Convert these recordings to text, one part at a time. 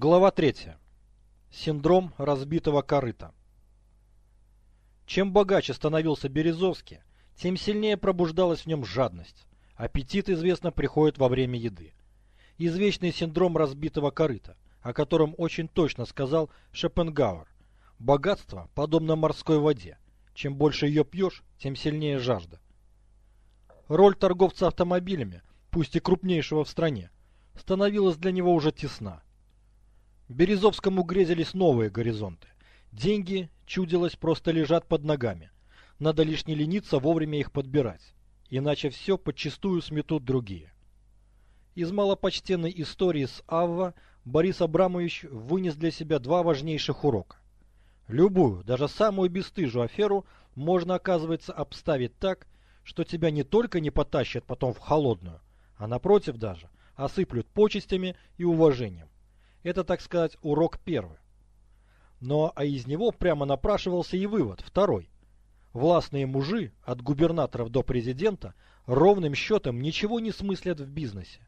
Глава 3. Синдром разбитого корыта. Чем богаче становился Березовский, тем сильнее пробуждалась в нем жадность. Аппетит, известно, приходит во время еды. Извечный синдром разбитого корыта, о котором очень точно сказал Шопенгауэр. Богатство подобно морской воде. Чем больше ее пьешь, тем сильнее жажда. Роль торговца автомобилями, пусть и крупнейшего в стране, становилась для него уже тесна. Березовскому грезились новые горизонты. Деньги, чудилось, просто лежат под ногами. Надо лишь не лениться вовремя их подбирать. Иначе все подчистую сметут другие. Из малопочтенной истории с Авва Борис Абрамович вынес для себя два важнейших урока. Любую, даже самую бесстыжую аферу можно, оказывается, обставить так, что тебя не только не потащат потом в холодную, а напротив даже осыплют почестями и уважением. Это, так сказать, урок первый. Но а из него прямо напрашивался и вывод, второй. Властные мужи, от губернаторов до президента, ровным счетом ничего не смыслят в бизнесе.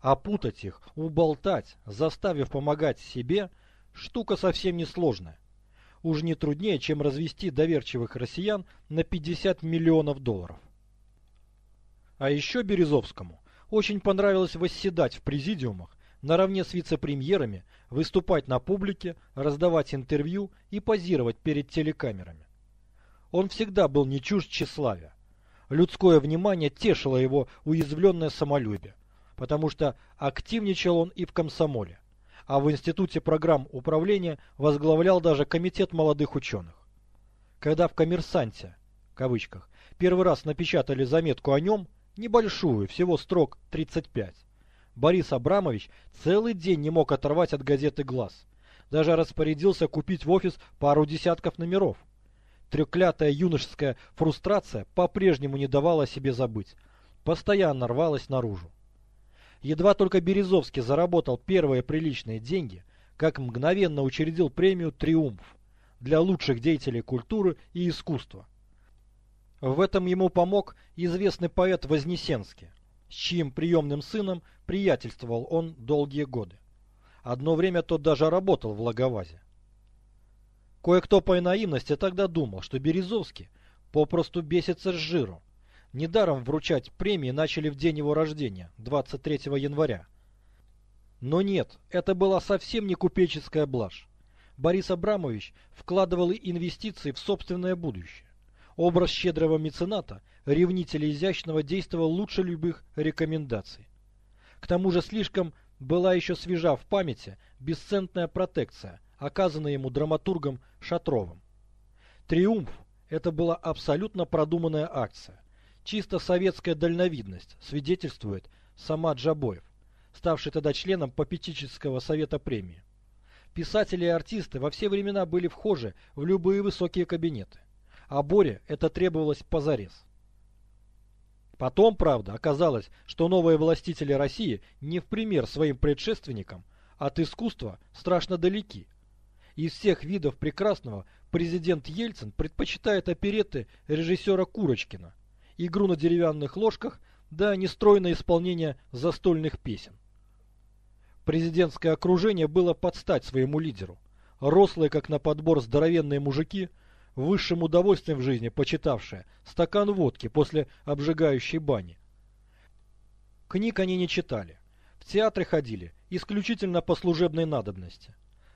А путать их, уболтать, заставив помогать себе, штука совсем несложная. Уж не труднее, чем развести доверчивых россиян на 50 миллионов долларов. А еще Березовскому очень понравилось восседать в президиумах наравне с вице-премьерами выступать на публике, раздавать интервью и позировать перед телекамерами. Он всегда был не чужд тщеславия. Людское внимание тешило его уязвленное самолюбие, потому что активничал он и в комсомоле, а в Институте программ управления возглавлял даже комитет молодых ученых. Когда в «Коммерсанте» кавычках, первый раз напечатали заметку о нем, небольшую, всего строк 35, Борис Абрамович целый день не мог оторвать от газеты глаз. Даже распорядился купить в офис пару десятков номеров. Треклятая юношеская фрустрация по-прежнему не давала себе забыть. Постоянно рвалась наружу. Едва только Березовский заработал первые приличные деньги, как мгновенно учредил премию «Триумф» для лучших деятелей культуры и искусства. В этом ему помог известный поэт Вознесенский с чьим приемным сыном приятельствовал он долгие годы. Одно время тот даже работал в Лаговазе. Кое-кто по наивности тогда думал, что Березовский попросту бесится с жиру. Недаром вручать премии начали в день его рождения, 23 января. Но нет, это была совсем не купеческая блажь. Борис Абрамович вкладывал инвестиции в собственное будущее. Образ щедрого мецената, ревнителя изящного, действовал лучше любых рекомендаций. К тому же слишком была еще свежа в памяти бесцентная протекция, оказанная ему драматургом Шатровым. «Триумф» – это была абсолютно продуманная акция. Чисто советская дальновидность, свидетельствует сама Джабоев, ставший тогда членом попечительского совета премии. Писатели и артисты во все времена были вхожи в любые высокие кабинеты а Боре это требовалось позарез. Потом, правда, оказалось, что новые властители России не в пример своим предшественникам от искусства страшно далеки. Из всех видов прекрасного президент Ельцин предпочитает опереты режиссера Курочкина, игру на деревянных ложках, да нестройное исполнение застольных песен. Президентское окружение было под стать своему лидеру. Рослые, как на подбор, здоровенные мужики – высшим удовольствием в жизни почитавшая стакан водки после обжигающей бани. Книг они не читали. В театры ходили исключительно по служебной надобности.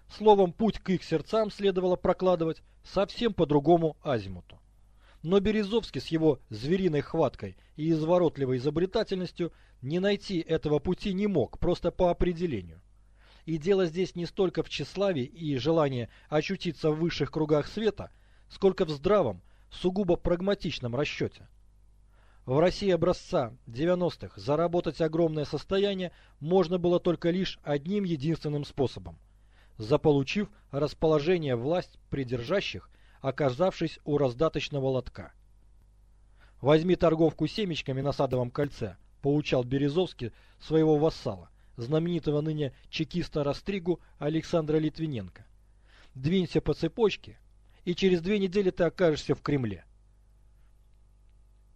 Словом, путь к их сердцам следовало прокладывать совсем по другому азимуту. Но Березовский с его звериной хваткой и изворотливой изобретательностью не найти этого пути не мог, просто по определению. И дело здесь не столько в тщеславии и желании очутиться в высших кругах света – сколько в здравом, сугубо прагматичном расчете. В России образца 90-х заработать огромное состояние можно было только лишь одним единственным способом – заполучив расположение власть придержащих, оказавшись у раздаточного лотка. «Возьми торговку семечками на Садовом кольце», – поучал Березовский своего вассала, знаменитого ныне чекиста Растригу Александра Литвиненко. «Двинься по цепочке, и через две недели ты окажешься в Кремле.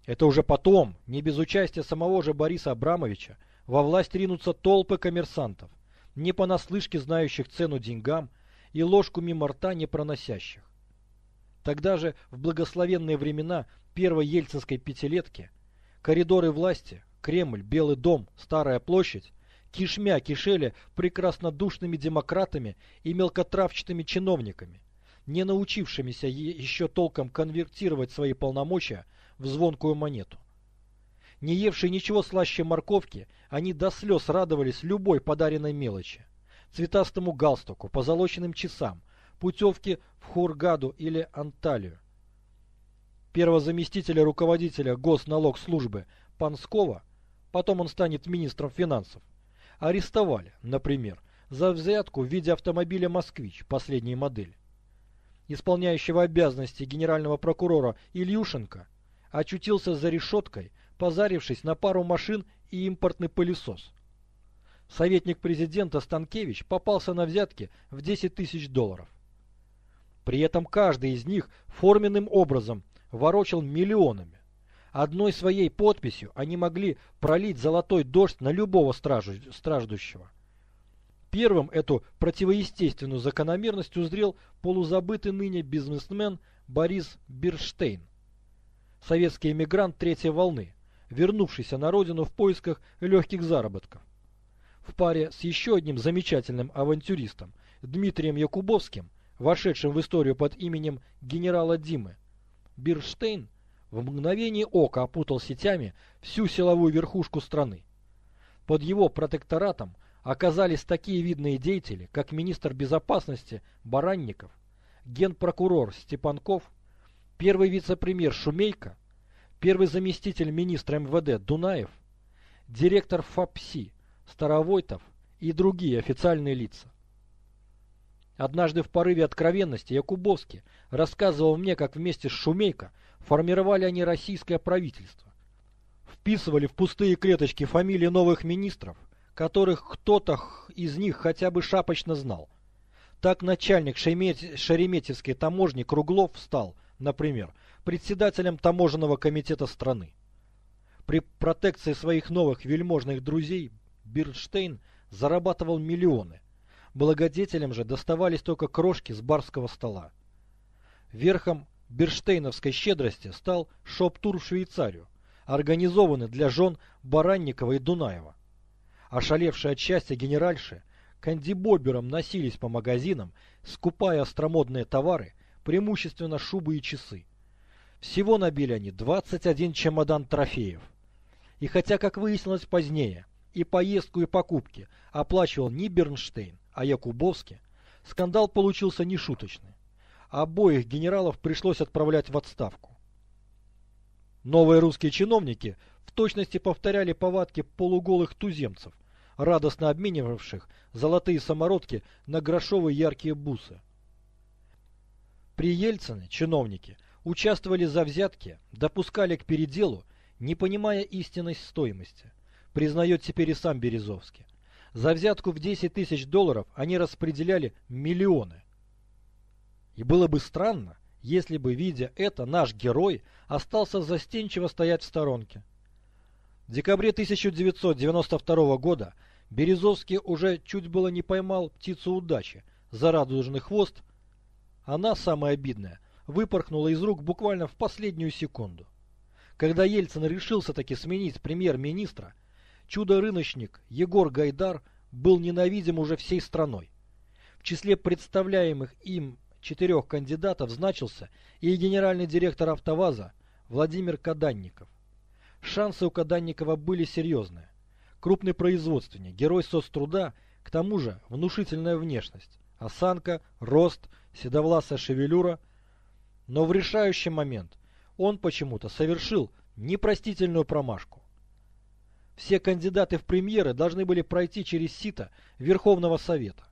Это уже потом, не без участия самого же Бориса Абрамовича, во власть ринутся толпы коммерсантов. не понаслышке знающих цену деньгам и ложку мимо рта не проносящих. Тогда же, в благословенные времена первой ельцинской пятилетки, коридоры власти, Кремль, Белый дом, Старая площадь кишмя кишели прекраснодушными демократами и мелкотравчатыми чиновниками, не научившимися еще толком конвертировать свои полномочия в звонкую монету. Не евшие ничего слаще морковки, они до слез радовались любой подаренной мелочи. Цветастому галстуку, позолоченным часам, путевке в Хургаду или Анталию. Первого заместителя руководителя госналогслужбы Панского, потом он станет министром финансов, арестовали, например, за взятку в виде автомобиля «Москвич» последней модели. Исполняющего обязанности генерального прокурора Ильюшенко очутился за решеткой, позарившись на пару машин и импортный пылесос. Советник президента Станкевич попался на взятки в 10 тысяч долларов. При этом каждый из них форменным образом ворочал миллионами. Одной своей подписью они могли пролить золотой дождь на любого страждущего. Первым эту противоестественную закономерность узрел полузабытый ныне бизнесмен Борис Бирштейн, советский эмигрант третьей волны, вернувшийся на родину в поисках легких заработков. В паре с еще одним замечательным авантюристом Дмитрием Якубовским, вошедшим в историю под именем генерала Димы, Бирштейн в мгновение ока опутал сетями всю силовую верхушку страны. Под его протекторатом оказались такие видные деятели, как министр безопасности Баранников, генпрокурор Степанков, первый вице-премьер Шумейко, первый заместитель министра МВД Дунаев, директор ФАПСИ Старовойтов и другие официальные лица. Однажды в порыве откровенности Якубовский рассказывал мне, как вместе с Шумейко формировали они российское правительство. Вписывали в пустые клеточки фамилии новых министров, которых кто-то из них хотя бы шапочно знал. Так начальник Шереметьевской таможни Круглов стал, например, председателем таможенного комитета страны. При протекции своих новых вельможных друзей Бирштейн зарабатывал миллионы. Благодетелям же доставались только крошки с барского стола. Верхом Берштейновской щедрости стал шоп-тур в Швейцарию, организованный для жен Баранникова и Дунаева. Ошалевшие от счастья генеральши кандибобером носились по магазинам, скупая остромодные товары, преимущественно шубы и часы. Всего набили они 21 чемодан трофеев. И хотя, как выяснилось позднее, и поездку, и покупки оплачивал не Бернштейн, а Якубовский, скандал получился нешуточный обоих генералов пришлось отправлять в отставку. Новые русские чиновники в точности повторяли повадки полуголых туземцев, радостно обменивавших золотые самородки на грошовые яркие бусы. При Ельцине чиновники участвовали за взятки, допускали к переделу, не понимая истинной стоимости, признает теперь и сам Березовский. За взятку в 10 тысяч долларов они распределяли миллионы. И было бы странно, если бы, видя это, наш герой остался застенчиво стоять в сторонке. В декабре 1992 года Березовский уже чуть было не поймал птицу удачи за радужный хвост. Она, самая обидная, выпорхнула из рук буквально в последнюю секунду. Когда Ельцин решился таки сменить премьер-министра, чудо-рыночник Егор Гайдар был ненавидим уже всей страной. В числе представляемых им четырех кандидатов значился и генеральный директор «АвтоВАЗа» Владимир Каданников. Шансы у Каданникова были серьезные. Крупный производственник, герой соцтруда, к тому же внушительная внешность, осанка, рост, седовласая шевелюра. Но в решающий момент он почему-то совершил непростительную промашку. Все кандидаты в премьеры должны были пройти через сито Верховного Совета.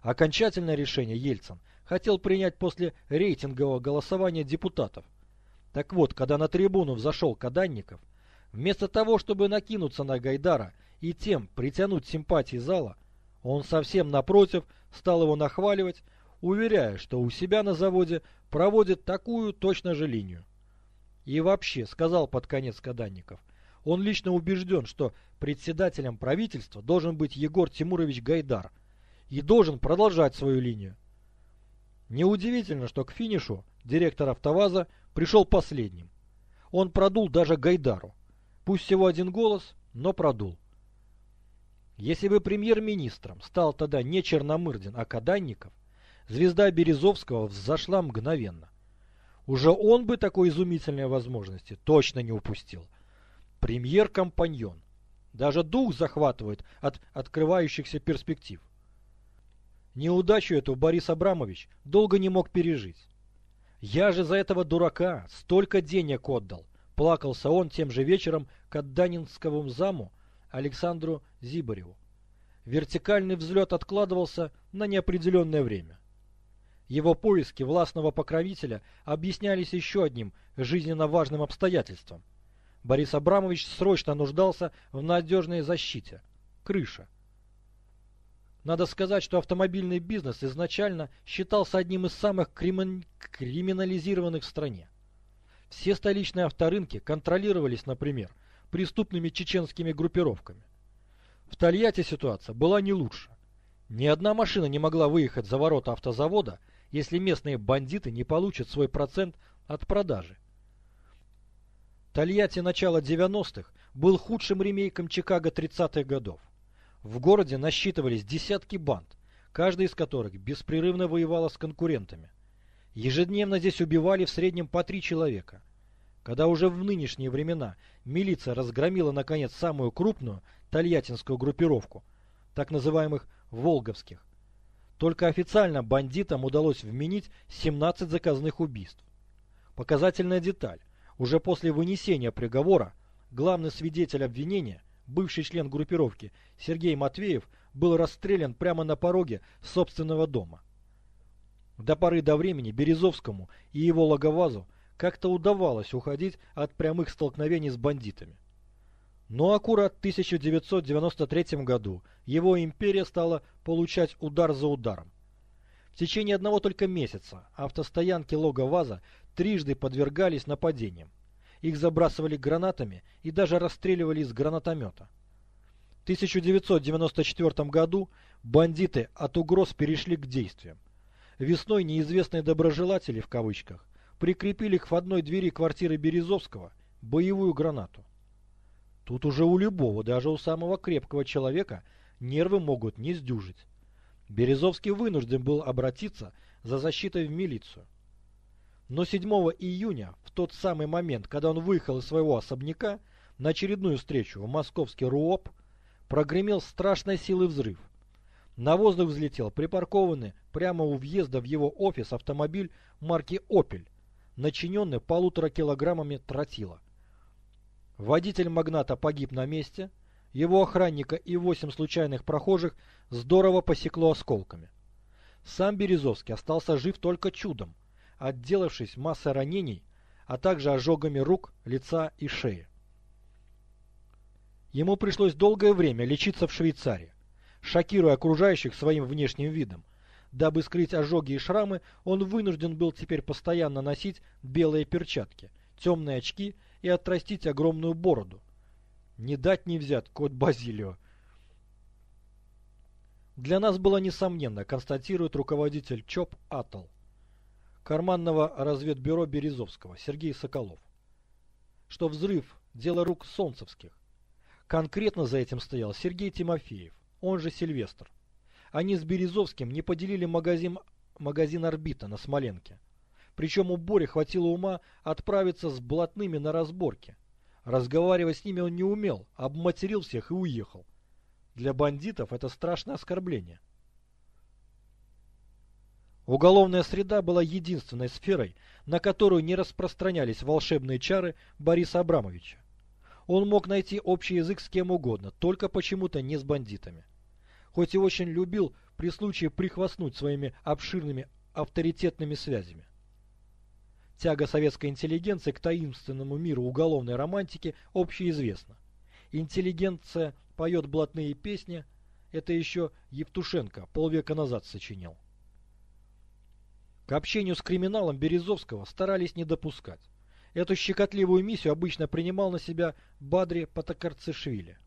Окончательное решение Ельцин хотел принять после рейтингового голосования депутатов. Так вот, когда на трибуну взошел Каданников, вместо того, чтобы накинуться на Гайдара и тем притянуть симпатии зала, он совсем напротив стал его нахваливать, уверяя, что у себя на заводе проводит такую точно же линию. И вообще, сказал под конец Каданников, он лично убежден, что председателем правительства должен быть Егор Тимурович Гайдар, и должен продолжать свою линию. Неудивительно, что к финишу директор АвтоВАЗа пришел последним. Он продул даже Гайдару. Пусть всего один голос, но продул. Если бы премьер-министром стал тогда не Черномырдин, а Каданников, звезда Березовского взошла мгновенно. Уже он бы такой изумительной возможности точно не упустил. Премьер-компаньон. Даже дух захватывает от открывающихся перспектив. Неудачу эту Борис Абрамович долго не мог пережить. «Я же за этого дурака столько денег отдал!» Плакался он тем же вечером к отданинскому заму Александру Зибареву. Вертикальный взлет откладывался на неопределенное время. Его поиски властного покровителя объяснялись еще одним жизненно важным обстоятельством. Борис Абрамович срочно нуждался в надежной защите – крыша. Надо сказать, что автомобильный бизнес изначально считался одним из самых кримин... криминализированных в стране. Все столичные авторынки контролировались, например, преступными чеченскими группировками. В Тольятти ситуация была не лучше. Ни одна машина не могла выехать за ворота автозавода, если местные бандиты не получат свой процент от продажи. Тольятти начала 90-х был худшим ремейком Чикаго 30-х годов. В городе насчитывались десятки банд, каждая из которых беспрерывно воевала с конкурентами. Ежедневно здесь убивали в среднем по три человека. Когда уже в нынешние времена милиция разгромила наконец самую крупную тольяттинскую группировку, так называемых «волговских», только официально бандитам удалось вменить 17 заказных убийств. Показательная деталь. Уже после вынесения приговора главный свидетель обвинения, бывший член группировки Сергей Матвеев, был расстрелян прямо на пороге собственного дома. До поры до времени Березовскому и его логовазу как-то удавалось уходить от прямых столкновений с бандитами. Но аккурат в 1993 году его империя стала получать удар за ударом. В течение одного только месяца автостоянки Логоваза трижды подвергались нападениям. Их забрасывали гранатами и даже расстреливали из гранатомета. В 1994 году бандиты от угроз перешли к действиям. Весной неизвестные доброжелатели, в кавычках, прикрепили к входной двери квартиры Березовского боевую гранату. Тут уже у любого, даже у самого крепкого человека, нервы могут не сдюжить. Березовский вынужден был обратиться за защитой в милицию. Но 7 июня, в тот самый момент, когда он выехал из своего особняка на очередную встречу в московский РУОП, прогремел страшной силы взрыв. На воздух взлетел припаркованный прямо у въезда в его офис автомобиль марки «Опель», начиненный полутора килограммами тротила. Водитель магната погиб на месте, его охранника и восемь случайных прохожих здорово посекло осколками. Сам Березовский остался жив только чудом, отделавшись массой ранений, а также ожогами рук, лица и шеи. Ему пришлось долгое время лечиться в Швейцарии, шокируя окружающих своим внешним видом. Дабы скрыть ожоги и шрамы, он вынужден был теперь постоянно носить белые перчатки, темные очки и отрастить огромную бороду. Не дать не взят, кот Базилио. Для нас было несомненно, констатирует руководитель ЧОП АТОЛ, карманного разведбюро Березовского, Сергей Соколов, что взрыв – дело рук солнцевских. Конкретно за этим стоял Сергей Тимофеев, он же Сильвестр. Они с Березовским не поделили магазин, магазин «Орбита» на Смоленке. Причем у Бори хватило ума отправиться с блатными на разборки. Разговаривать с ними он не умел, обматерил всех и уехал. Для бандитов это страшное оскорбление. Уголовная среда была единственной сферой, на которую не распространялись волшебные чары Бориса Абрамовича. Он мог найти общий язык с кем угодно, только почему-то не с бандитами. Хоть и очень любил при случае прихвастнуть своими обширными авторитетными связями. Тяга советской интеллигенции к таинственному миру уголовной романтики общеизвестна. Интеллигенция поет блатные песни, это еще Евтушенко полвека назад сочинил. К общению с криминалом Березовского старались не допускать. Эту щекотливую миссию обычно принимал на себя Бадри Патакарцишвили.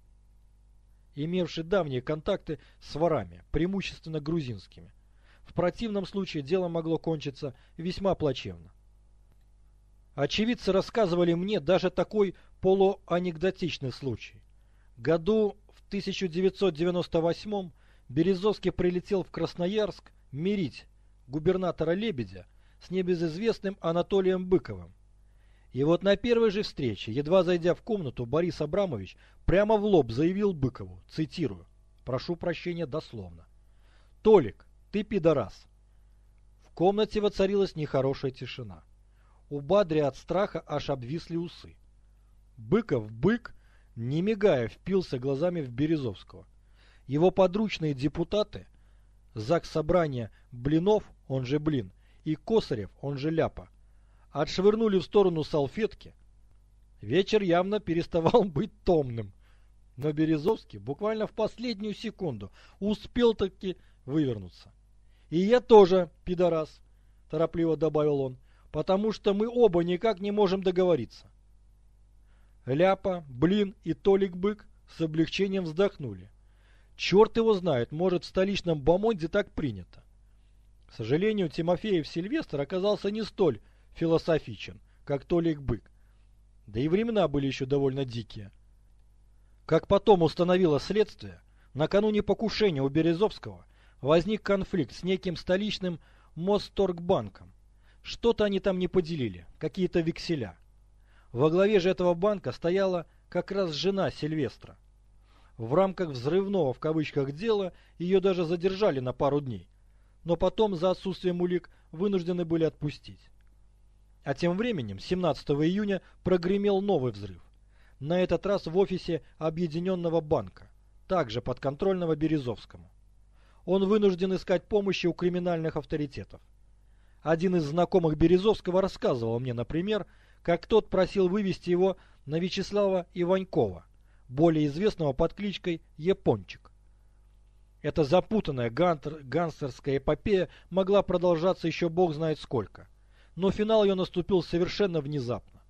Имевший давние контакты с ворами, преимущественно грузинскими. В противном случае дело могло кончиться весьма плачевно. Очевидцы рассказывали мне даже такой полуанекдотичный случай. Году в 1998 Березовский прилетел в Красноярск мирить губернатора Лебедя с небезызвестным Анатолием Быковым. И вот на первой же встрече, едва зайдя в комнату, Борис Абрамович прямо в лоб заявил Быкову, цитирую, прошу прощения дословно. «Толик, ты пидорас!» В комнате воцарилась нехорошая тишина. У Бадри от страха аж обвисли усы. Быков, бык, не мигая, впился глазами в Березовского. Его подручные депутаты, ЗАГС собрания Блинов, он же Блин, и Косарев, он же Ляпа, отшвырнули в сторону салфетки. Вечер явно переставал быть томным. Но Березовский буквально в последнюю секунду успел таки вывернуться. «И я тоже, пидорас», – торопливо добавил он, – «потому что мы оба никак не можем договориться». Ляпа, Блин и Толик Бык с облегчением вздохнули. Черт его знает, может в столичном Бамонде так принято. К сожалению, Тимофеев Сильвестр оказался не столь философичен, как Толик Бык. Да и времена были еще довольно дикие. Как потом установило следствие, накануне покушения у Березовского возник конфликт с неким столичным Мосторгбанком. Что-то они там не поделили, какие-то векселя. Во главе же этого банка стояла как раз жена Сильвестра. В рамках взрывного в кавычках дела ее даже задержали на пару дней, но потом за отсутствием улик вынуждены были отпустить. А тем временем 17 июня прогремел новый взрыв. На этот раз в офисе Объединенного банка, также подконтрольного Березовскому. Он вынужден искать помощи у криминальных авторитетов. Один из знакомых Березовского рассказывал мне, например, как тот просил вывести его на Вячеслава Иванькова, более известного под кличкой Япончик. Эта запутанная гангстерская эпопея могла продолжаться еще бог знает сколько но финал ее наступил совершенно внезапно.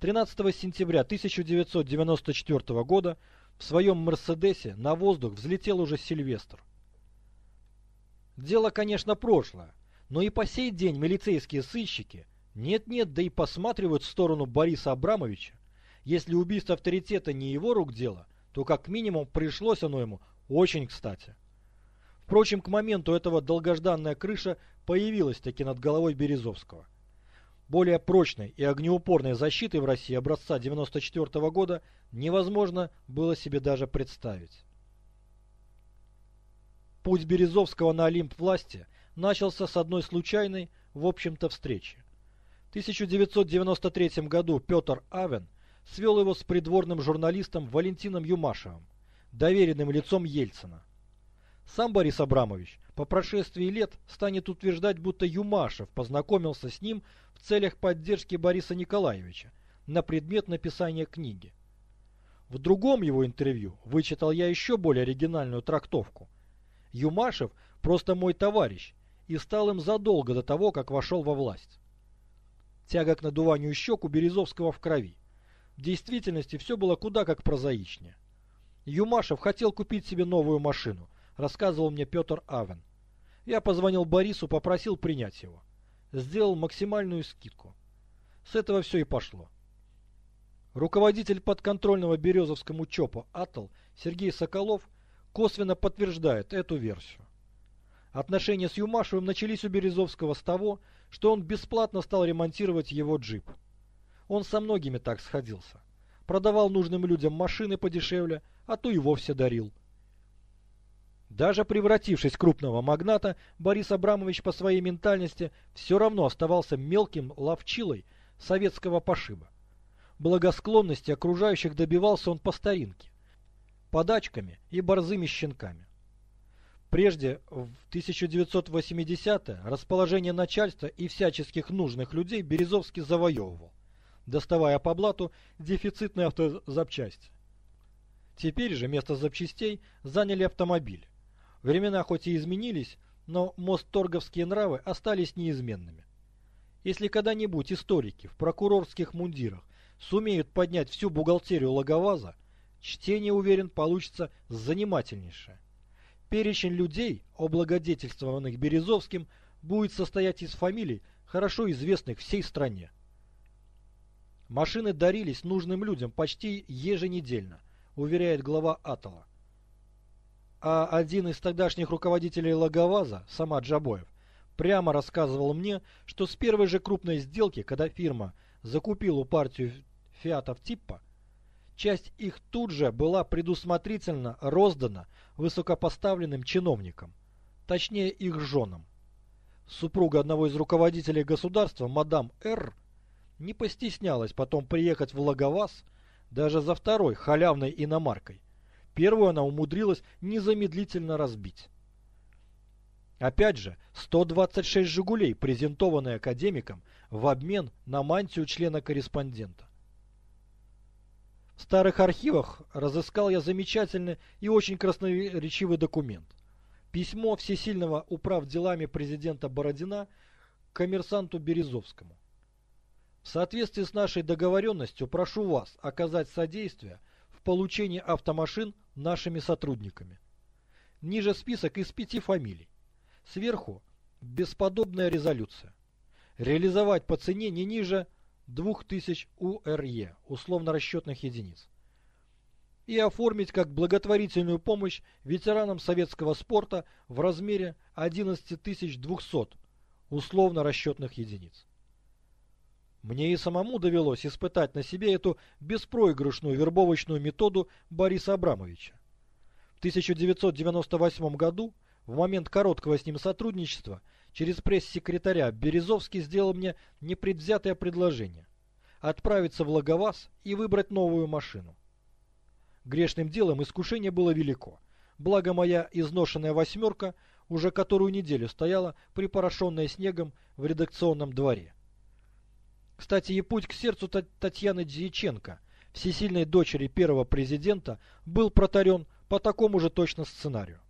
13 сентября 1994 года в своем «Мерседесе» на воздух взлетел уже Сильвестр. Дело, конечно, прошлое, но и по сей день милицейские сыщики нет-нет, да и посматривают в сторону Бориса Абрамовича. Если убийство авторитета не его рук дело, то как минимум пришлось оно ему очень кстати. Впрочем, к моменту этого долгожданная крыша появилась таки над головой Березовского. Более прочной и огнеупорной защиты в России образца 94 года невозможно было себе даже представить. Путь Березовского на Олимп власти начался с одной случайной, в общем-то, встречи. В 1993 году Петр Авен свел его с придворным журналистом Валентином Юмашевым, доверенным лицом Ельцина. Сам Борис Абрамович по прошествии лет станет утверждать, будто Юмашев познакомился с ним в целях поддержки Бориса Николаевича на предмет написания книги. В другом его интервью вычитал я еще более оригинальную трактовку. Юмашев просто мой товарищ и стал им задолго до того, как вошел во власть. Тяга к надуванию щек у Березовского в крови. В действительности все было куда как прозаичнее. Юмашев хотел купить себе новую машину – рассказывал мне Петр Авен. Я позвонил Борису, попросил принять его. Сделал максимальную скидку. С этого все и пошло. Руководитель подконтрольного Березовскому ЧОПа «Атл» Сергей Соколов косвенно подтверждает эту версию. Отношения с Юмашевым начались у Березовского с того, что он бесплатно стал ремонтировать его джип. Он со многими так сходился. Продавал нужным людям машины подешевле, а то и вовсе дарил. Даже превратившись в крупного магната, Борис Абрамович по своей ментальности все равно оставался мелким ловчилой советского пошиба. Благосклонности окружающих добивался он по старинке, подачками и борзыми щенками. Прежде, в 1980-е, расположение начальства и всяческих нужных людей Березовский завоевывал, доставая по блату дефицитные автозапчасти. Теперь же место запчастей заняли автомобили. Времена хоть и изменились, но мостторговские нравы остались неизменными. Если когда-нибудь историки в прокурорских мундирах сумеют поднять всю бухгалтерию Логоваза, Чтение, уверен, получится занимательнейшее. Перечень людей, облагодетельствованных Березовским, будет состоять из фамилий, хорошо известных всей стране. Машины дарились нужным людям почти еженедельно, уверяет глава Атола. А один из тогдашних руководителей Логоваза, сама Джабоев, прямо рассказывал мне, что с первой же крупной сделки, когда фирма закупила партию фиатов Типпа, часть их тут же была предусмотрительно роздана высокопоставленным чиновникам, точнее их женам. Супруга одного из руководителей государства, мадам Р., не постеснялась потом приехать в Логоваз даже за второй халявной иномаркой. Первую она умудрилась незамедлительно разбить. Опять же, 126 «Жигулей», презентованные академиком в обмен на мантию члена-корреспондента. В старых архивах разыскал я замечательный и очень красноречивый документ. Письмо всесильного управ делами президента Бородина коммерсанту Березовскому. В соответствии с нашей договоренностью прошу вас оказать содействие в получении автомашин нашими сотрудниками. Ниже список из пяти фамилий. Сверху бесподобная резолюция. Реализовать по цене не ниже 2000 УРЕ, условно-расчетных единиц. И оформить как благотворительную помощь ветеранам советского спорта в размере 11200 условно-расчетных единиц. Мне и самому довелось испытать на себе эту беспроигрышную вербовочную методу Бориса Абрамовича. В 1998 году в момент короткого с ним сотрудничества через пресс-секретаря Березовский сделал мне непредвзятое предложение – отправиться в Логоваз и выбрать новую машину. Грешным делом искушение было велико, благо моя изношенная «восьмерка» уже которую неделю стояла припорошенная снегом в редакционном дворе. Кстати, и путь к сердцу Татьяны Дьяченко, всесильной дочери первого президента, был протарен по такому же точно сценарию.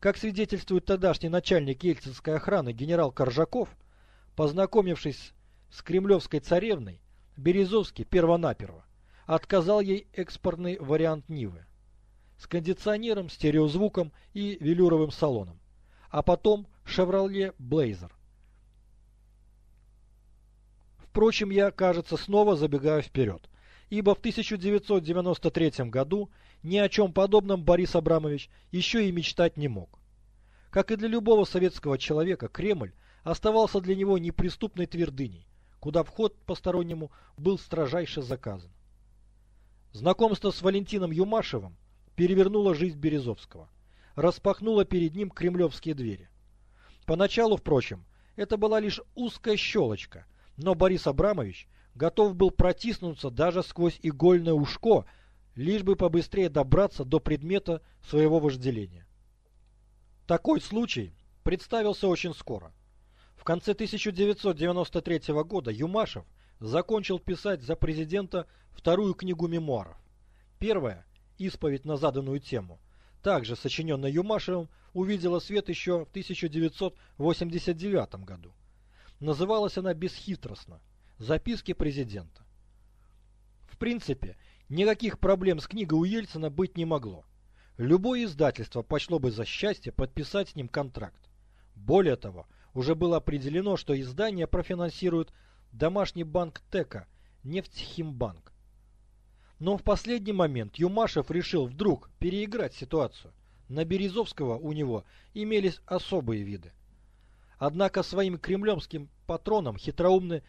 Как свидетельствует тогдашний начальник ельцинской охраны генерал Коржаков, познакомившись с кремлевской царевной, Березовский первонаперво отказал ей экспортный вариант Нивы с кондиционером, стереозвуком и велюровым салоном, а потом Chevrolet Blazer. Впрочем, я, кажется, снова забегаю вперед, ибо в 1993 году ни о чем подобном Борис Абрамович еще и мечтать не мог. Как и для любого советского человека, Кремль оставался для него неприступной твердыней, куда вход постороннему был строжайше заказан. Знакомство с Валентином Юмашевым перевернуло жизнь Березовского, распахнуло перед ним кремлевские двери. Поначалу, впрочем, это была лишь узкая щелочка, но Борис Абрамович готов был протиснуться даже сквозь игольное ушко лишь бы побыстрее добраться до предмета своего вожделения. Такой случай представился очень скоро. В конце 1993 года Юмашев закончил писать за президента вторую книгу мемуаров. Первая, исповедь на заданную тему, также сочиненная Юмашевым, увидела свет еще в 1989 году. Называлась она бесхитростно «Записки президента». В принципе, Никаких проблем с книгой у Ельцина быть не могло. Любое издательство почло бы за счастье подписать с ним контракт. Более того, уже было определено, что издание профинансирует домашний банк ТЭКа, Нефтехимбанк. Но в последний момент Юмашев решил вдруг переиграть ситуацию. На Березовского у него имелись особые виды. Однако своим кремлевским патроном хитроумный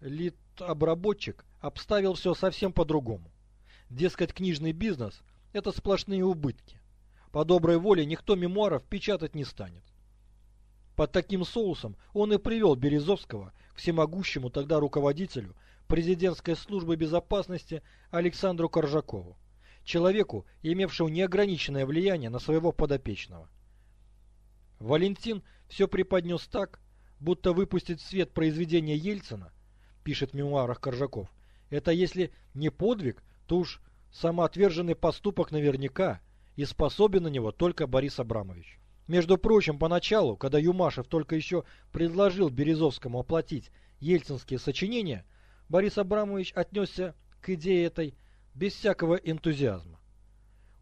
литобработчик обставил все совсем по-другому. Дескать, книжный бизнес – это сплошные убытки. По доброй воле никто мемуаров печатать не станет. Под таким соусом он и привел Березовского всемогущему тогда руководителю президентской службы безопасности Александру Коржакову, человеку, имевшему неограниченное влияние на своего подопечного. Валентин все преподнес так, будто выпустить в свет произведение Ельцина, пишет в мемуарах Коржаков, это если не подвиг, то уж самоотверженный поступок наверняка, и способен на него только Борис Абрамович. Между прочим, поначалу, когда Юмашев только еще предложил Березовскому оплатить ельцинские сочинения, Борис Абрамович отнесся к идее этой без всякого энтузиазма.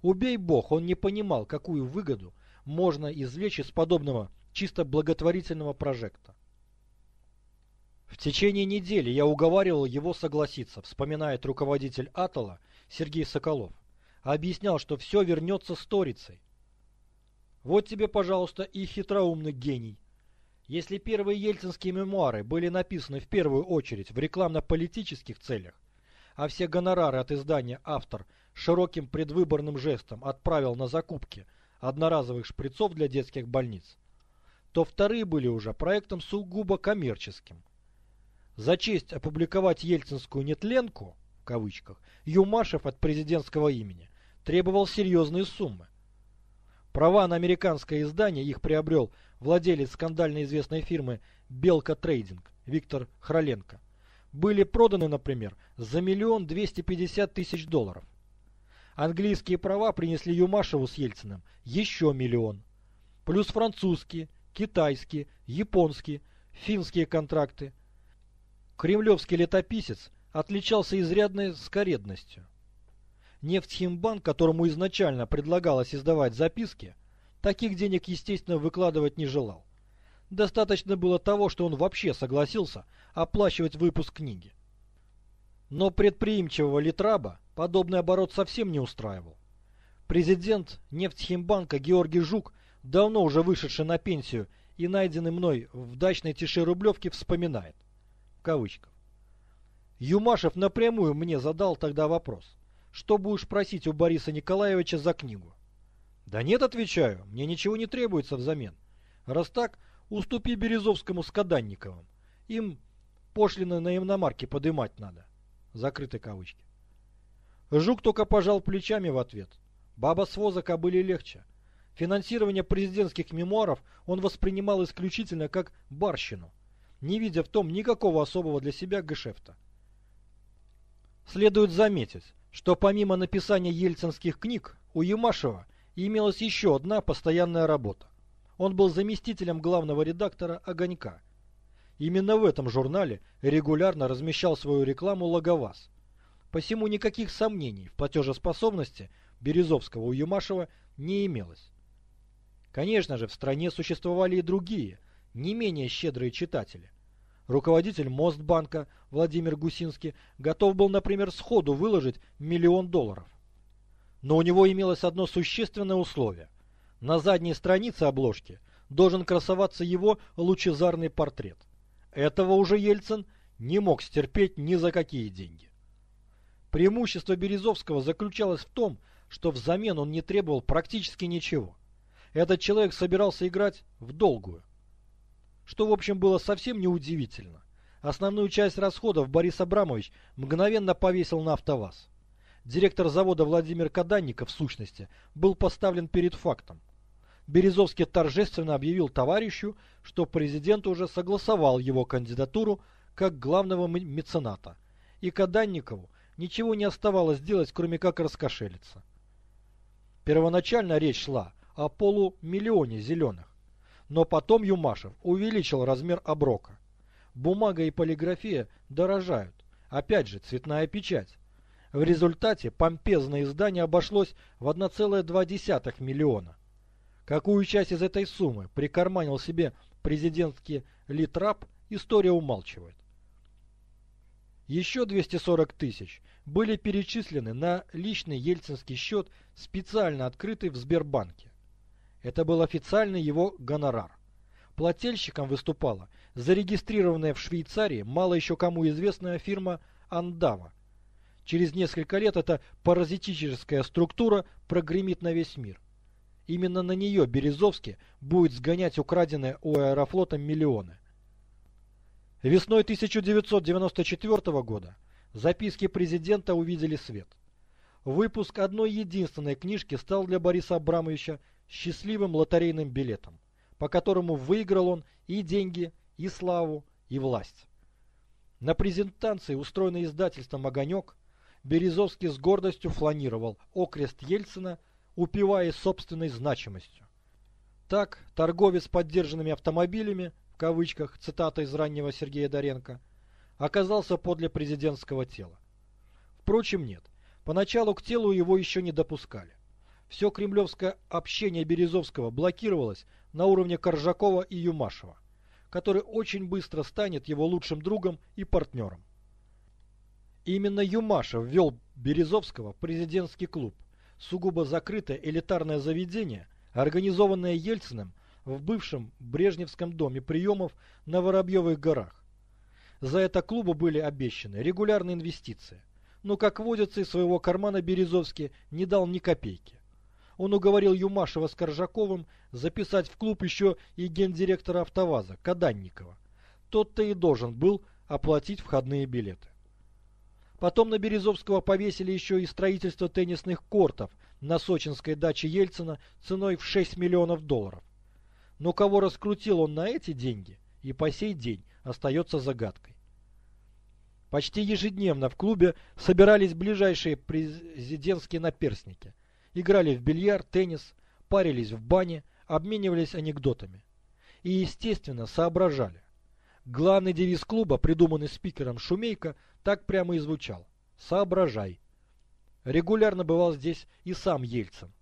Убей бог, он не понимал, какую выгоду можно извлечь из подобного чисто благотворительного прожекта. В течение недели я уговаривал его согласиться, вспоминает руководитель Атола Сергей Соколов. Объяснял, что все вернется сторицей. Вот тебе, пожалуйста, и хитроумный гений. Если первые ельцинские мемуары были написаны в первую очередь в рекламно-политических целях, а все гонорары от издания автор широким предвыборным жестом отправил на закупки одноразовых шприцов для детских больниц, то вторые были уже проектом сугубо коммерческим. За честь опубликовать ельцинскую нетленку, в кавычках, Юмашев от президентского имени требовал серьезные суммы. Права на американское издание их приобрел владелец скандально известной фирмы «Белка Трейдинг» Виктор Хроленко. Были проданы, например, за миллион двести пятьдесят тысяч долларов. Английские права принесли Юмашеву с Ельциным еще миллион. Плюс французские, китайские, японские, финские контракты. Кремлевский летописец отличался изрядной скоредностью. Нефтхимбанк, которому изначально предлагалось издавать записки, таких денег, естественно, выкладывать не желал. Достаточно было того, что он вообще согласился оплачивать выпуск книги. Но предприимчивого Литраба подобный оборот совсем не устраивал. Президент нефтехимбанка Георгий Жук, давно уже вышедший на пенсию и найденный мной в дачной тиши Рублевки, вспоминает. В кавычках. Юмашев напрямую мне задал тогда вопрос. Что будешь просить у Бориса Николаевича за книгу? Да нет, отвечаю, мне ничего не требуется взамен. Раз так, уступи Березовскому с Каданниковым. Им пошлины на иномарке подымать надо. Закрыты кавычки. Жук только пожал плечами в ответ. Баба с воза кобыли легче. Финансирование президентских мемуаров он воспринимал исключительно как барщину, не видя в том никакого особого для себя гешефта. Следует заметить, что помимо написания ельцинских книг, у Юмашева имелась еще одна постоянная работа. Он был заместителем главного редактора «Огонька». Именно в этом журнале регулярно размещал свою рекламу Логоваз. Посему никаких сомнений в платежеспособности Березовского у Юмашева не имелось. Конечно же, в стране существовали и другие, не менее щедрые читатели. Руководитель Мостбанка Владимир Гусинский готов был, например, сходу выложить миллион долларов. Но у него имелось одно существенное условие. На задней странице обложки должен красоваться его лучезарный портрет. Этого уже Ельцин не мог стерпеть ни за какие деньги. Преимущество Березовского заключалось в том, что взамен он не требовал практически ничего – этот человек собирался играть в долгую. Что, в общем, было совсем неудивительно. Основную часть расходов Борис Абрамович мгновенно повесил на АвтоВАЗ. Директор завода Владимир Каданников, в сущности, был поставлен перед фактом. Березовский торжественно объявил товарищу, что президент уже согласовал его кандидатуру как главного мецената, и Каданникову ничего не оставалось делать, кроме как раскошелиться. Первоначально речь шла о полумиллионе зеленых. Но потом Юмашев увеличил размер оброка. Бумага и полиграфия дорожают. Опять же, цветная печать. В результате помпезное издание обошлось в 1,2 миллиона. Какую часть из этой суммы прикарманил себе президентский Литрап, история умалчивает. Еще 240 тысяч были перечислены на личный ельцинский счет, специально открытый в Сбербанке. Это был официальный его гонорар. Плательщиком выступала зарегистрированная в Швейцарии мало еще кому известная фирма Андава. Через несколько лет эта паразитическая структура прогремит на весь мир. Именно на нее Березовский будет сгонять украденные у аэрофлота миллионы. Весной 1994 года записки президента увидели свет. Выпуск одной единственной книжки стал для Бориса Абрамовича счастливым лотерейным билетом, по которому выиграл он и деньги, и славу, и власть. На презентации, устроенной издательством «Огонек», Березовский с гордостью фланировал окрест Ельцина, упиваясь собственной значимостью. Так, торговец поддержанными автомобилями, в кавычках, цитата из раннего Сергея Доренко, оказался подле президентского тела. Впрочем, нет. Поначалу к телу его еще не допускали. Все кремлевское общение Березовского блокировалось на уровне Коржакова и Юмашева, который очень быстро станет его лучшим другом и партнером. Именно Юмашев ввел Березовского в президентский клуб, сугубо закрытое элитарное заведение, организованное Ельциным в бывшем Брежневском доме приемов на Воробьевых горах. За это клубу были обещаны регулярные инвестиции. Но, как водится, из своего кармана Березовский не дал ни копейки. Он уговорил Юмашева с Коржаковым записать в клуб еще и гендиректора «АвтоВАЗа» Каданникова. Тот-то и должен был оплатить входные билеты. Потом на Березовского повесили еще и строительство теннисных кортов на сочинской даче Ельцина ценой в 6 миллионов долларов. Но кого раскрутил он на эти деньги, и по сей день остается загадкой. Почти ежедневно в клубе собирались ближайшие президентские наперсники. Играли в бильярд, теннис, парились в бане, обменивались анекдотами. И, естественно, соображали. Главный девиз клуба, придуманный спикером Шумейко, так прямо и звучал. «Соображай». Регулярно бывал здесь и сам Ельцин.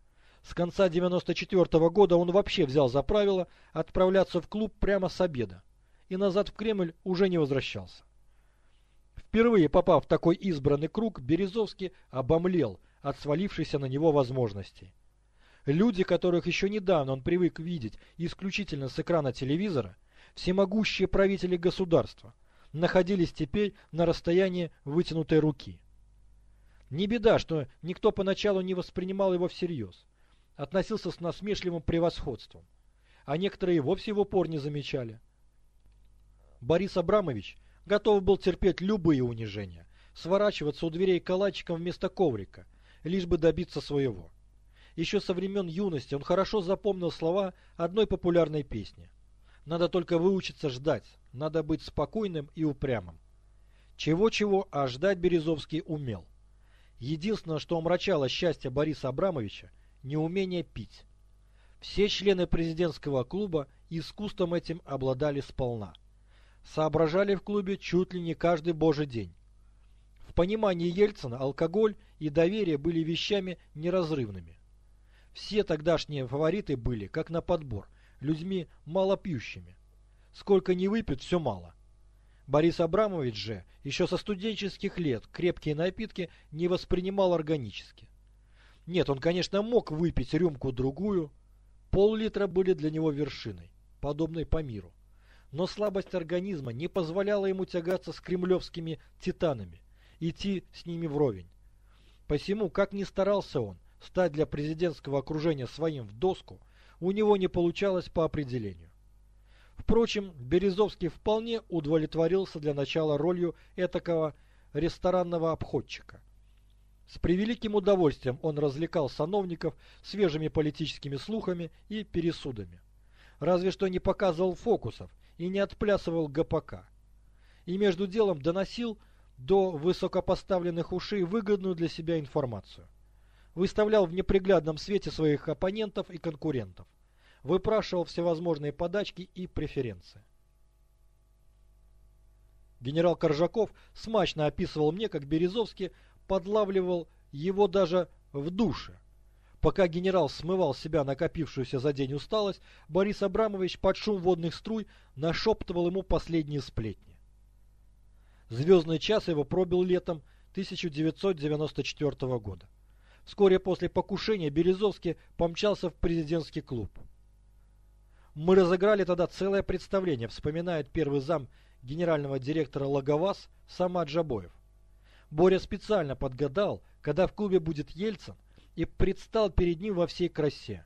С конца 94 -го года он вообще взял за правило отправляться в клуб прямо с обеда. И назад в Кремль уже не возвращался. Впервые попав в такой избранный круг, Березовский обомлел от свалившейся на него возможностей. Люди, которых еще недавно он привык видеть исключительно с экрана телевизора, всемогущие правители государства, находились теперь на расстоянии вытянутой руки. Не беда, что никто поначалу не воспринимал его всерьез, относился с насмешливым превосходством, а некоторые вовсе в упор не замечали. Борис Абрамович готов был терпеть любые унижения, сворачиваться у дверей калачиком вместо коврика, лишь бы добиться своего. Еще со времен юности он хорошо запомнил слова одной популярной песни. Надо только выучиться ждать, надо быть спокойным и упрямым. Чего-чего, а ждать Березовский умел. Единственное, что омрачало счастье Бориса Абрамовича – неумение пить. Все члены президентского клуба искусством этим обладали сполна – соображали в клубе чуть ли не каждый божий день. В понимании Ельцина алкоголь и доверие были вещами неразрывными. Все тогдашние фавориты были, как на подбор, людьми малопьющими. Сколько не выпьют, все мало. Борис Абрамович же еще со студенческих лет крепкие напитки не воспринимал органически. Нет, он, конечно, мог выпить рюмку-другую. Пол-литра были для него вершиной, подобной по миру но слабость организма не позволяла ему тягаться с кремлевскими титанами, идти с ними вровень. Посему, как ни старался он стать для президентского окружения своим в доску, у него не получалось по определению. Впрочем, Березовский вполне удовлетворился для начала ролью этакого ресторанного обходчика. С превеликим удовольствием он развлекал сановников свежими политическими слухами и пересудами. Разве что не показывал фокусов и не отплясывал ГПК. И между делом доносил до высокопоставленных ушей выгодную для себя информацию. Выставлял в неприглядном свете своих оппонентов и конкурентов. Выпрашивал всевозможные подачки и преференции. Генерал Коржаков смачно описывал мне, как Березовский подлавливал его даже в душе, Пока генерал смывал с себя накопившуюся за день усталость, Борис Абрамович под шум водных струй нашептывал ему последние сплетни. Звездный час его пробил летом 1994 года. Вскоре после покушения Березовский помчался в президентский клуб. Мы разыграли тогда целое представление, вспоминает первый зам генерального директора Лаговаз Самат Джабоев. Боря специально подгадал, когда в клубе будет Ельцин, и предстал перед ним во всей красе.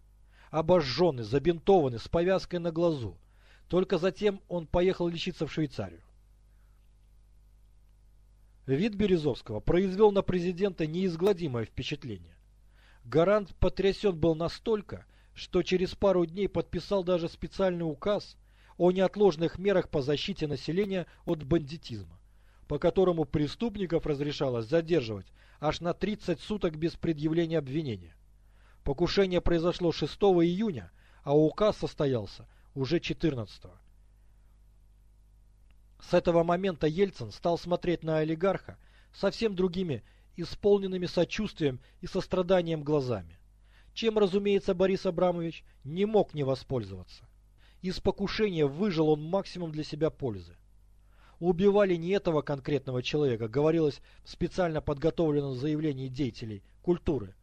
Обожженный, забинтованный, с повязкой на глазу. Только затем он поехал лечиться в Швейцарию. Вид Березовского произвел на президента неизгладимое впечатление. Гарант потрясен был настолько, что через пару дней подписал даже специальный указ о неотложных мерах по защите населения от бандитизма, по которому преступников разрешалось задерживать аж на 30 суток без предъявления обвинения. Покушение произошло 6 июня, а указ состоялся уже 14 -го. С этого момента Ельцин стал смотреть на олигарха совсем другими, исполненными сочувствием и состраданием глазами. чем, разумеется, Борис Абрамович не мог не воспользоваться. Из покушения выжил он максимум для себя пользы. Убивали не этого конкретного человека, говорилось в специально подготовленном заявлении деятелей культуры,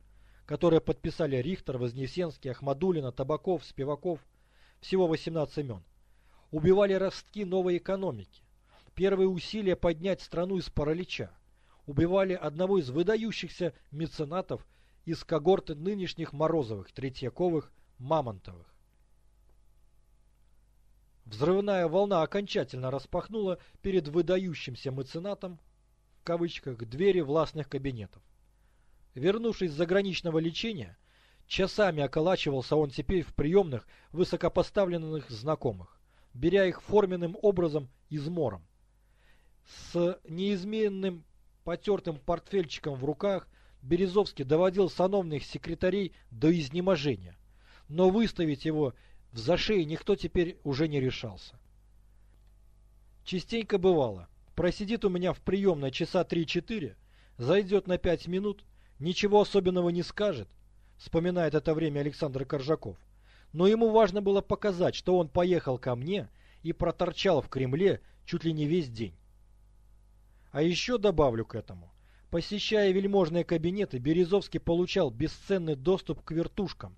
которые подписали Рихтер, Вознесенский, Ахмадулина, Табаков, Спиваков, всего 18 имен. Убивали ростки новой экономики, первые усилия поднять страну из паралича. Убивали одного из выдающихся меценатов из когорты нынешних Морозовых, Третьяковых, Мамонтовых. Взрывная волна окончательно распахнула перед выдающимся меценатом в кавычках двери властных кабинетов. Вернувшись с заграничного лечения, часами околачивался он теперь в приемных высокопоставленных знакомых, беря их форменным образом измором. С неизменным потертым портфельчиком в руках Березовский доводил сановных секретарей до изнеможения, но выставить его в зашей никто теперь уже не решался. Частенько бывало, просидит у меня в приемной часа 3-4, зайдет на 5 минут, ничего особенного не скажет, вспоминает это время Александр Коржаков, но ему важно было показать, что он поехал ко мне и проторчал в Кремле чуть ли не весь день. А еще добавлю к этому. Посещая вельможные кабинеты, Березовский получал бесценный доступ к вертушкам,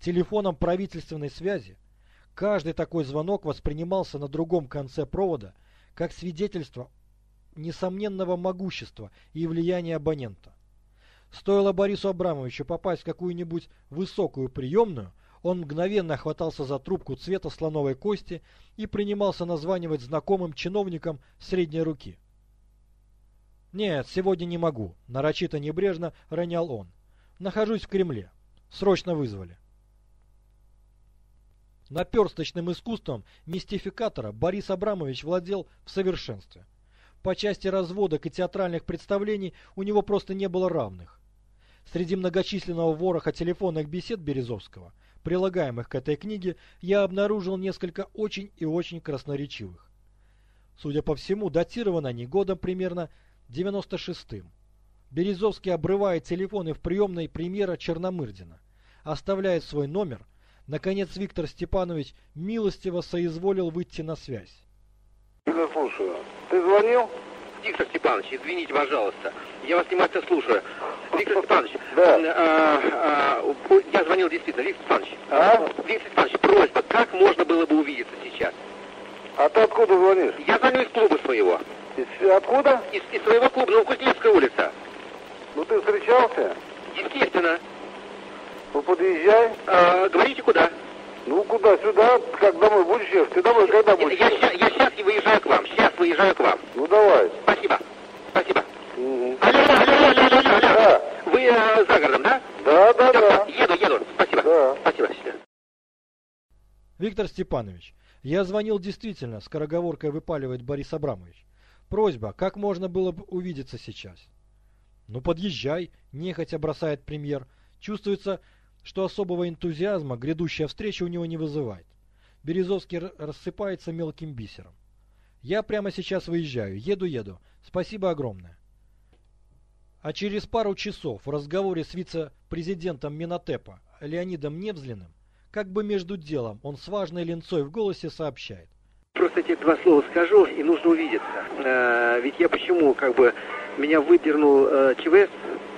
телефонам правительственной связи. Каждый такой звонок воспринимался на другом конце провода как свидетельство несомненного могущества и влияния абонента. Стоило Борису Абрамовичу попасть в какую-нибудь высокую приемную, он мгновенно хватался за трубку цвета слоновой кости и принимался названивать знакомым чиновникам средней руки. «Нет, сегодня не могу», – нарочито небрежно ронял он. «Нахожусь в Кремле. Срочно вызвали». Наперсточным искусством мистификатора Борис Абрамович владел в совершенстве. По части разводок и театральных представлений у него просто не было равных. Среди многочисленного вороха телефонных бесед Березовского, прилагаемых к этой книге, я обнаружил несколько очень и очень красноречивых. Судя по всему, датированы они годом примерно 96-м. Березовский обрывает телефоны в приемной премьера Черномырдина, оставляет свой номер. Наконец Виктор Степанович милостиво соизволил выйти на связь. Я слушаю. Ты звонил? Виктор Степанович, извините, пожалуйста. Я вас внимательно слушаю. Виктор Степанович, Да. а, а, я звонил действительно. Виктор Степанович, А? Виктор Степанович, просьба, как можно было бы увидеться сейчас? А ты откуда звонишь? Я звоню из клуба своего. Из- откуда? Из, из своего клуба, ну, Кузнецкая улица. Ну ты встречался? Естественно. Ну подъезжай. А, говорите, куда? Ну куда? Сюда? Как домой будешь ехать? Ты домой когда будешь? Я, ехать? я, сейчас и выезжаю к вам. Сейчас выезжаю к вам. Ну давай. Спасибо. Спасибо. Мгм. Алло, алло, алло, алло, алло, алло. Да. Вы э, за городом, да? Да, да, Всё, да. Еду, еду. Спасибо. Да. Спасибо. Виктор Степанович, я звонил действительно, скороговоркой выпаливает Борис Абрамович. Просьба, как можно было бы увидеться сейчас? Ну подъезжай, нехотя бросает премьер. Чувствуется, что особого энтузиазма грядущая встреча у него не вызывает. Березовский рассыпается мелким бисером. Я прямо сейчас выезжаю, еду-еду. Спасибо огромное. А через пару часов в разговоре с вице-президентом Минотепа Леонидом Невзлиным, как бы между делом, он с важной ленцой в голосе сообщает. Просто эти два слова скажу, и нужно увидеться. Э, ведь я почему, как бы, меня выдернул э, ЧВС,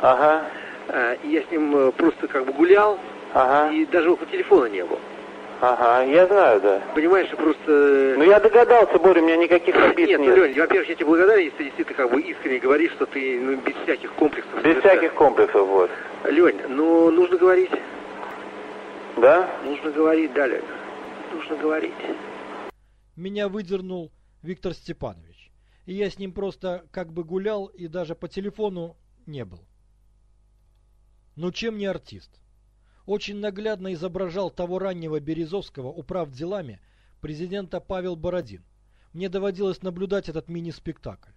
Ага. э, и я с ним э, просто как бы гулял, Ага. и даже около телефона не был. Ага. Я знаю, да. Понимаешь, просто... э, Ну я догадался, Боря, у меня никаких обид нет, нет. ну, Лень, во-первых, я тебе благодарен, если ты действительно как бы искренне говоришь, что ты ну, без всяких комплексов. Без всяких комплексов, вот. Лень, ну нужно говорить, Да? нужно говорить, да, Лень, нужно говорить. Меня выдернул Виктор Степанович. И я с ним просто как бы гулял и даже по телефону не был. Ну чем не артист? Очень наглядно изображал того раннего Березовского, управ делами, президента Павел Бородин. Мне доводилось наблюдать этот мини-спектакль.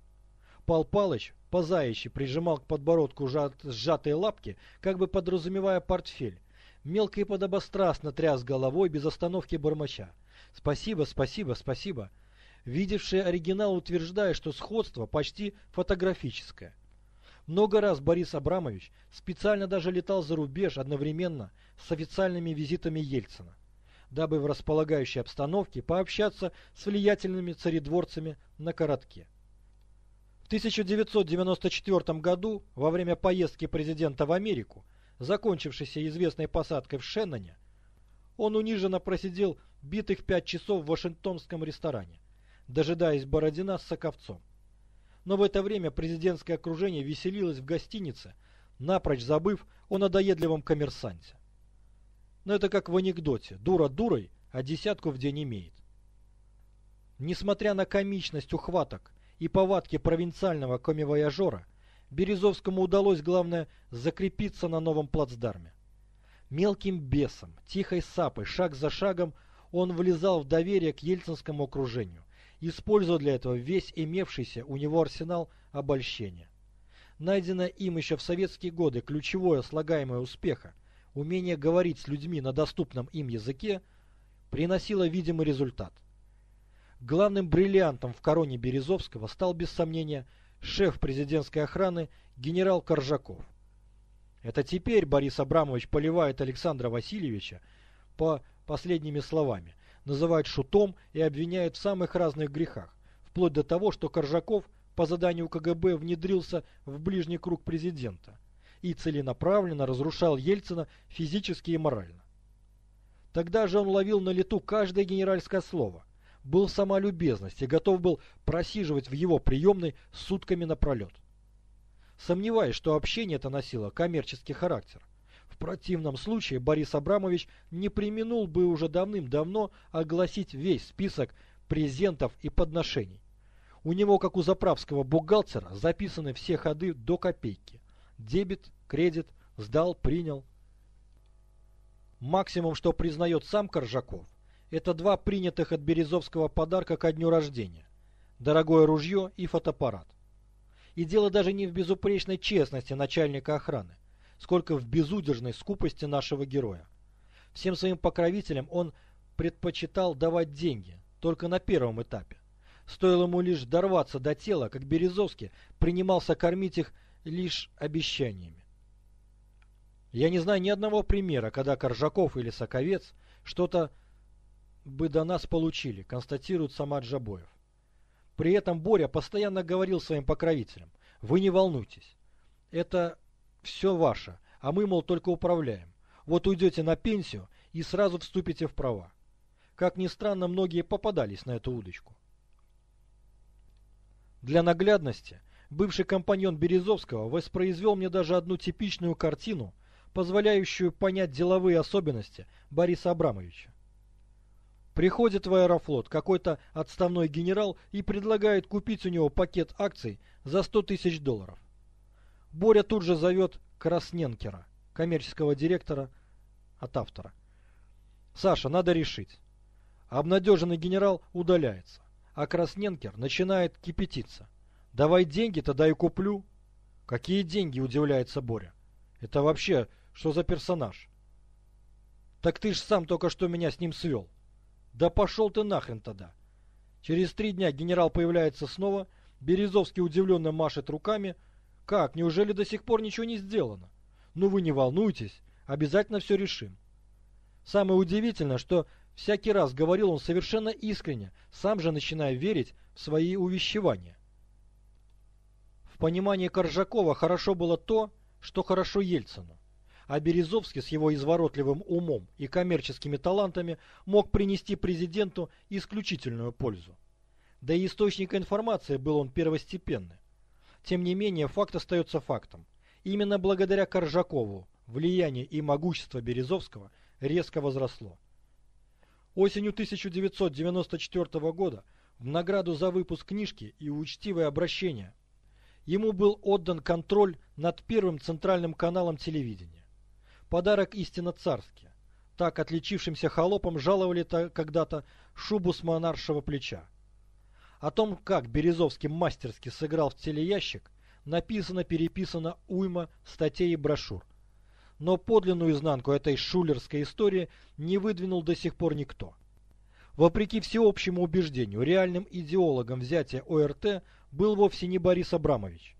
Пал Палыч, позаище, прижимал к подбородку жат- сжатые лапки, как бы подразумевая портфель. Мелко и подобострастно тряс головой, без остановки бормоча. Спасибо, спасибо, спасибо. Видевший оригинал утверждает, что сходство почти фотографическое. Много раз Борис Абрамович специально даже летал за рубеж одновременно с официальными визитами Ельцина, дабы в располагающей обстановке пообщаться с влиятельными царедворцами на коротке. В 1994 году, во время поездки президента в Америку, закончившейся известной посадкой в Шенноне, он униженно просидел битых пять часов в вашингтонском ресторане, дожидаясь Бородина с Соковцом. Но в это время президентское окружение веселилось в гостинице, напрочь забыв о надоедливом коммерсанте. Но это как в анекдоте. Дура дурой, а десятку в день имеет. Несмотря на комичность ухваток и повадки провинциального комивояжера, Березовскому удалось, главное, закрепиться на новом плацдарме. Мелким бесом, тихой сапой, шаг за шагом он влезал в доверие к ельцинскому окружению, используя для этого весь имевшийся у него арсенал обольщения. Найденное им еще в советские годы ключевое слагаемое успеха, умение говорить с людьми на доступном им языке, приносило видимый результат. Главным бриллиантом в короне Березовского стал без сомнения шеф президентской охраны генерал Коржаков. Это теперь Борис Абрамович поливает Александра Васильевича по последними словами, называет шутом и обвиняет в самых разных грехах, вплоть до того, что Коржаков по заданию КГБ внедрился в ближний круг президента и целенаправленно разрушал Ельцина физически и морально. Тогда же он ловил на лету каждое генеральское слово, был любезность и готов был просиживать в его приемной сутками напролет. Сомневаюсь, что общение это носило коммерческий характер. В противном случае Борис Абрамович не применул бы уже давным-давно огласить весь список презентов и подношений. У него, как у заправского бухгалтера, записаны все ходы до копейки. Дебет, кредит, сдал, принял. Максимум, что признает сам Коржаков, это два принятых от Березовского подарка ко дню рождения. Дорогое ружье и фотоаппарат. И дело даже не в безупречной честности начальника охраны, сколько в безудержной скупости нашего героя. Всем своим покровителям он предпочитал давать деньги, только на первом этапе. Стоило ему лишь дорваться до тела, как Березовский принимался кормить их лишь обещаниями. Я не знаю ни одного примера, когда Коржаков или Соковец что-то бы до нас получили, констатирует сама Джабоев. При этом Боря постоянно говорил своим покровителям, вы не волнуйтесь, это все ваше, а мы, мол, только управляем. Вот уйдете на пенсию и сразу вступите в права. Как ни странно, многие попадались на эту удочку. Для наглядности бывший компаньон Березовского воспроизвел мне даже одну типичную картину, позволяющую понять деловые особенности Бориса Абрамовича. Приходит в Аэрофлот какой-то отставной генерал и предлагает купить у него пакет акций за 100 тысяч долларов. Боря тут же зовет Красненкера, коммерческого директора от автора. Саша, надо решить. Обнадеженный генерал удаляется, а Красненкер начинает кипятиться. Давай деньги, тогда и куплю. Какие деньги, удивляется Боря. Это вообще, что за персонаж? Так ты ж сам только что меня с ним свел. Да пошел ты нахрен тогда. Через три дня генерал появляется снова, Березовский удивленно машет руками. Как, неужели до сих пор ничего не сделано? Ну вы не волнуйтесь, обязательно все решим. Самое удивительное, что всякий раз говорил он совершенно искренне, сам же начиная верить в свои увещевания. В понимании Коржакова хорошо было то, что хорошо Ельцину а Березовский с его изворотливым умом и коммерческими талантами мог принести президенту исключительную пользу. Да и источник информации был он первостепенный. Тем не менее, факт остается фактом. Именно благодаря Коржакову влияние и могущество Березовского резко возросло. Осенью 1994 года в награду за выпуск книжки и учтивое обращение ему был отдан контроль над первым центральным каналом телевидения. Подарок истинно царский. Так отличившимся холопам жаловали когда-то шубу с монаршего плеча. О том, как Березовский мастерски сыграл в телеящик, написано-переписано уйма статей и брошюр. Но подлинную изнанку этой шулерской истории не выдвинул до сих пор никто. Вопреки всеобщему убеждению, реальным идеологом взятия ОРТ был вовсе не Борис Абрамович.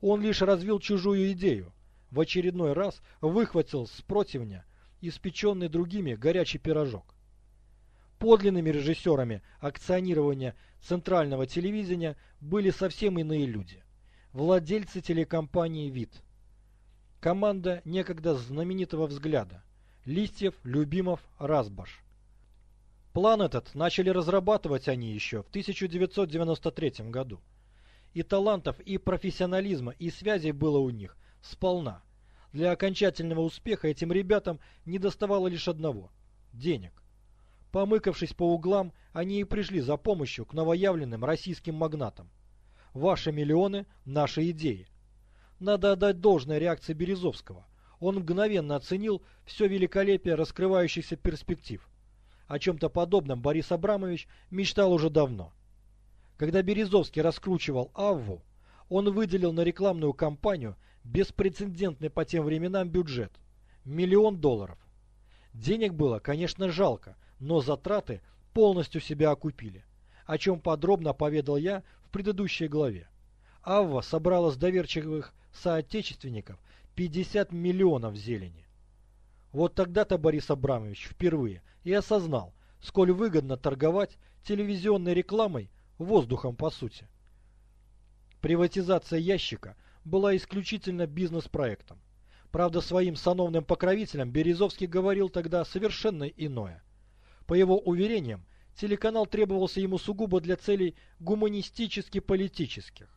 Он лишь развил чужую идею, в очередной раз выхватил с противня испеченный другими горячий пирожок. Подлинными режиссерами акционирования центрального телевидения были совсем иные люди. Владельцы телекомпании «Вид». Команда некогда знаменитого взгляда. Листьев, Любимов, Разбаш. План этот начали разрабатывать они еще в 1993 году. И талантов, и профессионализма, и связей было у них сполна. Для окончательного успеха этим ребятам не доставало лишь одного – денег. Помыкавшись по углам, они и пришли за помощью к новоявленным российским магнатам. Ваши миллионы – наши идеи. Надо отдать должное реакции Березовского. Он мгновенно оценил все великолепие раскрывающихся перспектив. О чем-то подобном Борис Абрамович мечтал уже давно. Когда Березовский раскручивал Авву, он выделил на рекламную кампанию беспрецедентный по тем временам бюджет – миллион долларов. Денег было, конечно, жалко, но затраты полностью себя окупили, о чем подробно поведал я в предыдущей главе. Авва собрала с доверчивых соотечественников 50 миллионов зелени. Вот тогда-то Борис Абрамович впервые и осознал, сколь выгодно торговать телевизионной рекламой воздухом по сути. Приватизация ящика была исключительно бизнес-проектом. Правда, своим сановным покровителям Березовский говорил тогда совершенно иное. По его уверениям, телеканал требовался ему сугубо для целей гуманистически-политических.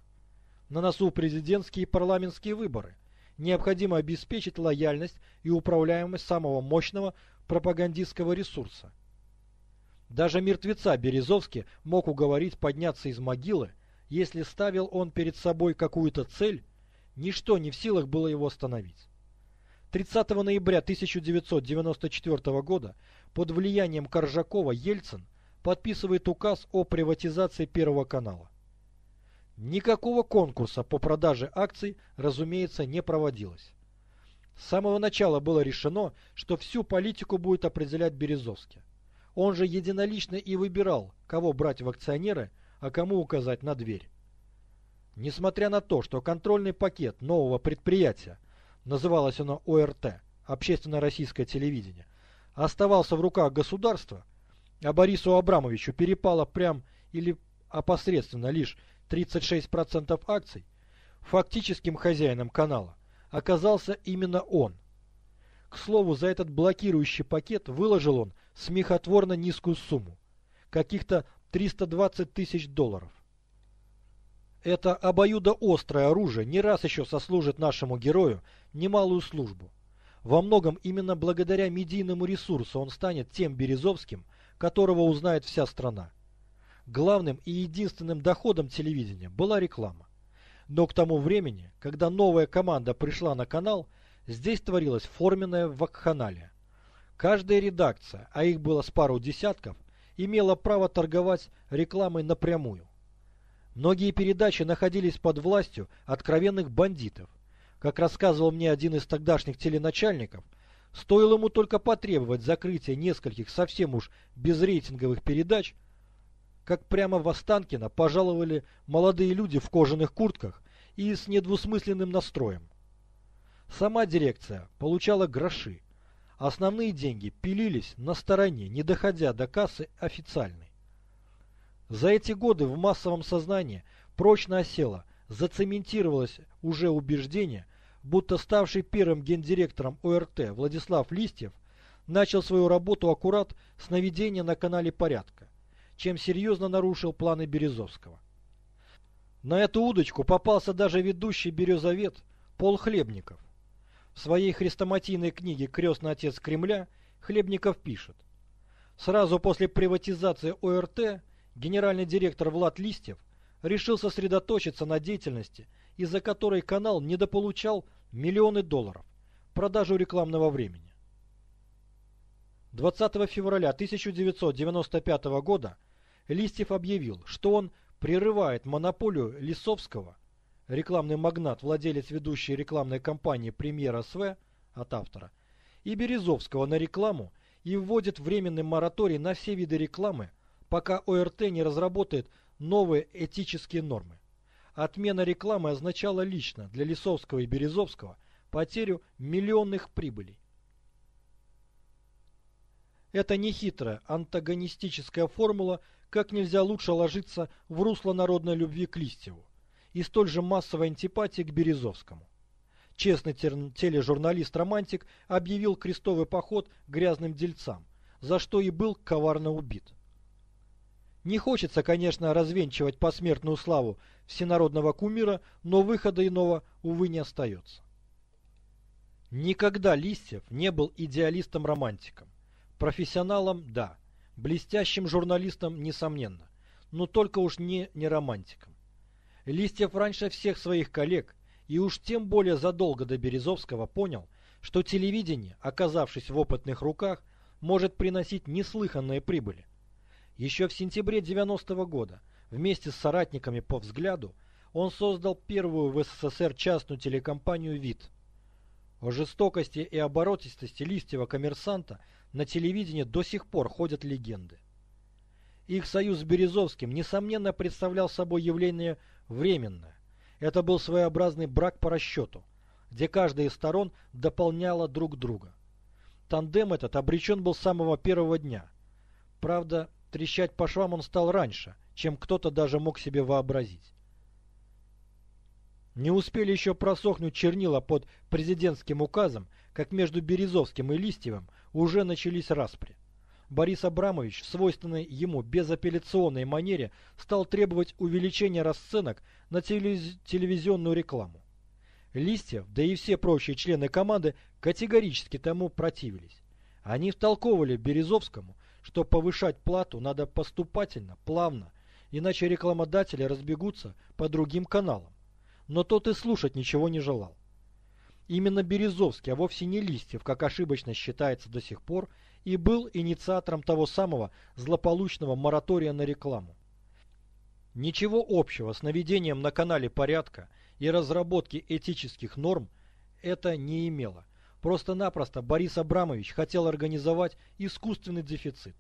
На носу президентские и парламентские выборы. Необходимо обеспечить лояльность и управляемость самого мощного пропагандистского ресурса. Даже мертвеца Березовский мог уговорить подняться из могилы, если ставил он перед собой какую-то цель, ничто не в силах было его остановить. 30 ноября 1994 года под влиянием Коржакова Ельцин подписывает указ о приватизации Первого канала. Никакого конкурса по продаже акций, разумеется, не проводилось. С самого начала было решено, что всю политику будет определять Березовский. Он же единолично и выбирал, кого брать в акционеры, а кому указать на дверь. Несмотря на то, что контрольный пакет нового предприятия, называлось оно ОРТ, Общественно-российское телевидение, оставался в руках государства, а Борису Абрамовичу перепало прям или опосредственно лишь 36% акций, фактическим хозяином канала оказался именно он. К слову, за этот блокирующий пакет выложил он смехотворно низкую сумму, каких-то 320 тысяч долларов. Это обоюдоострое оружие не раз еще сослужит нашему герою немалую службу. Во многом именно благодаря медийному ресурсу он станет тем Березовским, которого узнает вся страна. Главным и единственным доходом телевидения была реклама. Но к тому времени, когда новая команда пришла на канал, здесь творилась форменная вакханалия. Каждая редакция, а их было с пару десятков, имела право торговать рекламой напрямую. Многие передачи находились под властью откровенных бандитов. Как рассказывал мне один из тогдашних теленачальников, стоило ему только потребовать закрытия нескольких совсем уж безрейтинговых передач, как прямо в Останкино пожаловали молодые люди в кожаных куртках и с недвусмысленным настроем. Сама дирекция получала гроши. Основные деньги пилились на стороне, не доходя до кассы официальной. За эти годы в массовом сознании прочно осело, зацементировалось уже убеждение, будто ставший первым гендиректором ОРТ Владислав Листьев начал свою работу аккурат с наведения на канале порядка, чем серьезно нарушил планы Березовского. На эту удочку попался даже ведущий Березовет Пол Хлебников. В своей хрестоматийной книге «Крестный отец Кремля» Хлебников пишет. Сразу после приватизации ОРТ генеральный директор Влад Листьев решил сосредоточиться на деятельности, из-за которой канал недополучал миллионы долларов, продажу рекламного времени. 20 февраля 1995 года Листьев объявил, что он прерывает монополию Лисовского, рекламный магнат, владелец ведущей рекламной кампании «Премьер СВ» от автора, и Березовского на рекламу и вводит временный мораторий на все виды рекламы, пока ОРТ не разработает новые этические нормы. отмена рекламы означала лично для Лисовского и Березовского потерю миллионных прибылей. Эта нехитрая антагонистическая формула как нельзя лучше ложится в русло народной любви к Листьеву и столь же массовой антипатии к Березовскому. Честный тележурналист-романтик объявил крестовый поход грязным дельцам, за что и был коварно убит. Не хочется, конечно, развенчивать посмертную славу всенародного кумира, но выхода иного, увы, не остается. Никогда Листьев не был идеалистом-романтиком. Профессионалом – да, блестящим журналистом – несомненно, но только уж не, не романтиком. Листьев раньше всех своих коллег и уж тем более задолго до Березовского понял, что телевидение, оказавшись в опытных руках, может приносить неслыханные прибыли. Еще в сентябре 90 -го года вместе с соратниками по взгляду он создал первую в СССР частную телекомпанию «ВИД». О жестокости и оборотистости Листьева коммерсанта на телевидении до сих пор ходят легенды. Их союз с Березовским, несомненно, представлял собой явление временное. Это был своеобразный брак по расчету, где каждая из сторон дополняла друг друга. Тандем этот обречен был с самого первого дня. Правда, трещать по швам он стал раньше, чем кто-то даже мог себе вообразить. Не успели еще просохнуть чернила под президентским указом, как между Березовским и Листьевым уже начались распри. Борис Абрамович, свойственный ему безапелляционной манере, стал требовать увеличения расценок на телевизионную рекламу. Листьев, да и все прочие члены команды категорически тому противились. Они втолковывали Березовскому, что повышать плату надо поступательно, плавно, иначе рекламодатели разбегутся по другим каналам. Но тот и слушать ничего не желал. Именно Березовский, а вовсе не Листьев, как ошибочно считается до сих пор, и был инициатором того самого злополучного моратория на рекламу. Ничего общего с наведением на канале порядка и разработки этических норм это не имело. Просто-напросто Борис Абрамович хотел организовать искусственный дефицит.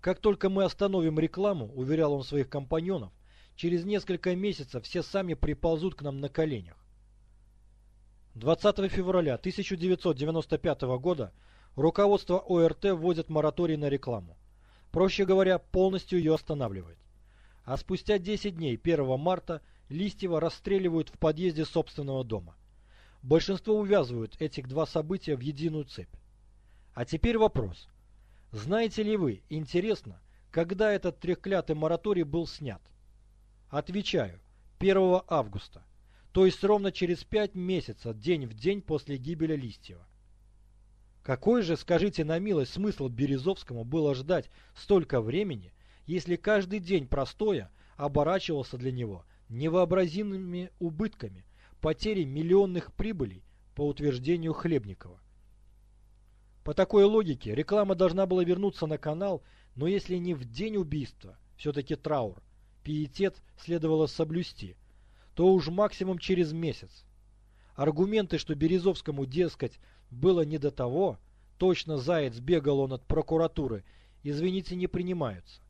Как только мы остановим рекламу, уверял он своих компаньонов, через несколько месяцев все сами приползут к нам на коленях. 20 февраля 1995 года руководство ОРТ вводит мораторий на рекламу. Проще говоря, полностью ее останавливает. А спустя 10 дней, 1 марта, Листьева расстреливают в подъезде собственного дома. Большинство увязывают этих два события в единую цепь. А теперь вопрос. Знаете ли вы, интересно, когда этот трехклятый мораторий был снят? Отвечаю, 1 августа, то есть ровно через 5 месяцев, день в день после гибели Листьева. Какой же, скажите на милость, смысл Березовскому было ждать столько времени, если каждый день простоя оборачивался для него невообразимыми убытками, потерей миллионных прибылей по утверждению Хлебникова? По такой логике реклама должна была вернуться на канал, но если не в день убийства, все-таки траур, пиетет следовало соблюсти, то уж максимум через месяц. Аргументы, что Березовскому, дескать, было не до того, точно заяц бегал он от прокуратуры, извините, не принимаются.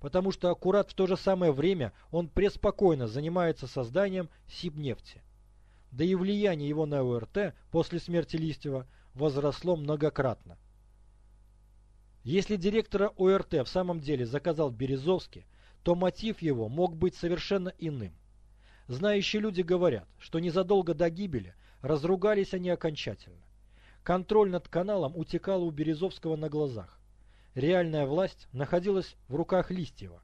Потому что аккурат в то же самое время он преспокойно занимается созданием Сибнефти. Да и влияние его на ОРТ после смерти Листьева возросло многократно. Если директора ОРТ в самом деле заказал Березовский, то мотив его мог быть совершенно иным. Знающие люди говорят, что незадолго до гибели разругались они окончательно. Контроль над каналом утекал у Березовского на глазах. Реальная власть находилась в руках Листьева.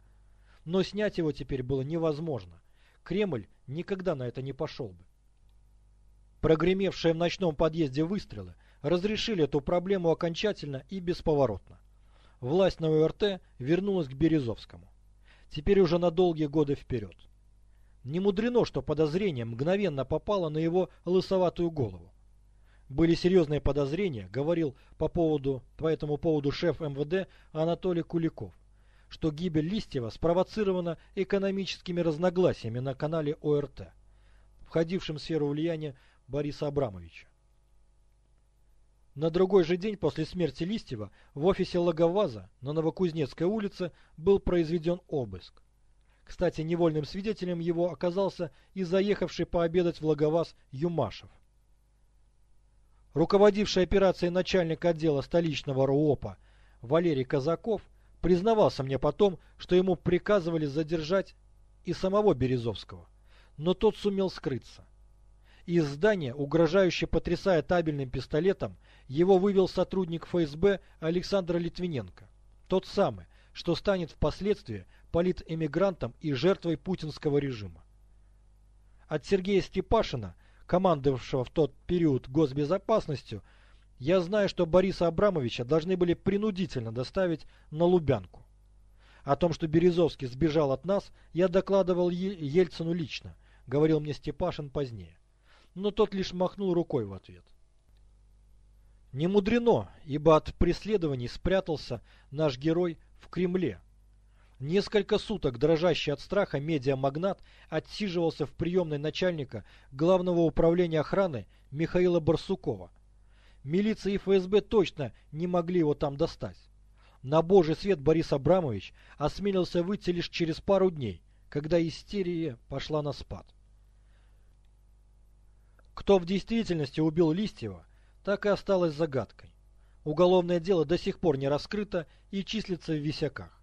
Но снять его теперь было невозможно. Кремль никогда на это не пошел бы. Прогремевшие в ночном подъезде выстрелы разрешили эту проблему окончательно и бесповоротно. Власть на ОРТ вернулась к Березовскому. Теперь уже на долгие годы вперед. Не мудрено, что подозрение мгновенно попало на его лысоватую голову. Были серьезные подозрения, говорил по, поводу, по этому поводу шеф МВД Анатолий Куликов, что гибель Листьева спровоцирована экономическими разногласиями на канале ОРТ, входившем в сферу влияния Бориса Абрамовича. На другой же день после смерти Листьева в офисе Логоваза на Новокузнецкой улице был произведен обыск. Кстати, невольным свидетелем его оказался и заехавший пообедать в Логоваз Юмашев. Руководивший операцией начальник отдела столичного РУОПа Валерий Казаков признавался мне потом, что ему приказывали задержать и самого Березовского, но тот сумел скрыться. Из здания, угрожающе потрясая табельным пистолетом, его вывел сотрудник ФСБ Александр Литвиненко. Тот самый, что станет впоследствии политэмигрантом и жертвой путинского режима. От Сергея Степашина, командовавшего в тот период госбезопасностью, я знаю, что Бориса Абрамовича должны были принудительно доставить на Лубянку. О том, что Березовский сбежал от нас, я докладывал Ельцину лично, говорил мне Степашин позднее. Но тот лишь махнул рукой в ответ. Не мудрено, ибо от преследований спрятался наш герой в Кремле. Несколько суток, дрожащий от страха, медиамагнат отсиживался в приемной начальника Главного управления охраны Михаила Барсукова. Милиция и ФСБ точно не могли его там достать. На божий свет Борис Абрамович осмелился выйти лишь через пару дней, когда истерия пошла на спад. Кто в действительности убил Листьева, так и осталось загадкой. Уголовное дело до сих пор не раскрыто и числится в висяках.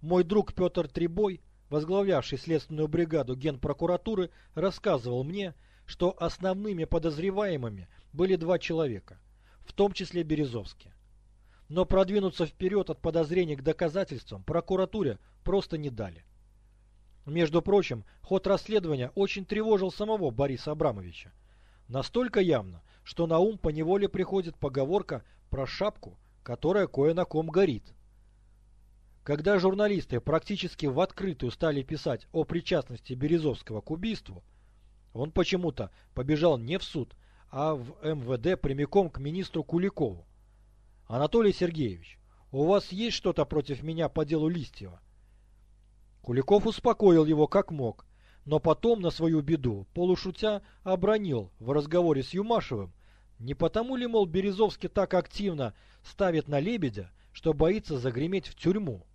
Мой друг Петр Трибой, возглавлявший следственную бригаду Генпрокуратуры, рассказывал мне, что основными подозреваемыми были два человека, в том числе Березовский. Но продвинуться вперед от подозрений к доказательствам прокуратуре просто не дали. Между прочим, ход расследования очень тревожил самого Бориса Абрамовича. Настолько явно, что на ум поневоле приходит поговорка про шапку, которая кое на ком горит. Когда журналисты практически в открытую стали писать о причастности Березовского к убийству, он почему-то побежал не в суд, а в МВД прямиком к министру Куликову. Анатолий Сергеевич, у вас есть что-то против меня по делу Листьева? Куликов успокоил его как мог, но потом, на свою беду, полушутя обронил в разговоре с Юмашевым, не потому ли, мол, Березовский так активно ставит на лебедя, что боится загреметь в тюрьму?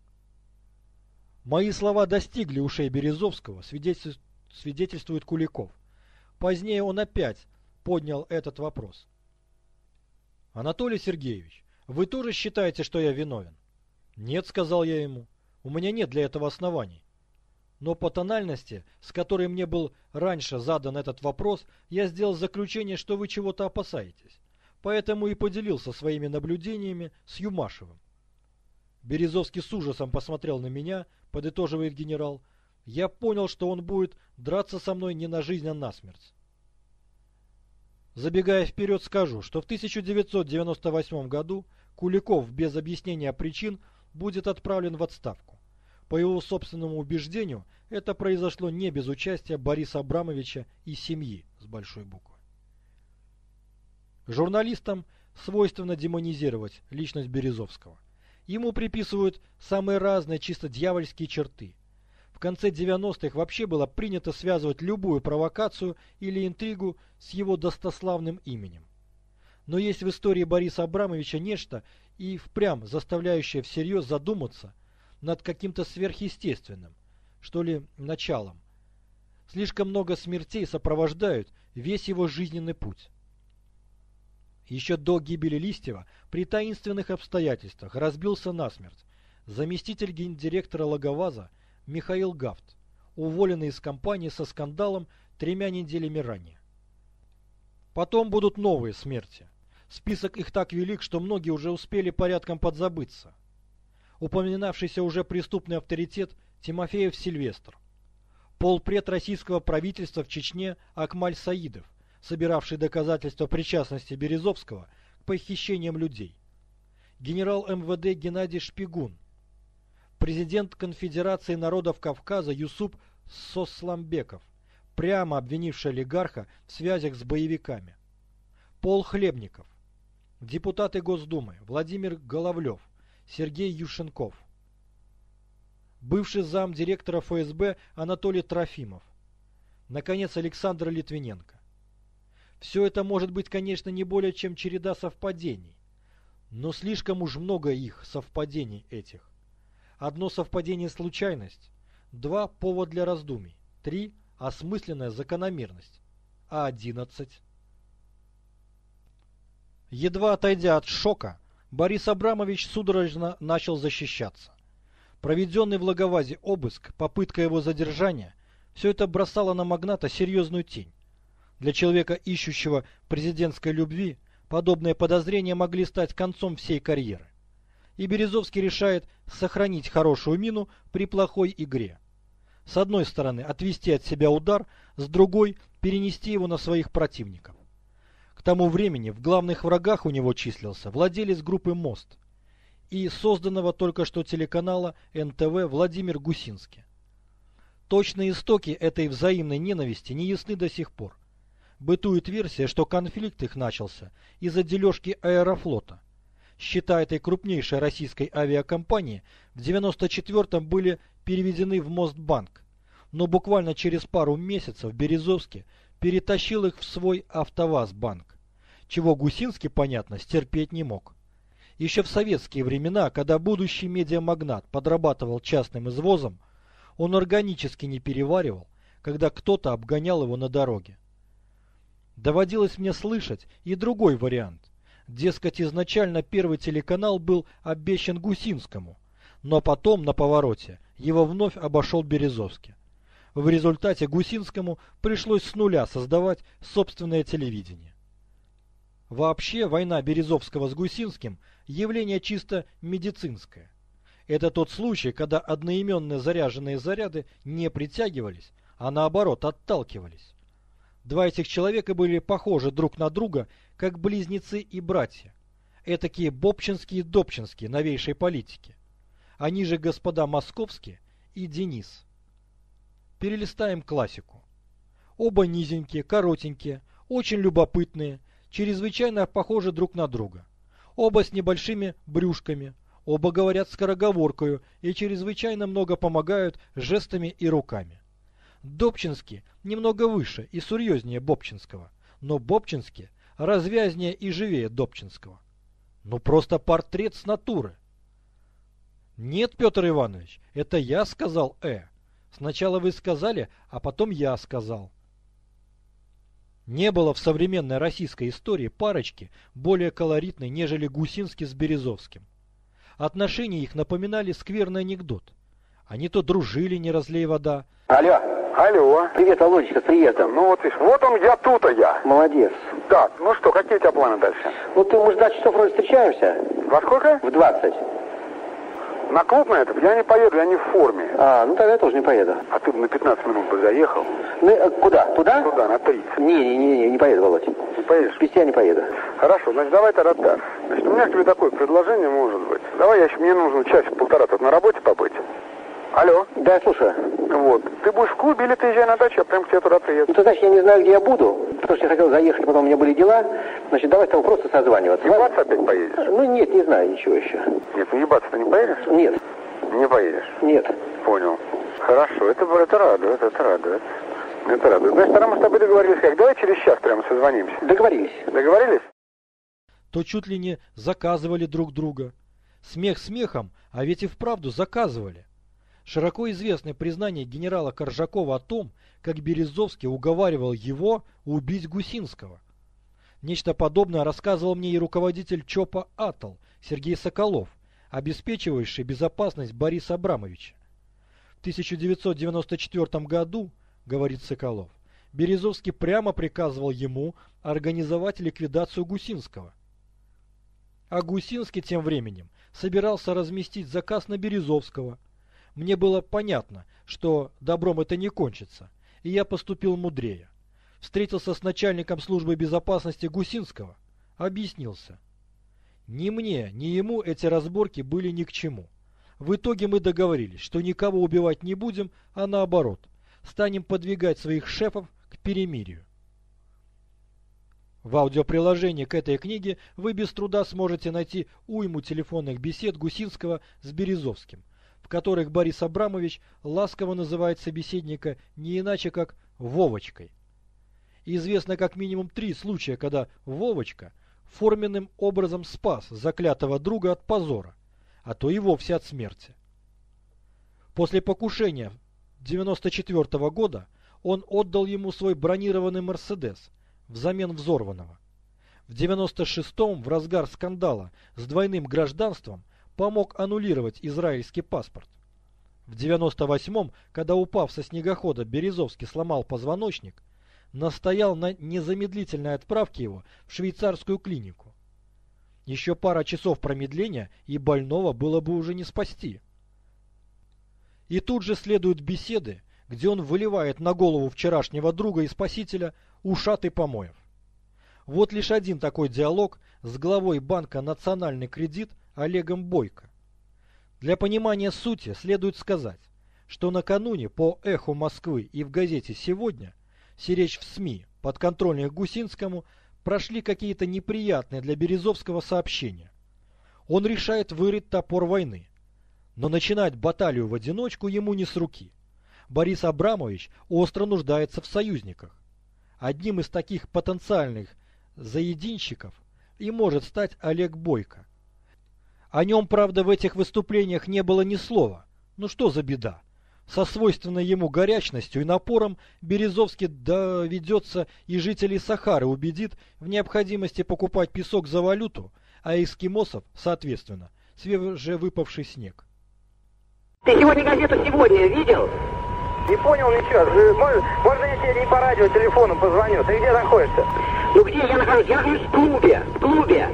Мои слова достигли ушей Березовского, свидетельствует Куликов. Позднее он опять поднял этот вопрос. Анатолий Сергеевич, вы тоже считаете, что я виновен? Нет, сказал я ему. У меня нет для этого оснований. Но по тональности, с которой мне был раньше задан этот вопрос, я сделал заключение, что вы чего-то опасаетесь. Поэтому и поделился своими наблюдениями с Юмашевым. Березовский с ужасом посмотрел на меня, подытоживает генерал. Я понял, что он будет драться со мной не на жизнь, а на смерть. Забегая вперед, скажу, что в 1998 году Куликов без объяснения причин будет отправлен в отставку. По его собственному убеждению, это произошло не без участия Бориса Абрамовича и семьи с большой буквы. Журналистам свойственно демонизировать личность Березовского. Ему приписывают самые разные чисто дьявольские черты. В конце 90-х вообще было принято связывать любую провокацию или интригу с его достославным именем. Но есть в истории Бориса Абрамовича нечто и впрямь заставляющее всерьез задуматься над каким-то сверхъестественным, что ли, началом. Слишком много смертей сопровождают весь его жизненный путь. Еще до гибели Листьева при таинственных обстоятельствах разбился насмерть заместитель гендиректора Логоваза Михаил Гафт, уволенный из компании со скандалом тремя неделями ранее. Потом будут новые смерти. Список их так велик, что многие уже успели порядком подзабыться. Упоминавшийся уже преступный авторитет Тимофеев Сильвестр. Полпред российского правительства в Чечне Акмаль Саидов, собиравший доказательства причастности Березовского к похищениям людей. Генерал МВД Геннадий Шпигун. Президент Конфедерации народов Кавказа Юсуп Сосламбеков, прямо обвинивший олигарха в связях с боевиками. Пол Хлебников. Депутаты Госдумы Владимир Головлев, Сергей Юшенков. Бывший зам директора ФСБ Анатолий Трофимов. Наконец, Александр Литвиненко. Все это может быть, конечно, не более чем череда совпадений. Но слишком уж много их, совпадений этих. Одно совпадение – случайность, 2. Повод для раздумий. 3. Осмысленная закономерность. А 11. Едва отойдя от шока, Борис Абрамович судорожно начал защищаться. Проведенный в Лаговазе обыск, попытка его задержания – все это бросало на магната серьезную тень. Для человека, ищущего президентской любви, подобные подозрения могли стать концом всей карьеры. И Березовский решает сохранить хорошую мину при плохой игре. С одной стороны, отвести от себя удар, с другой – перенести его на своих противников. К тому времени в главных врагах у него числился владелец группы «Мост» и созданного только что телеканала НТВ Владимир Гусинский. Точные истоки этой взаимной ненависти не ясны до сих пор. Бытует версия, что конфликт их начался из-за дележки аэрофлота. Счета этой крупнейшей российской авиакомпании в 94-м были переведены в Мостбанк, но буквально через пару месяцев Березовский перетащил их в свой АвтоВАЗ-банк, чего Гусинский, понятно, стерпеть не мог. Еще в советские времена, когда будущий медиамагнат подрабатывал частным извозом, он органически не переваривал, когда кто-то обгонял его на дороге. Доводилось мне слышать и другой вариант. Дескать, изначально первый телеканал был обещан Гусинскому, но потом на повороте его вновь обошел Березовский. В результате Гусинскому пришлось с нуля создавать собственное телевидение. Вообще, война Березовского с Гусинским – явление чисто медицинское. Это тот случай, когда одноименные заряженные заряды не притягивались, а наоборот отталкивались. Два этих человека были похожи друг на друга, как близнецы и братья. Этакие Бобчинские и Добчинские новейшей политики. Они же господа Московские и Денис. Перелистаем классику. Оба низенькие, коротенькие, очень любопытные, чрезвычайно похожи друг на друга. Оба с небольшими брюшками, оба говорят скороговоркою и чрезвычайно много помогают жестами и руками. Добчинский немного выше и серьезнее Бобчинского, но Бобчинский развязнее и живее Добчинского. Ну просто портрет с натуры. Нет, Петр Иванович, это я сказал «э». Сначала вы сказали, а потом я сказал. Не было в современной российской истории парочки более колоритной, нежели Гусинский с Березовским. Отношения их напоминали скверный анекдот. Они то дружили, не разлей вода. Алло. Алло. Привет, Володечка, с приездом. Ну вот вот он, я тут, а я. Молодец. Так, ну что, какие у тебя планы дальше? Ну ты, может, 20 часов вроде встречаемся? Во сколько? В 20. На клуб на это? Я не поеду, я не в форме. А, ну тогда я тоже не поеду. А ты бы на 15 минут бы заехал. Ну, э, куда? Туда? Туда, на 30. Не, не, не, не, не поеду, Володь. Не поедешь? Без тебя не поеду. Хорошо, значит, давай тогда так. Значит, у меня к тебе такое предложение может быть. Давай я еще, мне нужно часик-полтора тут на работе побыть. Алло. Да, я слушаю. Вот. Ты будешь в клубе или ты езжай на дачу, я прям к тебе туда приеду. Ну, ты знаешь, я не знаю, где я буду, потому что я хотел заехать, потом у меня были дела. Значит, давай с тобой просто созваниваться. Ебаться опять поедешь? Ну, нет, не знаю ничего еще. Нет, ну ебаться ты не поедешь? Нет, Не поедешь. нет. Понял. Хорошо, это, это радует, это радует. Это радует. Значит, тогда мы с тобой договорились как? Давай через час прямо созвонимся. Договорились. Договорились? То чуть ли не заказывали друг друга. Смех смехом, а ведь и вправду заказывали. Широко известное признание генерала Коржакова о том, как Березовский уговаривал его убить Гусинского. Нечто подобное рассказывал мне и руководитель ЧОПа «Атл» Сергей Соколов, обеспечивающий безопасность Бориса Абрамовича. В 1994 году, говорит Соколов, Березовский прямо приказывал ему организовать ликвидацию Гусинского. А Гусинский тем временем собирался разместить заказ на Березовского. Мне было понятно, что добром это не кончится, и я поступил мудрее. Встретился с начальником службы безопасности Гусинского, объяснился. Ни мне, ни ему эти разборки были ни к чему. В итоге мы договорились, что никого убивать не будем, а наоборот, станем подвигать своих шефов к перемирию. В аудиоприложении к этой книге вы без труда сможете найти уйму телефонных бесед Гусинского с Березовским, которых Борис Абрамович ласково называет собеседника не иначе как «Вовочкой». Известно как минимум три случая, когда Вовочка форменным образом спас заклятого друга от позора, а то и вовсе от смерти. После покушения 1994 года он отдал ему свой бронированный «Мерседес» взамен взорванного. В 96-м, в разгар скандала с двойным гражданством, помог аннулировать израильский паспорт. В 98-м, когда упав со снегохода Березовский сломал позвоночник, настоял на незамедлительной отправке его в швейцарскую клинику. Еще пара часов промедления, и больного было бы уже не спасти. И тут же следуют беседы, где он выливает на голову вчерашнего друга и спасителя ушатый помоев. Вот лишь один такой диалог с главой банка «Национальный кредит» Олегом Бойко. Для понимания сути следует сказать, что накануне по «Эху Москвы» и в газете «Сегодня» сиречь в СМИ, подконтрольных Гусинскому, прошли какие-то неприятные для Березовского сообщения. Он решает вырыть топор войны. Но начинать баталию в одиночку ему не с руки. Борис Абрамович остро нуждается в союзниках. Одним из таких потенциальных заединщиков и может стать Олег Бойко. О нем, правда, в этих выступлениях не было ни слова. Ну что за беда? Со свойственной ему горячностью и напором Березовский доведется и жителей Сахары убедит в необходимости покупать песок за валюту, а эскимосов, соответственно, свежевыпавший снег. Ты сегодня газету «Сегодня» видел? Не понял ничего. Можно, можно я тебе не по радио, телефону позвоню? Ты где находишься? Ну где я нахожусь? Я нахожусь в клубе. В клубе.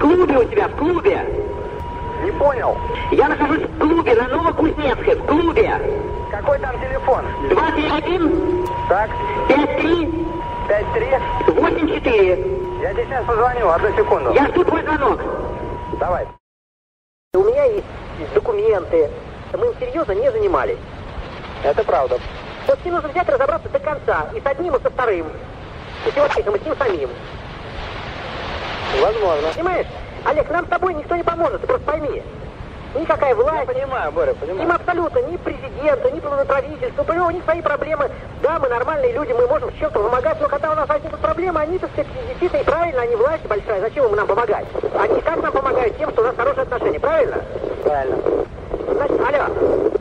Клубе у тебя, в клубе. Не понял. Я нахожусь в клубе на Новокузнецкой, в клубе. Какой там телефон? 231 Так, 53 5-3. 84. Я тебе сейчас позвоню, одну секунду. Я жду твой звонок. Давай. У меня есть документы. Мы им серьезно не занимались. Это правда. Вот с ним нужно взять и разобраться до конца. И с одним, и со вторым. И с его психом, и с ним самим. Возможно. Понимаешь? Олег, нам с тобой никто не поможет, ты просто пойми. Никакая власть. Я понимаю, Боря, Им понимаю. абсолютно ни президента, ни правительства. Понимаешь, у них свои проблемы. Да, мы нормальные люди, мы можем в чем-то помогать, но когда у нас возникнут проблемы, они, так сказать, действительно и правильно, они власть большая, зачем им нам помогать? Они как нам помогают тем, что у нас хорошие отношения, правильно? Правильно. Значит, алло,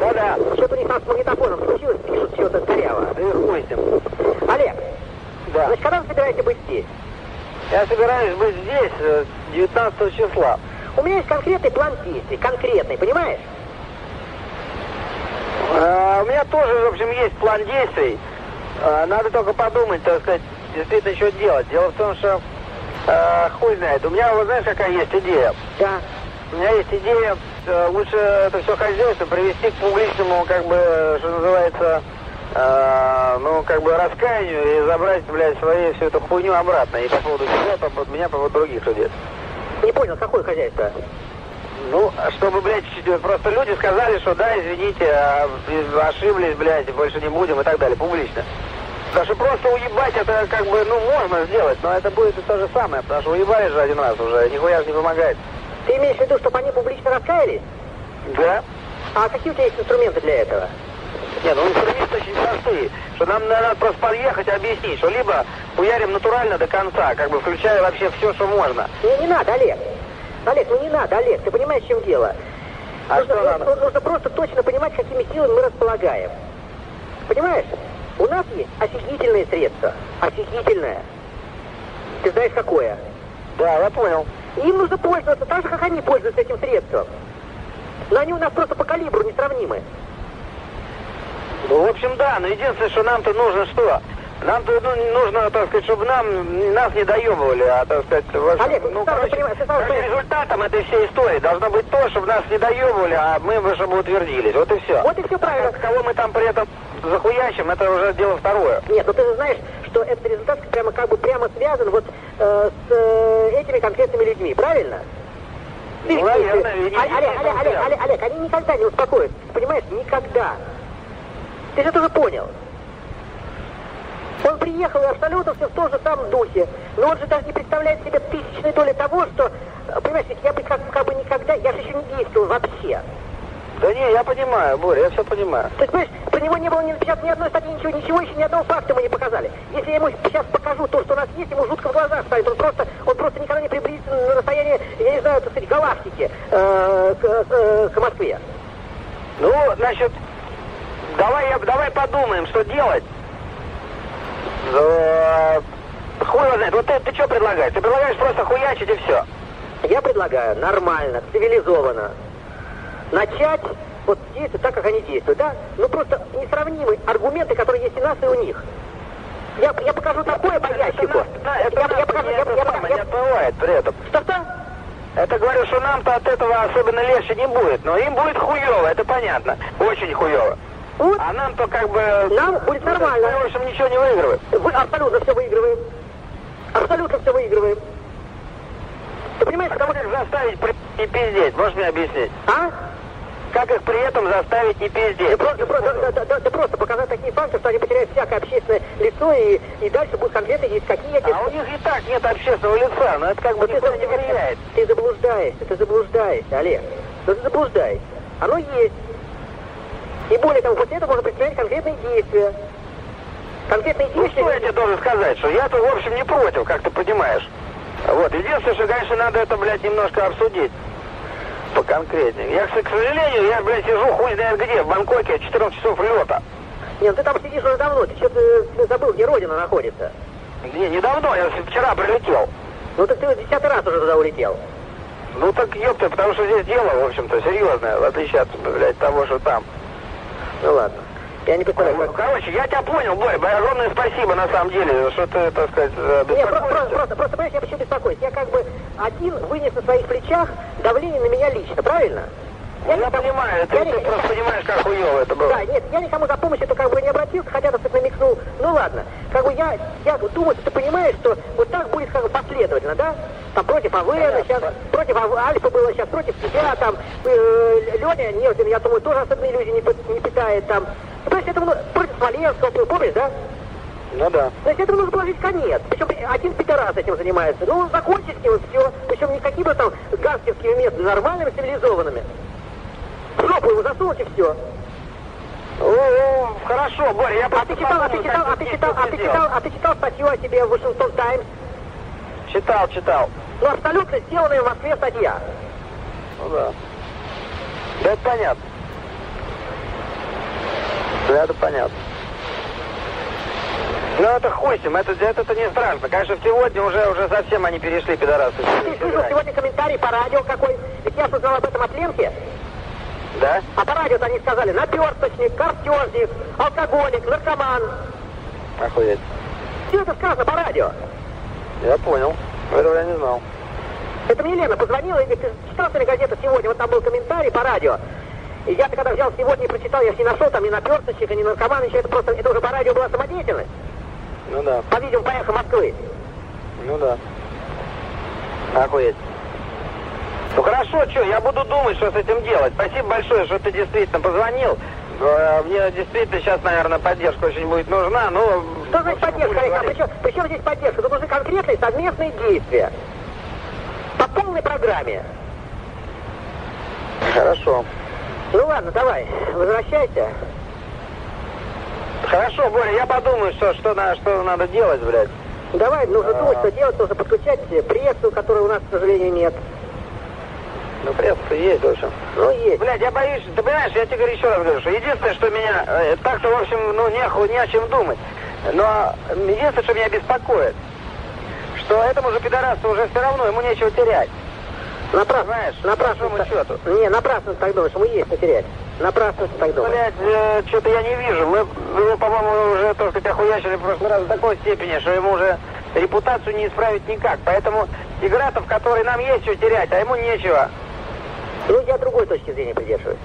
Да-да. что-то у них там с магнитофоном случилось, пишут что-то коряво. С ним. Олег, Да. значит, когда вы собираетесь быть здесь? Я собираюсь быть здесь э, 19 числа. У меня есть конкретный план действий, конкретный, понимаешь? Э, У меня тоже, в общем, есть план действий. Э, Надо только подумать, так сказать, действительно, что делать. Дело в том, что э, хуй знает. У меня, вот знаешь, какая есть идея? Да. У меня есть идея э, лучше это все хозяйство привести к публичному, как бы, что называется, э, ну, как бы раскаянию и забрать, блядь, свои всю эту хуйню обратно. И по поводу себя, по поводу меня, по поводу других людей. Не понял, какое хозяйство? Ну, чтобы, блядь, просто люди сказали, что да, извините, а, ошиблись, блядь, больше не будем и так далее, публично. Потому что просто уебать это как бы, ну, можно сделать, но это будет то же самое, потому что уебали же один раз уже, нихуя же не помогает. Ты имеешь в виду, чтобы они публично раскаялись? Да? А какие у тебя есть инструменты для этого? Нет, ну инструменты очень простые, что нам надо просто подъехать и объяснить, что либо хуярим натурально до конца, как бы включая вообще все, что можно. Не, не надо, Олег. Олег, ну не надо, Олег, ты понимаешь, в чем дело? А нужно, что надо? нужно- нужно просто точно понимать, какими силами мы располагаем. Понимаешь? У нас есть офигительное средство. Офигительное. Ты знаешь, какое? Да, я понял. Им нужно пользоваться так же, как они пользуются этим средством. Но они у нас просто по калибру несравнимы. Ну, в общем, да, но единственное, что нам-то нужно что? Нам-то ну, нужно, так сказать, чтобы нам, нас не доебывали, а, так сказать, в общем, Олег, ну, короче, понимаешь, короче, результатом этой всей истории должно быть то, чтобы нас не доебывали, а мы бы, чтобы утвердились. Вот и все. Вот и все правильно. Кого мы там при этом захуячим, это уже дело второе. Нет, ну ты же знаешь, что этот результат прямо как бы прямо связан вот э, с э, этими конкретными людьми, правильно? Ну, наверное, Олег, Олег, Олег, Олег. Олег, Олег, они никогда не успокоятся, понимаешь, никогда. Же это уже понял. Он приехал и абсолютно все в том же самом духе. Но он же даже не представляет себе тысячной доли того, что, понимаешь, ведь я бы как, как бы никогда, я же еще не действовал вообще. Да не, я понимаю, Боря, я все понимаю. То есть, понимаешь, про него не было ни напечатано ни одной статьи, ничего, ничего еще, ни одного факта мы не показали. Если я ему сейчас покажу то, что у нас есть, ему жутко в глазах станет. Он просто, он просто никогда не приблизится на расстояние, я не знаю, так сказать, галактики э, к, э, к Москве. Ну, значит, давай, я, давай подумаем, что делать. Э, Хуй его знает. Вот ты, ты что предлагаешь? Ты предлагаешь просто хуячить и все. Я предлагаю нормально, цивилизованно начать вот действовать так, как они действуют, да? Ну просто несравнимы аргументы, которые есть и у нас, и у них. Я, я покажу такое по ящику. Да, это я, покажу, я, это я, самое, я- не отбывает при этом. Что-что? Это говорю, что нам-то от этого особенно легче не будет. Но им будет хуево, это понятно. Очень хуево. Вот, А нам-то как бы... Нам будет нормально. Мы, в общем, ничего не выигрываем. вы абсолютно все выигрываем. Абсолютно все выигрываем. Ты понимаешь, Как потому их заставить при... не пиздеть? Можешь мне объяснить? А? Как их при этом заставить не Да пиздеть? просто, просто, да, да, да, да просто показать такие факты, что они потеряют всякое общественное лицо и, и дальше будут конкретно есть какие эти... А у них и так нет общественного лица, но это как бы никуда не влияет. ты заблуждаешься, ты заблуждаешься, Олег. Ну ты заблуждаешься. Оно есть. И более того, после этого можно предпринять конкретные действия. Конкретные Ну действия... что я тебе должен сказать, что я-то, в общем, не против, как ты понимаешь. Вот, единственное, что, конечно, надо это, блядь, немножко обсудить. Поконкретнее. Я, к сожалению, я, блядь, сижу хуй знает где, в Бангкоке, 14 часов лета. Нет, ну ты там сидишь уже давно, ты что-то забыл, где родина находится. Не, недавно, я вчера прилетел. Ну так ты десятый раз уже туда улетел. Ну так ёпта, потому что здесь дело, в общем-то, серьезное, в отличие от, блядь, того, что там. Ну ладно. Я не представляю, Ну. Короче, я тебя понял, Борь, огромное спасибо, на самом деле, что ты, так сказать, э, Нет, просто, просто, просто, просто, понимаешь, я почему беспокоюсь? Я как бы один вынес на своих плечах давление на меня лично, правильно? Я, никому- понимаю, ты, я ты не- просто понимаешь, как хуёво это было. Да, нет, я никому за помощью-то как бы не обратился, хотя так намекнул. Ну ладно, как бы я, я думаю, что ты понимаешь, что вот так будет как бы последовательно, да? Там против АВН, сейчас против Альфа было, сейчас против тебя, там, э, Леня, нет, я думаю, тоже особенно иллюзий не, не питает, там. Ну, То есть это против Смоленского, помнишь, да? Ну да. То есть этому нужно положить конец. Причем один пидорас этим занимается. Ну, закончить с ним все. Причем не какими-то там гангстерскими методами, нормальными, цивилизованными. В жопу его засунуть и все. О, хорошо, Боря, я А ты читал, а ты подумал, читал, а ты читал, а ты читал, а ты читал статью о себе в Вашингтон Таймс? Читал, читал. Ну, абсолютно сделанная в Москве статья. Ну да. Да это понятно. Да это понятно. Ну это хуй с ним, это, это, это не страшно. Конечно, сегодня уже, уже совсем они перешли, пидорасы. Ты слышал сегодня комментарий по радио какой? Ведь я узнал об этом от Ленки. Да? А по радио они сказали наперсточник, картежник, алкоголик, наркоман. Охуеть. Все это сказано по радио. Я понял. Этого я не знал. Это мне Лена позвонила и говорит, ты читал сегодня газету сегодня? Вот там был комментарий по радио. И я когда взял сегодня и прочитал, я же не нашел там ни наперсточника, ни наркомана, ничего. Это просто, это уже по радио была самодеятельность. Ну да, По-видимому, по эхо Москвы. ну да. Охуеть. Ну хорошо, что, я буду думать, что с этим делать. Спасибо большое, что ты действительно позвонил. Э, Мне действительно сейчас, наверное, поддержка очень будет нужна, но... Что значит поддержка, Александр? Причем, причем здесь поддержка? Тут нужны конкретные совместные действия. По полной программе. Хорошо. Ну ладно, давай, возвращайся. Хорошо, Боря, я подумаю, что, что, на, что надо делать, блядь. Давай, нужно думать, что делать, нужно подключать прессу, которой у нас, к сожалению, нет. Ну, пресса есть, в общем. Ну, есть. Блядь, я боюсь, ты понимаешь, я тебе говорю еще раз говорю, что единственное, что меня, э, так-то, в общем, ну, неху, не о чем думать. Но единственное, что меня беспокоит, что этому же пидорасу уже все равно, ему нечего терять. Напрасно, Знаешь, напрасно. по счету. Не, напрасно ты так думаешь, ему есть потерять. Напрасно ты так думаешь. Блядь, э, что-то я не вижу. Мы его, по-моему, уже, так сказать, охуячили в прошлый раз до такой степени, что ему уже репутацию не исправить никак. Поэтому игра-то, в которой нам есть что терять, а ему нечего. Ну, я другой точки зрения придерживаюсь.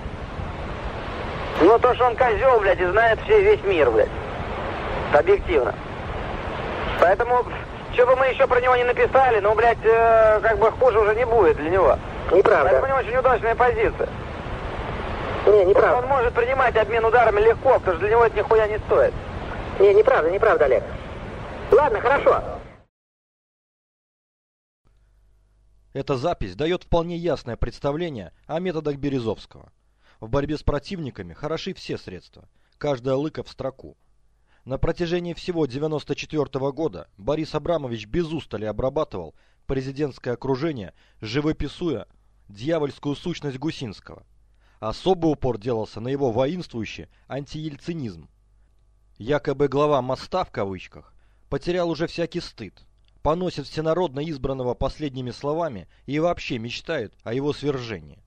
Ну, то, что он козел, блядь, и знает все, весь мир, блядь. Объективно. Поэтому, что бы мы еще про него не написали, ну, блядь, э, как бы хуже уже не будет для него. Неправда. Поэтому у него очень удачная позиция. Не, Он неправда. может принимать обмен ударами легко, потому что для него это нихуя не стоит. Не, неправда, неправда, Олег. Ладно, хорошо. Эта запись дает вполне ясное представление о методах Березовского. В борьбе с противниками хороши все средства, каждая лыка в строку. На протяжении всего 94 года Борис Абрамович без устали обрабатывал президентское окружение, живописуя дьявольскую сущность Гусинского. Особый упор делался на его воинствующий антиельцинизм. Якобы глава «моста» в кавычках потерял уже всякий стыд, поносит всенародно избранного последними словами и вообще мечтает о его свержении.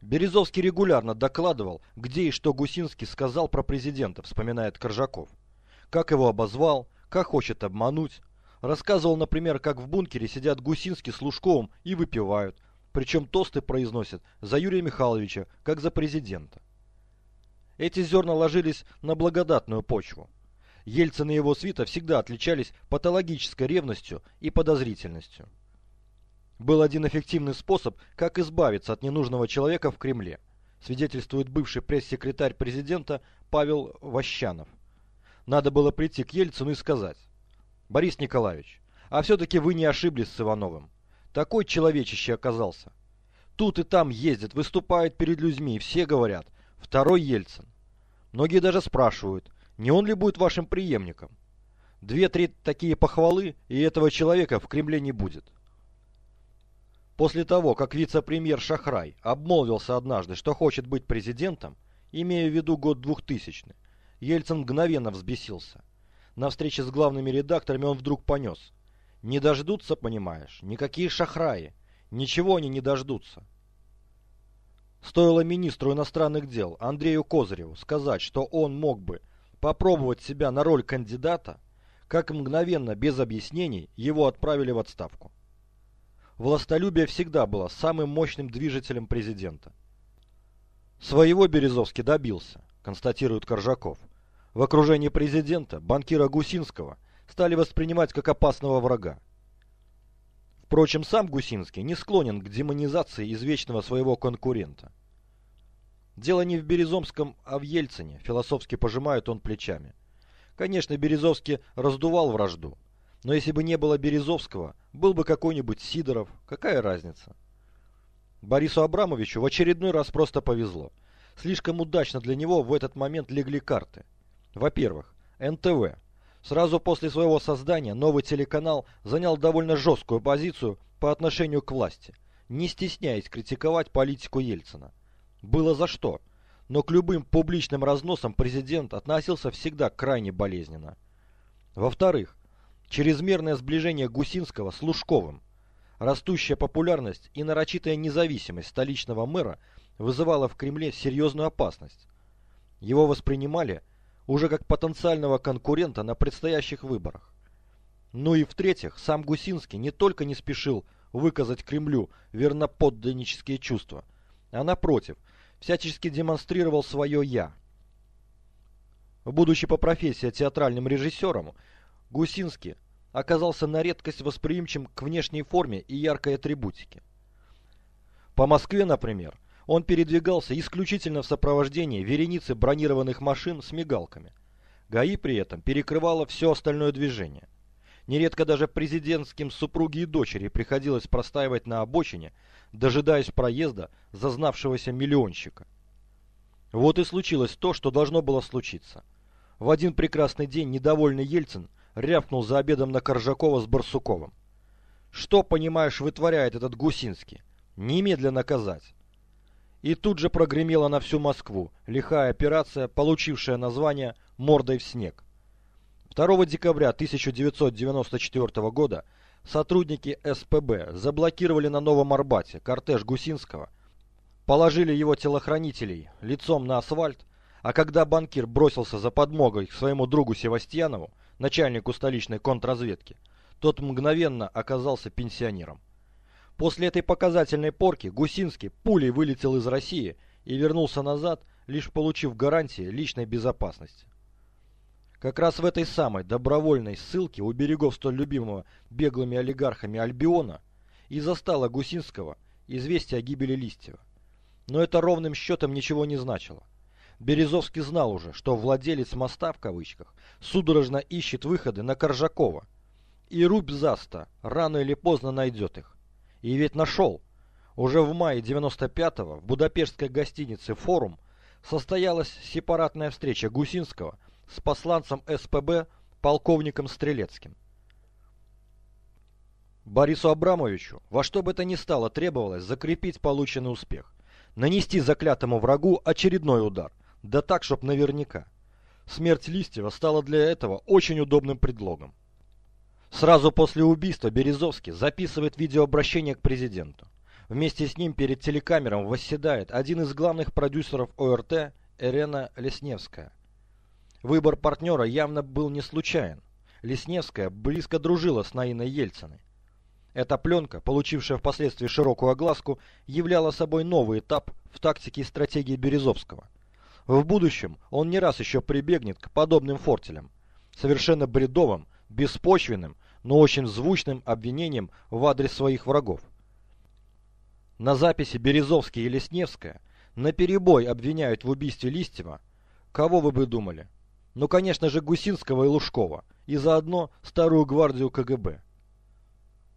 Березовский регулярно докладывал, где и что Гусинский сказал про президента, вспоминает Коржаков. Как его обозвал, как хочет обмануть. Рассказывал, например, как в бункере сидят Гусинский с Лужковым и выпивают, причем тосты произносят за Юрия Михайловича, как за президента. Эти зерна ложились на благодатную почву. Ельцин и его свита всегда отличались патологической ревностью и подозрительностью. Был один эффективный способ, как избавиться от ненужного человека в Кремле, свидетельствует бывший пресс-секретарь президента Павел Ващанов. Надо было прийти к Ельцину и сказать, «Борис Николаевич, а все-таки вы не ошиблись с Ивановым. Такой человечище оказался. Тут и там ездит, выступает перед людьми, все говорят, второй Ельцин. Многие даже спрашивают, не он ли будет вашим преемником? Две-три такие похвалы, и этого человека в Кремле не будет. После того, как вице-премьер Шахрай обмолвился однажды, что хочет быть президентом, имея в виду год 2000 Ельцин мгновенно взбесился. На встрече с главными редакторами он вдруг понес. Не дождутся, понимаешь, никакие шахраи. Ничего они не дождутся. Стоило министру иностранных дел Андрею Козыреву сказать, что он мог бы попробовать себя на роль кандидата, как мгновенно, без объяснений, его отправили в отставку. Властолюбие всегда было самым мощным движителем президента. Своего Березовский добился, констатирует Коржаков. В окружении президента, банкира Гусинского, стали воспринимать как опасного врага. Впрочем, сам Гусинский не склонен к демонизации извечного своего конкурента. Дело не в Березомском, а в Ельцине, философски пожимает он плечами. Конечно, Березовский раздувал вражду, но если бы не было Березовского, был бы какой-нибудь Сидоров, какая разница? Борису Абрамовичу в очередной раз просто повезло. Слишком удачно для него в этот момент легли карты. Во-первых, НТВ, Сразу после своего создания новый телеканал занял довольно жесткую позицию по отношению к власти, не стесняясь критиковать политику Ельцина. Было за что, но к любым публичным разносам президент относился всегда крайне болезненно. Во-вторых, чрезмерное сближение Гусинского с Лужковым, растущая популярность и нарочитая независимость столичного мэра вызывала в Кремле серьезную опасность. Его воспринимали – уже как потенциального конкурента на предстоящих выборах. Ну и в-третьих, сам Гусинский не только не спешил выказать Кремлю верноподданнические чувства, а напротив, всячески демонстрировал свое «я». Будучи по профессии театральным режиссером, Гусинский оказался на редкость восприимчив к внешней форме и яркой атрибутике. По Москве, например, он передвигался исключительно в сопровождении вереницы бронированных машин с мигалками. ГАИ при этом перекрывало все остальное движение. Нередко даже президентским супруги и дочери приходилось простаивать на обочине, дожидаясь проезда зазнавшегося миллионщика. Вот и случилось то, что должно было случиться. В один прекрасный день недовольный Ельцин рявкнул за обедом на Коржакова с Барсуковым. «Что, понимаешь, вытворяет этот Гусинский? Немедленно наказать!» И тут же прогремела на всю Москву лихая операция, получившая название «Мордой в снег». 2 декабря 1994 года сотрудники СПБ заблокировали на Новом Арбате кортеж Гусинского, положили его телохранителей лицом на асфальт, а когда банкир бросился за подмогой к своему другу Севастьянову, начальнику столичной контрразведки, тот мгновенно оказался пенсионером. После этой показательной порки Гусинский пулей вылетел из России и вернулся назад, лишь получив гарантии личной безопасности. Как раз в этой самой добровольной ссылке у берегов столь любимого беглыми олигархами Альбиона и застала Гусинского известие о гибели Листьева. Но это ровным счетом ничего не значило. Березовский знал уже, что владелец моста в кавычках судорожно ищет выходы на Коржакова. И Рубь Заста рано или поздно найдет их. И ведь нашел. Уже в мае 95-го в будапештской гостинице «Форум» состоялась сепаратная встреча Гусинского с посланцем СПБ полковником Стрелецким. Борису Абрамовичу во что бы то ни стало требовалось закрепить полученный успех. Нанести заклятому врагу очередной удар, да так, чтоб наверняка. Смерть Листьева стала для этого очень удобным предлогом. Сразу после убийства Березовский записывает видеообращение к президенту. Вместе с ним перед телекамером восседает один из главных продюсеров ОРТ Ирена Лесневская. Выбор партнера явно был не случайен. Лесневская близко дружила с Наиной Ельциной. Эта пленка, получившая впоследствии широкую огласку, являла собой новый этап в тактике и стратегии Березовского. В будущем он не раз еще прибегнет к подобным фортелям, совершенно бредовым, беспочвенным, но очень звучным обвинением в адрес своих врагов. На записи Березовский и Лесневская наперебой обвиняют в убийстве Листьева. Кого вы бы думали? Ну, конечно же, Гусинского и Лужкова, и заодно старую гвардию КГБ.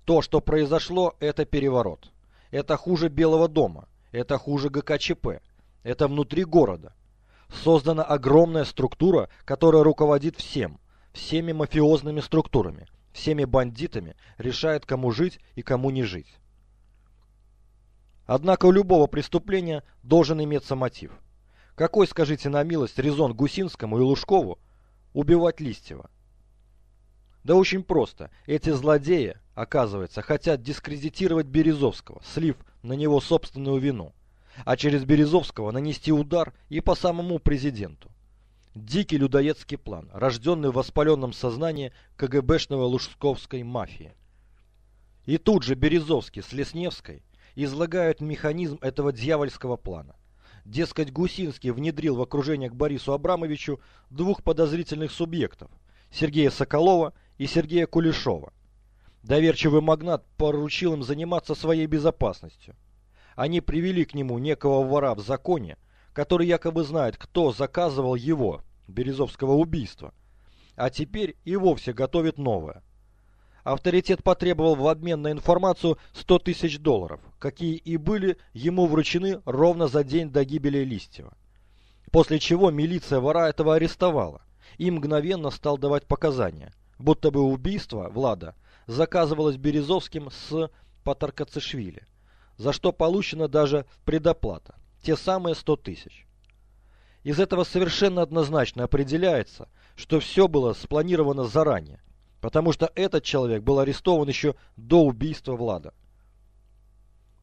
То, что произошло, это переворот. Это хуже Белого дома, это хуже ГКЧП, это внутри города. Создана огромная структура, которая руководит всем, всеми мафиозными структурами, всеми бандитами, решает, кому жить и кому не жить. Однако у любого преступления должен иметься мотив. Какой, скажите на милость, резон Гусинскому и Лужкову убивать Листьева? Да очень просто. Эти злодеи, оказывается, хотят дискредитировать Березовского, слив на него собственную вину, а через Березовского нанести удар и по самому президенту. Дикий людоедский план, рожденный в воспаленном сознании КГБшного лужсковской мафии. И тут же Березовский с Лесневской излагают механизм этого дьявольского плана. Дескать, Гусинский внедрил в окружение к Борису Абрамовичу двух подозрительных субъектов – Сергея Соколова и Сергея Кулешова. Доверчивый магнат поручил им заниматься своей безопасностью. Они привели к нему некого вора в законе, который якобы знает, кто заказывал его, Березовского убийства, а теперь и вовсе готовит новое. Авторитет потребовал в обмен на информацию 100 тысяч долларов, какие и были ему вручены ровно за день до гибели Листьева. После чего милиция вора этого арестовала и мгновенно стал давать показания, будто бы убийство Влада заказывалось Березовским с Патаркацишвили, за что получена даже предоплата, те самые 100 тысяч. Из этого совершенно однозначно определяется, что все было спланировано заранее, потому что этот человек был арестован еще до убийства Влада.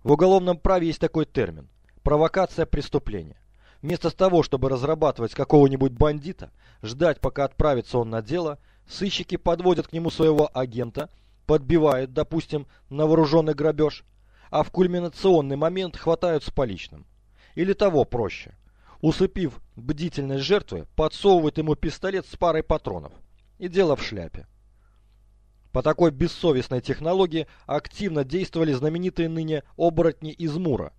В уголовном праве есть такой термин – провокация преступления. Вместо того, чтобы разрабатывать какого-нибудь бандита, ждать, пока отправится он на дело, сыщики подводят к нему своего агента, подбивают, допустим, на вооруженный грабеж, а в кульминационный момент хватают с поличным. Или того проще. Усыпив бдительность жертвы, подсовывают ему пистолет с парой патронов. И дело в шляпе. По такой бессовестной технологии активно действовали знаменитые ныне оборотни из Мура.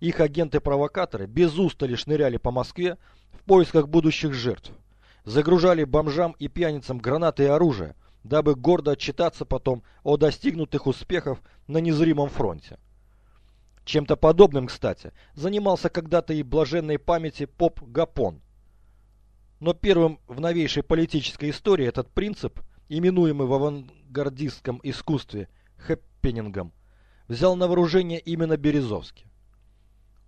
Их агенты-провокаторы без устали шныряли по Москве в поисках будущих жертв. Загружали бомжам и пьяницам гранаты и оружие, дабы гордо отчитаться потом о достигнутых успехах на незримом фронте. Чем-то подобным, кстати, занимался когда-то и блаженной памяти поп Гапон. Но первым в новейшей политической истории этот принцип, именуемый в авангардистском искусстве хэппенингом, взял на вооружение именно Березовский.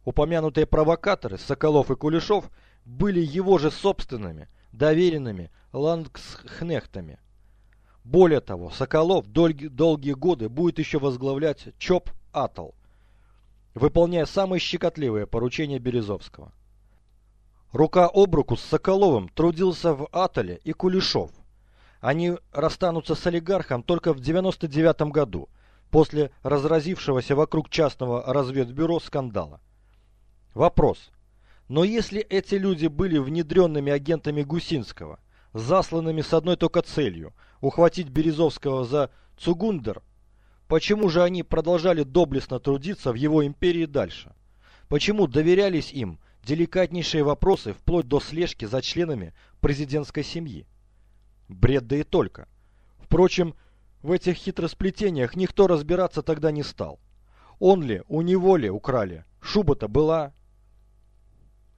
Упомянутые провокаторы Соколов и Кулешов были его же собственными, доверенными лангсхнехтами. Более того, Соколов долги, долгие годы будет еще возглавлять ЧОП «Атл», выполняя самые щекотливые поручения Березовского. Рука об руку с Соколовым трудился в Атоле и Кулешов. Они расстанутся с олигархом только в 99 году, после разразившегося вокруг частного разведбюро скандала. Вопрос. Но если эти люди были внедренными агентами Гусинского, засланными с одной только целью – ухватить Березовского за Цугундер, почему же они продолжали доблестно трудиться в его империи дальше? Почему доверялись им деликатнейшие вопросы вплоть до слежки за членами президентской семьи? Бред да и только. Впрочем, в этих хитросплетениях никто разбираться тогда не стал. Он ли, у него ли украли? Шуба-то была.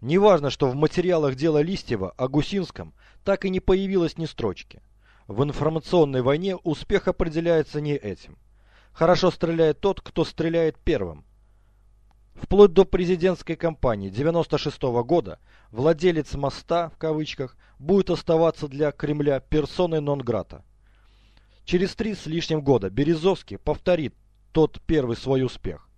Неважно, что в материалах дела Листьева о Гусинском так и не появилось ни строчки. В информационной войне успех определяется не этим. Хорошо стреляет тот, кто стреляет первым. Вплоть до президентской кампании 96 -го года владелец моста, в кавычках, будет оставаться для Кремля персоной нон-грата. Через три с лишним года Березовский повторит тот первый свой успех.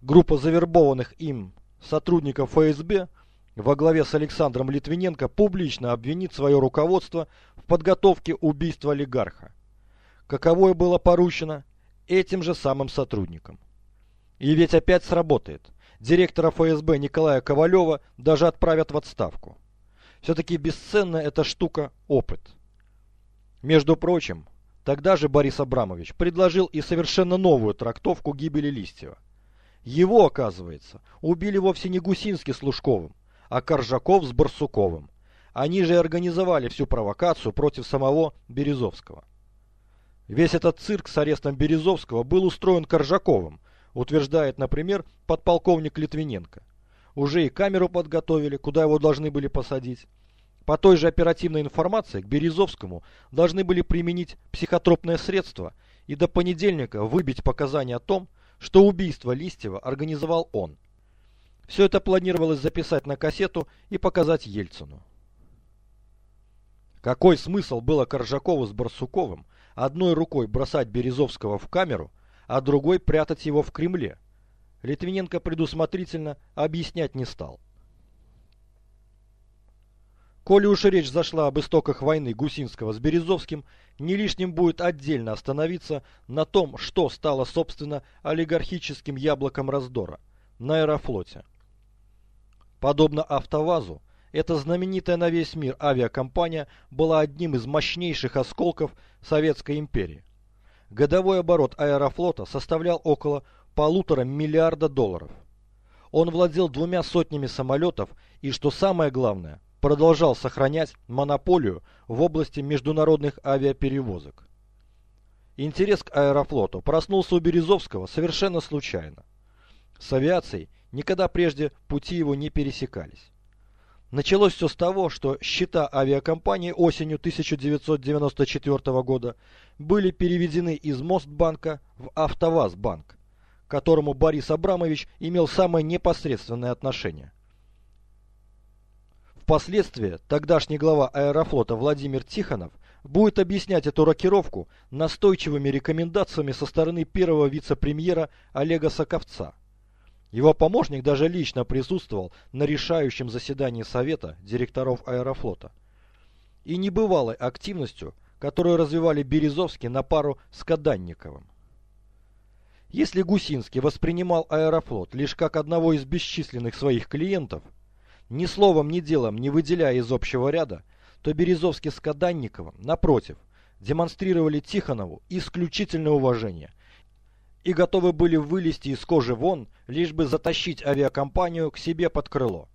Группа завербованных им сотрудников ФСБ во главе с Александром Литвиненко публично обвинит свое руководство в подготовке убийства олигарха. Каковое было поручено этим же самым сотрудникам. И ведь опять сработает. Директора ФСБ Николая Ковалева даже отправят в отставку. Все-таки бесценная эта штука – опыт. Между прочим, тогда же Борис Абрамович предложил и совершенно новую трактовку гибели Листьева. Его, оказывается, убили вовсе не Гусинский с Лужковым, а Коржаков с Барсуковым. Они же организовали всю провокацию против самого Березовского. Весь этот цирк с арестом Березовского был устроен Коржаковым, утверждает, например, подполковник Литвиненко. Уже и камеру подготовили, куда его должны были посадить. По той же оперативной информации к Березовскому должны были применить психотропное средство и до понедельника выбить показания о том, что убийство Листьева организовал он. Все это планировалось записать на кассету и показать Ельцину. Какой смысл было Коржакову с Барсуковым одной рукой бросать Березовского в камеру, а другой прятать его в Кремле? Литвиненко предусмотрительно объяснять не стал. Коли уж речь зашла об истоках войны Гусинского с Березовским, не лишним будет отдельно остановиться на том, что стало, собственно, олигархическим яблоком раздора на аэрофлоте. Подобно АвтоВАЗу, эта знаменитая на весь мир авиакомпания была одним из мощнейших осколков Советской империи. Годовой оборот аэрофлота составлял около полутора миллиарда долларов. Он владел двумя сотнями самолетов и, что самое главное, продолжал сохранять монополию в области международных авиаперевозок. Интерес к аэрофлоту проснулся у Березовского совершенно случайно. С авиацией никогда прежде пути его не пересекались. Началось все с того, что счета авиакомпании осенью 1994 года были переведены из Мостбанка в АвтоВАЗбанк, к которому Борис Абрамович имел самое непосредственное отношение. Впоследствии тогдашний глава аэрофлота Владимир Тихонов будет объяснять эту рокировку настойчивыми рекомендациями со стороны первого вице-премьера Олега Соковца – его помощник даже лично присутствовал на решающем заседании Совета директоров Аэрофлота. И небывалой активностью, которую развивали Березовский на пару с Каданниковым. Если Гусинский воспринимал Аэрофлот лишь как одного из бесчисленных своих клиентов, ни словом, ни делом не выделяя из общего ряда, то Березовский с Каданниковым, напротив, демонстрировали Тихонову исключительное уважение и готовы были вылезти из кожи вон, лишь бы затащить авиакомпанию к себе под крыло.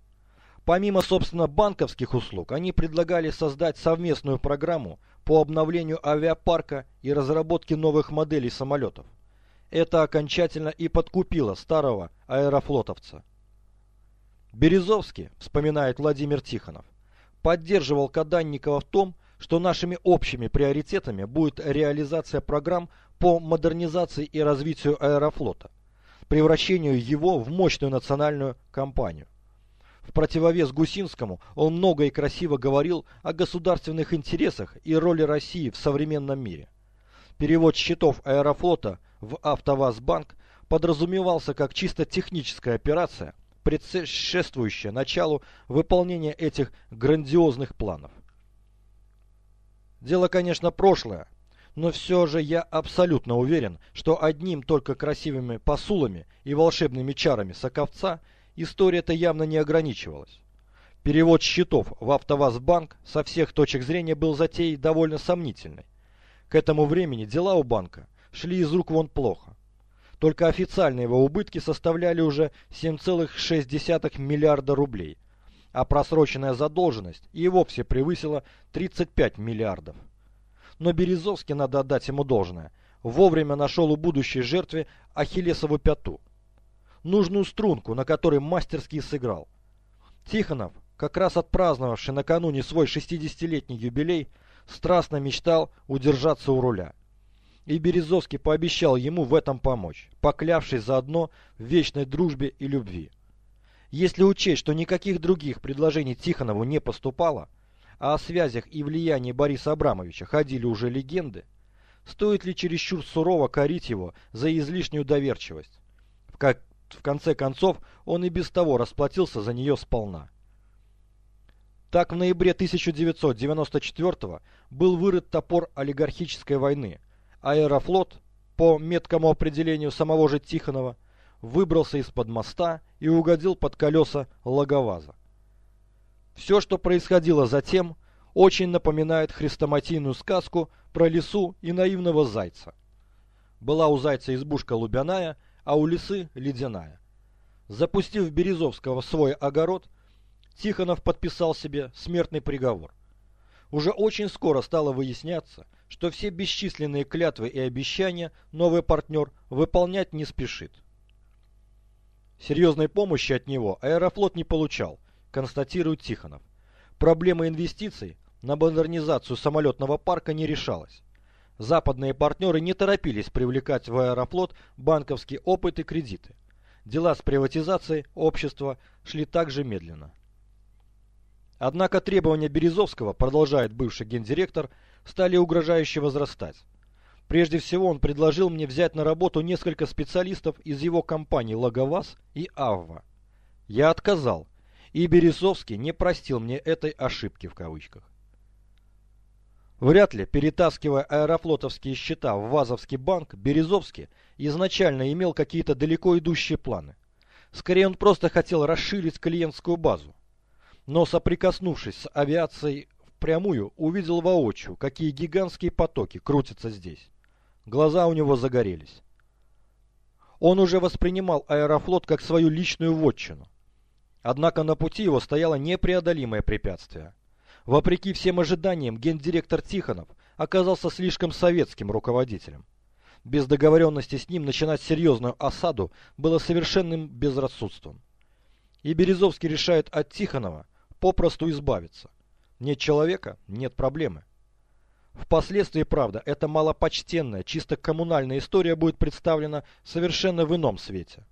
Помимо, собственно, банковских услуг, они предлагали создать совместную программу по обновлению авиапарка и разработке новых моделей самолетов. Это окончательно и подкупило старого аэрофлотовца. Березовский, вспоминает Владимир Тихонов, поддерживал Каданникова в том, что нашими общими приоритетами будет реализация программ по модернизации и развитию аэрофлота, превращению его в мощную национальную компанию. В противовес Гусинскому он много и красиво говорил о государственных интересах и роли России в современном мире. Перевод счетов аэрофлота в АвтоВАЗбанк подразумевался как чисто техническая операция, предшествующая началу выполнения этих грандиозных планов. Дело, конечно, прошлое, но все же я абсолютно уверен, что одним только красивыми посулами и волшебными чарами Соковца история-то явно не ограничивалась. Перевод счетов в АвтоВАЗбанк со всех точек зрения был затеей довольно сомнительной. К этому времени дела у банка шли из рук вон плохо. Только официальные его убытки составляли уже 7,6 миллиарда рублей, а просроченная задолженность и вовсе превысила 35 миллиардов. Но Березовский, надо отдать ему должное, вовремя нашел у будущей жертвы Ахиллесову пяту. Нужную струнку, на которой мастерски сыграл. Тихонов, как раз отпраздновавший накануне свой 60-летний юбилей, страстно мечтал удержаться у руля. и Березовский пообещал ему в этом помочь, поклявшись заодно в вечной дружбе и любви. Если учесть, что никаких других предложений Тихонову не поступало, а о связях и влиянии Бориса Абрамовича ходили уже легенды, стоит ли чересчур сурово корить его за излишнюю доверчивость? В, как... в конце концов, он и без того расплатился за нее сполна. Так в ноябре 1994 был вырыт топор олигархической войны. Аэрофлот, по меткому определению самого же Тихонова, выбрался из-под моста и угодил под колеса логоваза. Все, что происходило затем, очень напоминает хрестоматийную сказку про лису и наивного зайца. Была у зайца избушка лубяная, а у лисы ледяная. Запустив Березовского в свой огород, Тихонов подписал себе смертный приговор. Уже очень скоро стало выясняться, что все бесчисленные клятвы и обещания новый партнер выполнять не спешит. Серьезной помощи от него Аэрофлот не получал, констатирует Тихонов. Проблема инвестиций на модернизацию самолетного парка не решалась. Западные партнеры не торопились привлекать в Аэрофлот банковский опыт и кредиты. Дела с приватизацией общества шли также медленно. Однако требования Березовского, продолжает бывший гендиректор, стали угрожающе возрастать. Прежде всего он предложил мне взять на работу несколько специалистов из его компаний «Логоваз» и «Авва». Я отказал, и Березовский не простил мне этой ошибки в кавычках. Вряд ли, перетаскивая аэрофлотовские счета в Вазовский банк, Березовский изначально имел какие-то далеко идущие планы. Скорее, он просто хотел расширить клиентскую базу. Но соприкоснувшись с авиацией впрямую, увидел воочию, какие гигантские потоки крутятся здесь. Глаза у него загорелись. Он уже воспринимал аэрофлот как свою личную вотчину. Однако на пути его стояло непреодолимое препятствие. Вопреки всем ожиданиям, гендиректор Тихонов оказался слишком советским руководителем. Без договоренности с ним начинать серьезную осаду было совершенным безрассудством. И Березовский решает от Тихонова попросту избавиться. Нет человека – нет проблемы. Впоследствии, правда, эта малопочтенная, чисто коммунальная история будет представлена совершенно в ином свете.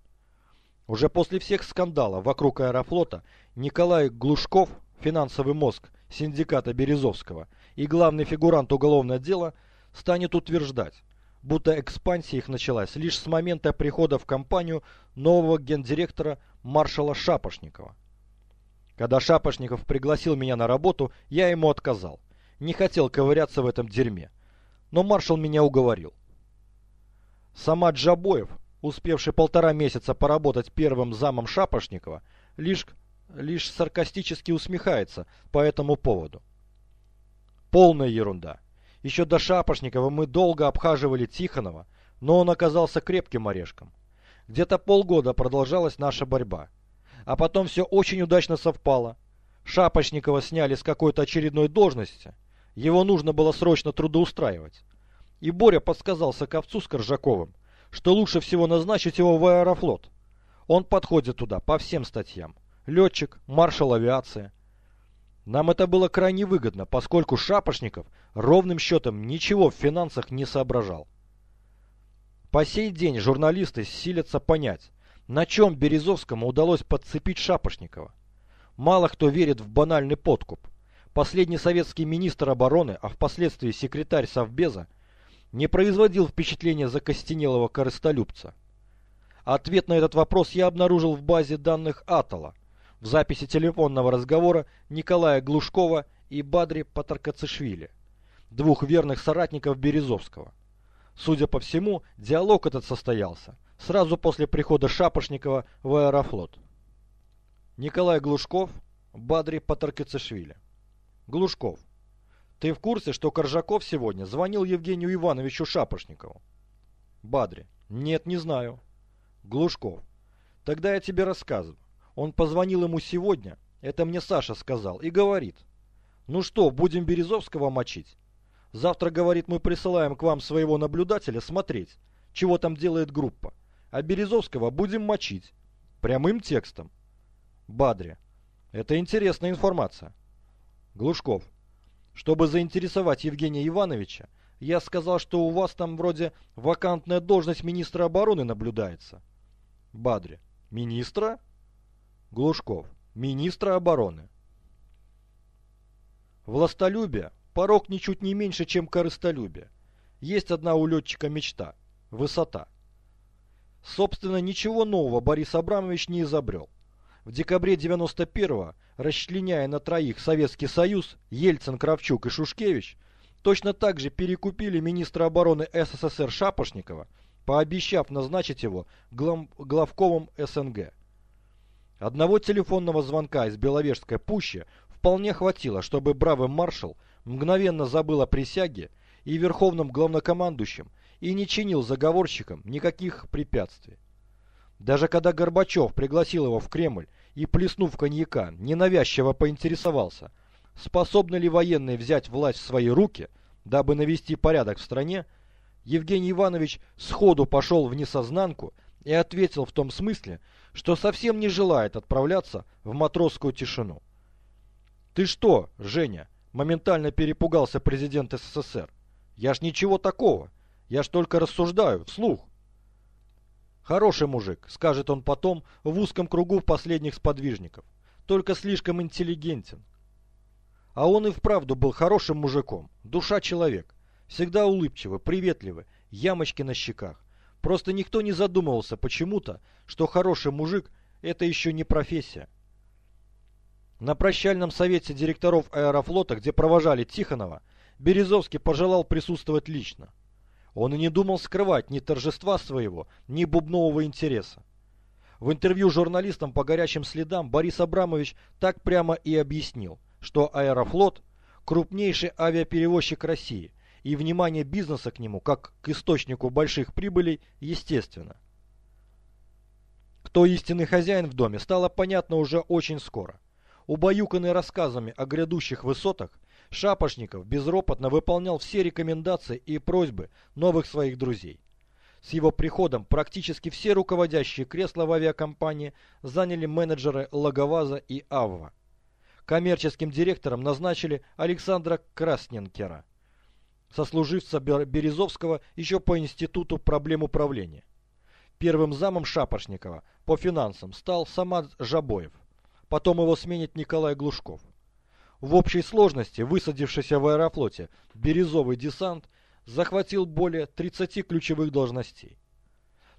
Уже после всех скандалов вокруг аэрофлота Николай Глушков, финансовый мозг синдиката Березовского и главный фигурант уголовного дела, станет утверждать, будто экспансия их началась лишь с момента прихода в компанию нового гендиректора маршала Шапошникова. Когда Шапошников пригласил меня на работу, я ему отказал не хотел ковыряться в этом дерьме. Но маршал меня уговорил. Сама Джабоев, успевший полтора месяца поработать первым замом Шапошникова, лишь, лишь саркастически усмехается по этому поводу. Полная ерунда. Еще до Шапошникова мы долго обхаживали Тихонова, но он оказался крепким орешком. Где-то полгода продолжалась наша борьба. А потом все очень удачно совпало. Шапошникова сняли с какой-то очередной должности – его нужно было срочно трудоустраивать. И Боря подсказал Соковцу с Коржаковым, что лучше всего назначить его в аэрофлот. Он подходит туда по всем статьям. Летчик, маршал авиации. Нам это было крайне выгодно, поскольку Шапошников ровным счетом ничего в финансах не соображал. По сей день журналисты силятся понять, на чем Березовскому удалось подцепить Шапошникова. Мало кто верит в банальный подкуп – последний советский министр обороны, а впоследствии секретарь Совбеза, не производил впечатления закостенелого корыстолюбца. Ответ на этот вопрос я обнаружил в базе данных Атола, в записи телефонного разговора Николая Глушкова и Бадри Патаркацишвили, двух верных соратников Березовского. Судя по всему, диалог этот состоялся сразу после прихода Шапошникова в аэрофлот. Николай Глушков, Бадри Патаркацишвили. Глушков. Ты в курсе, что Коржаков сегодня звонил Евгению Ивановичу Шапошникову? Бадри. Нет, не знаю. Глушков. Тогда я тебе рассказываю. Он позвонил ему сегодня, это мне Саша сказал, и говорит. Ну что, будем Березовского мочить? Завтра, говорит, мы присылаем к вам своего наблюдателя смотреть, чего там делает группа. А Березовского будем мочить. Прямым текстом. Бадри. Это интересная информация. Глушков. Чтобы заинтересовать Евгения Ивановича, Я сказал, что у вас там вроде вакантная должность министра обороны наблюдается. Бадри. Министра? Глушков. Министра обороны. Властолюбие – порог ничуть не меньше, чем корыстолюбие. Есть одна у летчика мечта – высота. Собственно, ничего нового Борис Абрамович не изобрел. В декабре 91-го, расчленяя на троих Советский Союз, Ельцин, Кравчук и Шушкевич, точно так же перекупили министра обороны СССР Шапошникова, пообещав назначить его главковым СНГ. Одного телефонного звонка из Беловежской пущи вполне хватило, чтобы бравый маршал мгновенно забыл о присяге и верховном главнокомандующем и не чинил заговорщикам никаких препятствий. Даже когда Горбачев пригласил его в Кремль и, плеснув коньяка, ненавязчиво поинтересовался, способны ли военные взять власть в свои руки, дабы навести порядок в стране, Евгений Иванович сходу пошел в несознанку и ответил в том смысле, что совсем не желает отправляться в матросскую тишину. «Ты что, Женя?» – моментально перепугался президент СССР. «Я ж ничего такого. Я ж только рассуждаю, вслух». «Хороший мужик», – скажет он потом в узком кругу последних сподвижников. «Только слишком интеллигентен». А он и вправду был хорошим мужиком, душа человек. Всегда улыбчивый, приветливый, ямочки на щеках. Просто никто не задумывался почему-то, что хороший мужик – это еще не профессия. На прощальном совете директоров аэрофлота, где провожали Тихонова, Березовский пожелал присутствовать лично. Он и не думал скрывать ни торжества своего, ни бубнового интереса. В интервью журналистам по горячим следам Борис Абрамович так прямо и объяснил, что Аэрофлот – крупнейший авиаперевозчик России, и внимание бизнеса к нему, как к источнику больших прибылей, естественно. Кто истинный хозяин в доме, стало понятно уже очень скоро – Убаюканный рассказами о грядущих высотах, Шапошников безропотно выполнял все рекомендации и просьбы новых своих друзей. С его приходом практически все руководящие кресла в авиакомпании заняли менеджеры Логоваза и Авва. Коммерческим директором назначили Александра Красненкера, сослуживца Березовского еще по Институту проблем управления. Первым замом Шапошникова по финансам стал Самат Жабоев. Потом его сменит Николай Глушков. В общей сложности, высадившийся в аэрофлоте, бирюзовый десант захватил более 30 ключевых должностей.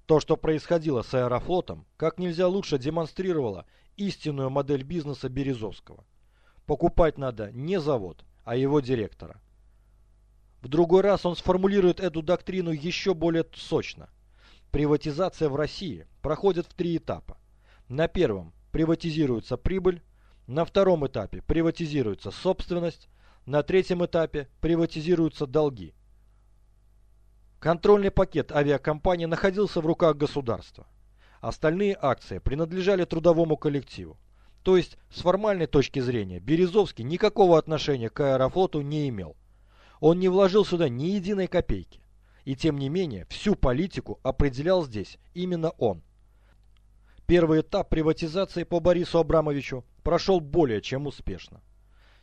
То, что происходило с аэрофлотом, как нельзя лучше демонстрировало истинную модель бизнеса Березовского. Покупать надо не завод, а его директора. В другой раз он сформулирует эту доктрину еще более сочно. Приватизация в России проходит в три этапа. На первом приватизируется прибыль, на втором этапе приватизируется собственность, на третьем этапе приватизируются долги. Контрольный пакет авиакомпании находился в руках государства. Остальные акции принадлежали трудовому коллективу. То есть, с формальной точки зрения, Березовский никакого отношения к аэрофлоту не имел. Он не вложил сюда ни единой копейки. И тем не менее, всю политику определял здесь именно он – Первый этап приватизации по Борису Абрамовичу прошел более чем успешно.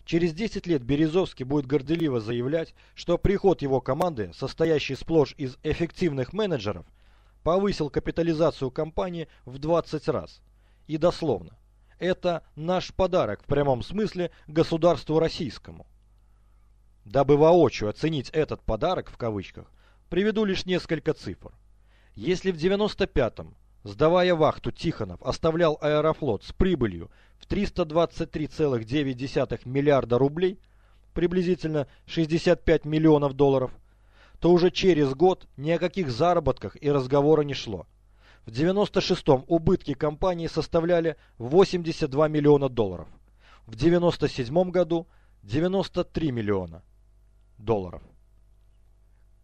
Через 10 лет Березовский будет горделиво заявлять, что приход его команды, состоящей сплошь из эффективных менеджеров, повысил капитализацию компании в 20 раз. И дословно. Это наш подарок в прямом смысле государству российскому. Дабы воочию оценить этот подарок в кавычках, приведу лишь несколько цифр. Если в 95-м Сдавая вахту, Тихонов оставлял аэрофлот с прибылью в 323,9 миллиарда рублей, приблизительно 65 миллионов долларов, то уже через год ни о каких заработках и разговора не шло. В 96-м убытки компании составляли 82 миллиона долларов. В 97 году 93 миллиона долларов.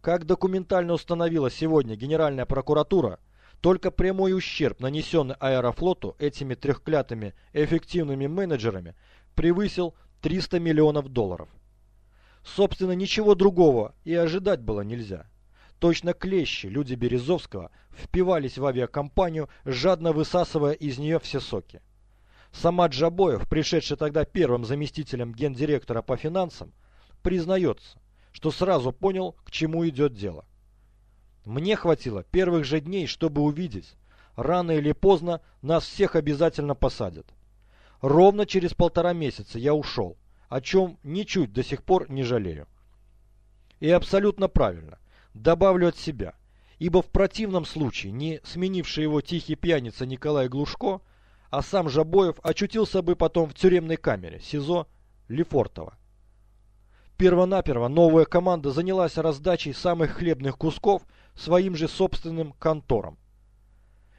Как документально установила сегодня Генеральная прокуратура, только прямой ущерб, нанесенный Аэрофлоту этими трехклятыми эффективными менеджерами, превысил 300 миллионов долларов. Собственно, ничего другого и ожидать было нельзя. Точно клещи, люди Березовского, впивались в авиакомпанию, жадно высасывая из нее все соки. Сама Джабоев, пришедший тогда первым заместителем гендиректора по финансам, признается, что сразу понял, к чему идет дело. Мне хватило первых же дней, чтобы увидеть, рано или поздно нас всех обязательно посадят. Ровно через полтора месяца я ушел, о чем ничуть до сих пор не жалею. И абсолютно правильно, добавлю от себя, ибо в противном случае не сменивший его тихий пьяница Николай Глушко, а сам Жабоев очутился бы потом в тюремной камере СИЗО Лефортово. Первонаперво новая команда занялась раздачей самых хлебных кусков своим же собственным конторам.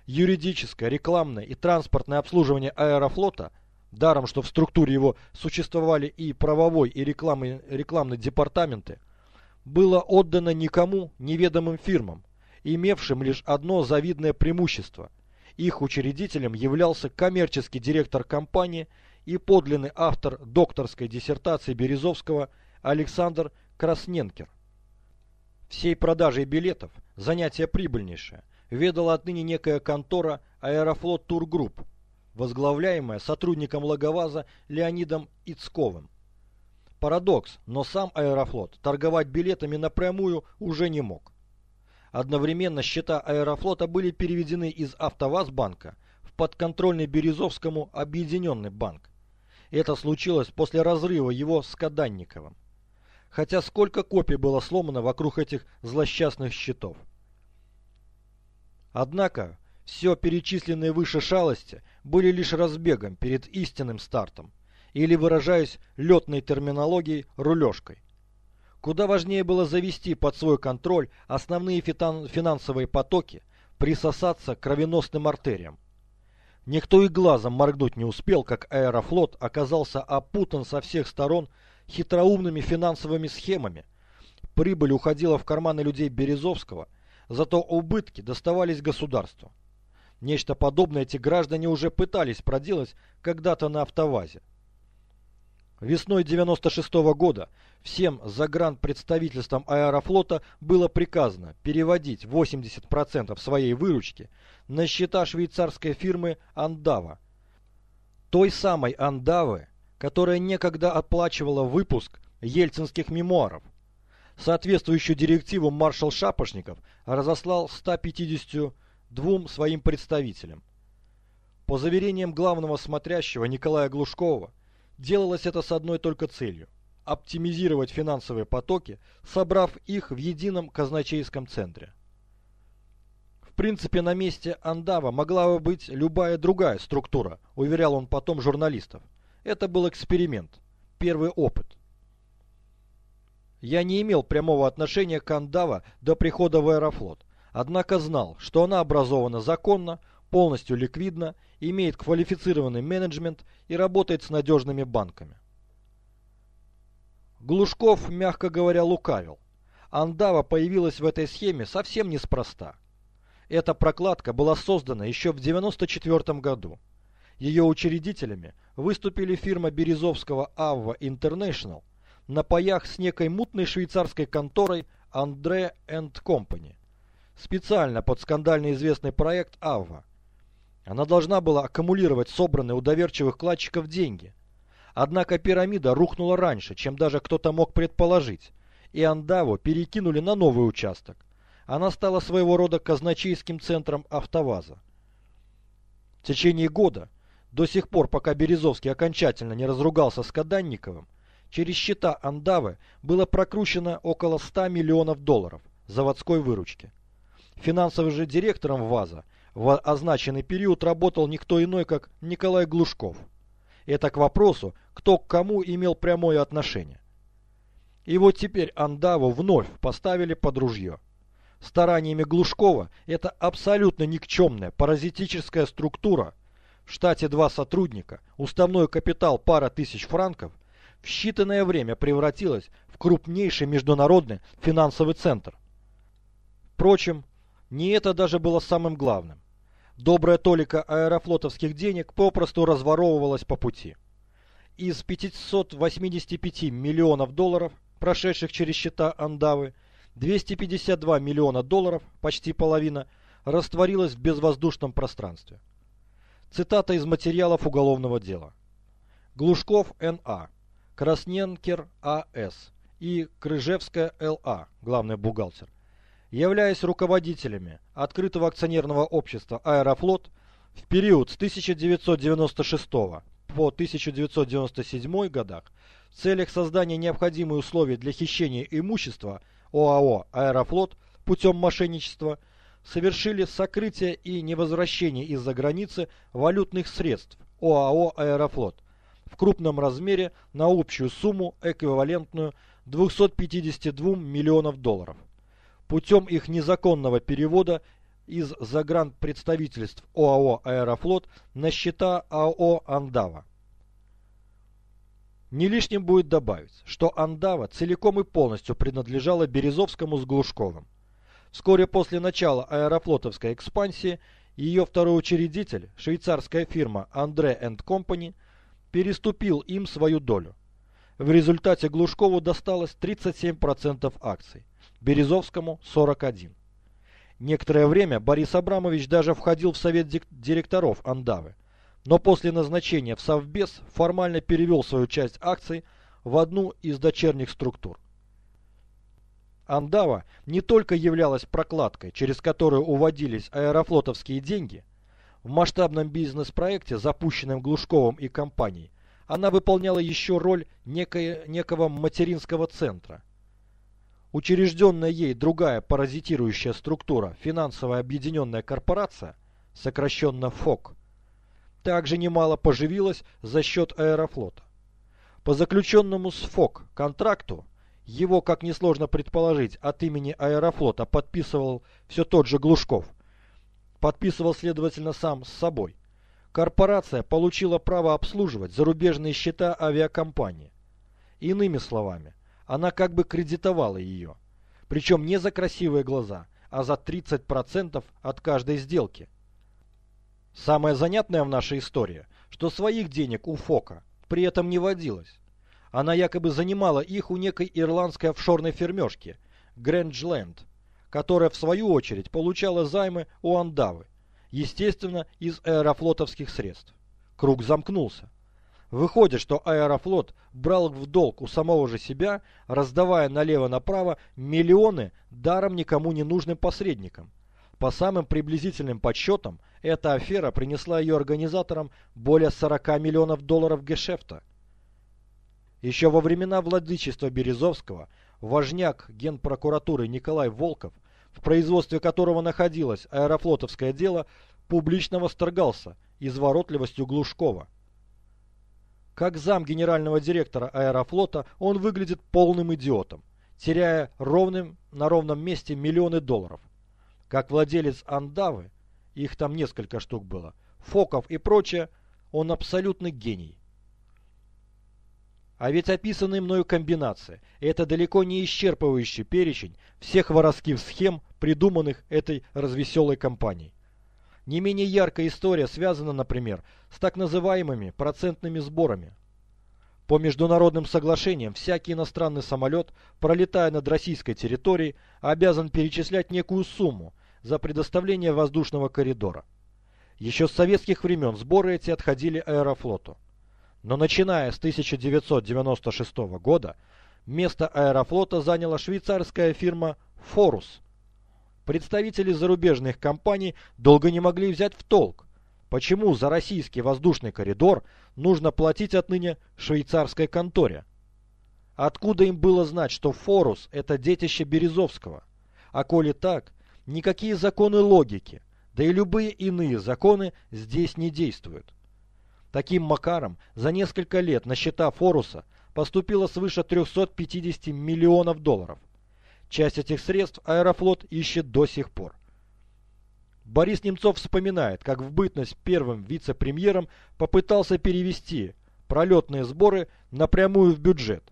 Юридическое, рекламное и транспортное обслуживание аэрофлота, даром что в структуре его существовали и правовой, и рекламный, рекламный департаменты, было отдано никому неведомым фирмам, имевшим лишь одно завидное преимущество. Их учредителем являлся коммерческий директор компании и подлинный автор докторской диссертации Березовского Александр Красненкер. Всей продажей билетов, занятие прибыльнейшее, ведала отныне некая контора Аэрофлот Тургрупп, возглавляемая сотрудником Логоваза Леонидом Ицковым. Парадокс, но сам Аэрофлот торговать билетами напрямую уже не мог. Одновременно счета Аэрофлота были переведены из АвтоВАЗ-банка в подконтрольный Березовскому Объединенный банк. Это случилось после разрыва его с Каданниковым. Хотя сколько копий было сломано вокруг этих злосчастных счетов. Однако, все перечисленные выше шалости были лишь разбегом перед истинным стартом, или, выражаясь летной терминологией, рулежкой. Куда важнее было завести под свой контроль основные финансовые потоки, присосаться к кровеносным артериям. Никто и глазом моргнуть не успел, как аэрофлот оказался опутан со всех сторон хитроумными финансовыми схемами. Прибыль уходила в карманы людей Березовского, зато убытки доставались государству. Нечто подобное эти граждане уже пытались проделать когда-то на автовазе. Весной 96 -го года всем загранпредставительствам аэрофлота было приказано переводить 80% своей выручки на счета швейцарской фирмы «Андава». Той самой «Андавы», которая некогда оплачивала выпуск ельцинских мемуаров. Соответствующую директиву маршал Шапошников разослал 152 своим представителям. По заверениям главного смотрящего Николая Глушкова, делалось это с одной только целью – оптимизировать финансовые потоки, собрав их в едином казначейском центре. В принципе, на месте Андава могла бы быть любая другая структура, уверял он потом журналистов. Это был эксперимент, первый опыт. Я не имел прямого отношения к Андава до прихода в Аэрофлот, однако знал, что она образована законно, полностью ликвидна, имеет квалифицированный менеджмент и работает с надежными банками. Глушков, мягко говоря, лукавил. Андава появилась в этой схеме совсем неспроста. Эта прокладка была создана еще в 1994 году. Ее учредителями выступили фирма Березовского Авва International на паях с некой мутной швейцарской конторой Андре энд Компани. Специально под скандально известный проект Авва. Она должна была аккумулировать собранные у доверчивых вкладчиков деньги. Однако пирамида рухнула раньше, чем даже кто-то мог предположить, и Андаву перекинули на новый участок. Она стала своего рода казначейским центром АвтоВАЗа. В течение года до сих пор, пока Березовский окончательно не разругался с Каданниковым, через счета Андавы было прокручено около 100 миллионов долларов заводской выручки. Финансовым же директором ВАЗа в означенный период работал никто иной, как Николай Глушков. Это к вопросу, кто к кому имел прямое отношение. И вот теперь Андаву вновь поставили под ружье. Стараниями Глушкова эта абсолютно никчемная паразитическая структура – в штате два сотрудника, уставной капитал пара тысяч франков, в считанное время превратилась в крупнейший международный финансовый центр. Впрочем, не это даже было самым главным. Добрая толика аэрофлотовских денег попросту разворовывалась по пути. Из 585 миллионов долларов, прошедших через счета Андавы, 252 миллиона долларов, почти половина, растворилась в безвоздушном пространстве. Цитата из материалов уголовного дела. Глушков Н.А. Красненкер А.С. и Крыжевская Л.А., главный бухгалтер, являясь руководителями открытого акционерного общества «Аэрофлот» в период с 1996 по 1997 годах в целях создания необходимых условий для хищения имущества ОАО «Аэрофлот» путем мошенничества совершили сокрытие и невозвращение из-за границы валютных средств ОАО «Аэрофлот» в крупном размере на общую сумму, эквивалентную 252 миллионов долларов. Путем их незаконного перевода из загранпредставительств ОАО «Аэрофлот» на счета АО «Андава». Не лишним будет добавить, что Андава целиком и полностью принадлежала Березовскому с Глушковым. Вскоре после начала аэрофлотовской экспансии ее второй учредитель, швейцарская фирма Андре Company, переступил им свою долю. В результате Глушкову досталось 37% акций, Березовскому 41%. Некоторое время Борис Абрамович даже входил в совет директоров Андавы, но после назначения в Совбез формально перевел свою часть акций в одну из дочерних структур. Андава не только являлась прокладкой, через которую уводились аэрофлотовские деньги – в масштабном бизнес-проекте, запущенном Глушковым и компанией, она выполняла еще роль некое, некого материнского центра. Учрежденная ей другая паразитирующая структура, финансовая объединенная корпорация, сокращенно ФОК, также немало поживилась за счет аэрофлота. По заключенному с ФОК контракту, его, как несложно предположить, от имени аэрофлота подписывал все тот же Глушков, подписывал, следовательно, сам с собой. Корпорация получила право обслуживать зарубежные счета авиакомпании. Иными словами, она как бы кредитовала ее. Причем не за красивые глаза, а за 30% от каждой сделки. Самое занятное в нашей истории, что своих денег у Фока при этом не водилось. Она якобы занимала их у некой ирландской офшорной фермешки Грэндж которая в свою очередь получала займы у Андавы, естественно, из аэрофлотовских средств. Круг замкнулся. Выходит, что Аэрофлот брал в долг у самого же себя, раздавая налево-направо миллионы даром никому не нужным посредникам. По самым приблизительным подсчетам, эта афера принесла ее организаторам более 40 миллионов долларов гешефта. Еще во времена владычества Березовского важняк генпрокуратуры Николай Волков в производстве которого находилось аэрофлотовское дело, публично восторгался изворотливостью Глушкова. Как зам генерального директора аэрофлота он выглядит полным идиотом, теряя ровным на ровном месте миллионы долларов. Как владелец Андавы, их там несколько штук было, Фоков и прочее, он абсолютный гений. А ведь описанные мною комбинации – это далеко не исчерпывающий перечень всех воровских схем, придуманных этой развеселой компанией. Не менее яркая история связана, например, с так называемыми процентными сборами. По международным соглашениям всякий иностранный самолет, пролетая над российской территорией, обязан перечислять некую сумму за предоставление воздушного коридора. Еще с советских времен сборы эти отходили аэрофлоту. Но начиная с 1996 года место аэрофлота заняла швейцарская фирма «Форус». Представители зарубежных компаний долго не могли взять в толк, почему за российский воздушный коридор нужно платить отныне швейцарской конторе. Откуда им было знать, что «Форус» — это детище Березовского? А коли так, никакие законы логики, да и любые иные законы здесь не действуют. Таким макаром за несколько лет на счета Форуса поступило свыше 350 миллионов долларов. Часть этих средств Аэрофлот ищет до сих пор. Борис Немцов вспоминает, как в бытность первым вице-премьером попытался перевести пролетные сборы напрямую в бюджет,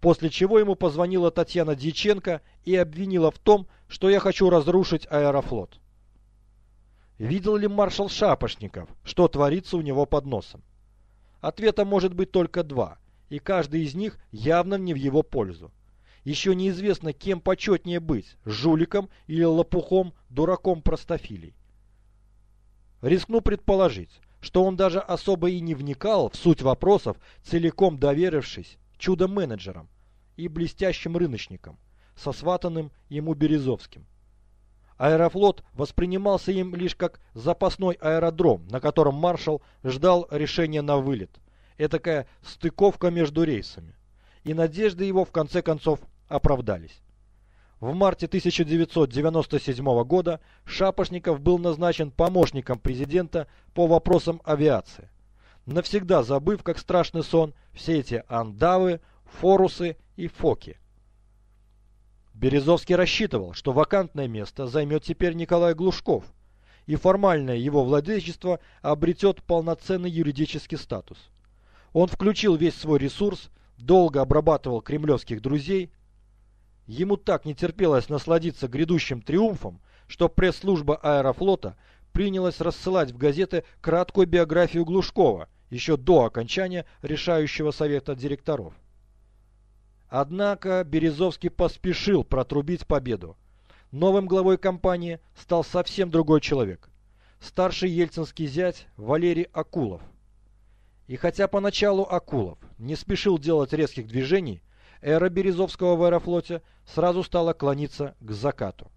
после чего ему позвонила Татьяна Дьяченко и обвинила в том, что я хочу разрушить Аэрофлот. Видел ли маршал Шапошников, что творится у него под носом? Ответа может быть только два, и каждый из них явно не в его пользу. Еще неизвестно, кем почетнее быть, жуликом или лопухом, дураком простофилей. Рискну предположить, что он даже особо и не вникал в суть вопросов, целиком доверившись чудо-менеджерам, и блестящим рыночником, сосватанным ему Березовским. Аэрофлот воспринимался им лишь как запасной аэродром, на котором маршал ждал решения на вылет. Этакая стыковка между рейсами. И надежды его в конце концов оправдались. В марте 1997 года Шапошников был назначен помощником президента по вопросам авиации, навсегда забыв, как страшный сон, все эти андавы, форусы и фоки. Березовский рассчитывал, что вакантное место займет теперь Николай Глушков, и формальное его владычество обретет полноценный юридический статус. Он включил весь свой ресурс, долго обрабатывал кремлевских друзей, Ему так не терпелось насладиться грядущим триумфом, что пресс-служба аэрофлота принялась рассылать в газеты краткую биографию Глушкова еще до окончания решающего совета директоров. Однако Березовский поспешил протрубить победу. Новым главой компании стал совсем другой человек. Старший ельцинский зять Валерий Акулов. И хотя поначалу Акулов не спешил делать резких движений, эра Березовского в аэрофлоте сразу стала клониться к закату.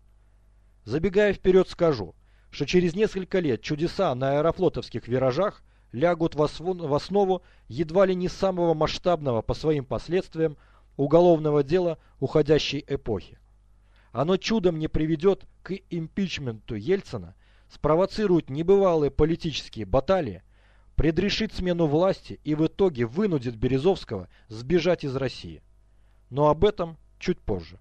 Забегая вперед скажу, что через несколько лет чудеса на аэрофлотовских виражах лягут в основу едва ли не самого масштабного по своим последствиям уголовного дела уходящей эпохи. Оно чудом не приведет к импичменту Ельцина, спровоцирует небывалые политические баталии, предрешит смену власти и в итоге вынудит Березовского сбежать из России. Но об этом чуть позже.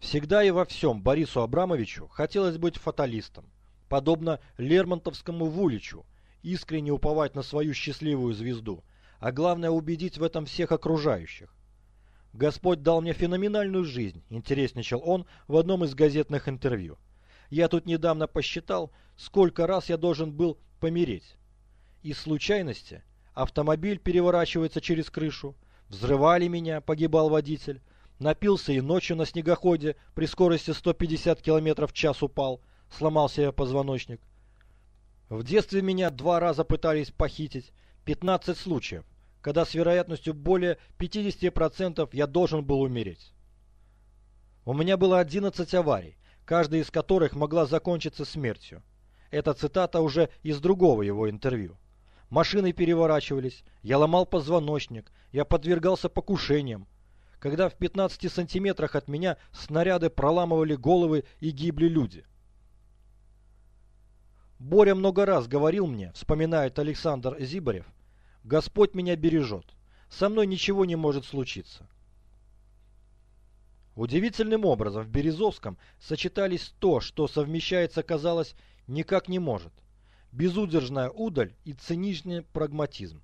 Всегда и во всем Борису Абрамовичу хотелось быть фаталистом, подобно Лермонтовскому Вуличу, искренне уповать на свою счастливую звезду, а главное убедить в этом всех окружающих. «Господь дал мне феноменальную жизнь», – интересничал он в одном из газетных интервью. «Я тут недавно посчитал, сколько раз я должен был помереть. Из случайности автомобиль переворачивается через крышу, Взрывали меня, погибал водитель. Напился и ночью на снегоходе, при скорости 150 км в час упал, сломал себе позвоночник. В детстве меня два раза пытались похитить, 15 случаев, когда с вероятностью более 50% я должен был умереть. У меня было 11 аварий, каждая из которых могла закончиться смертью. Это цитата уже из другого его интервью. Машины переворачивались, я ломал позвоночник, я подвергался покушениям. Когда в 15 сантиметрах от меня снаряды проламывали головы и гибли люди. Боря много раз говорил мне, вспоминает Александр Зибарев, «Господь меня бережет, со мной ничего не может случиться». Удивительным образом в Березовском сочетались то, что совмещается, казалось, никак не может – безудержная удаль и циничный прагматизм.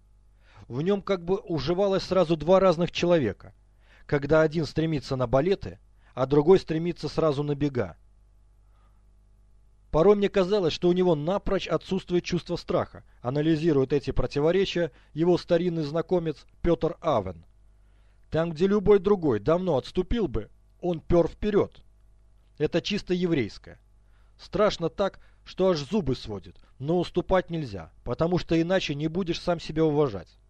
В нем как бы уживалось сразу два разных человека, когда один стремится на балеты, а другой стремится сразу на бега. Порой мне казалось, что у него напрочь отсутствует чувство страха, анализирует эти противоречия его старинный знакомец Петр Авен. Там, где любой другой давно отступил бы, он пер вперед. Это чисто еврейское. Страшно так, что аж зубы сводит, но уступать нельзя, потому что иначе не будешь сам себя уважать.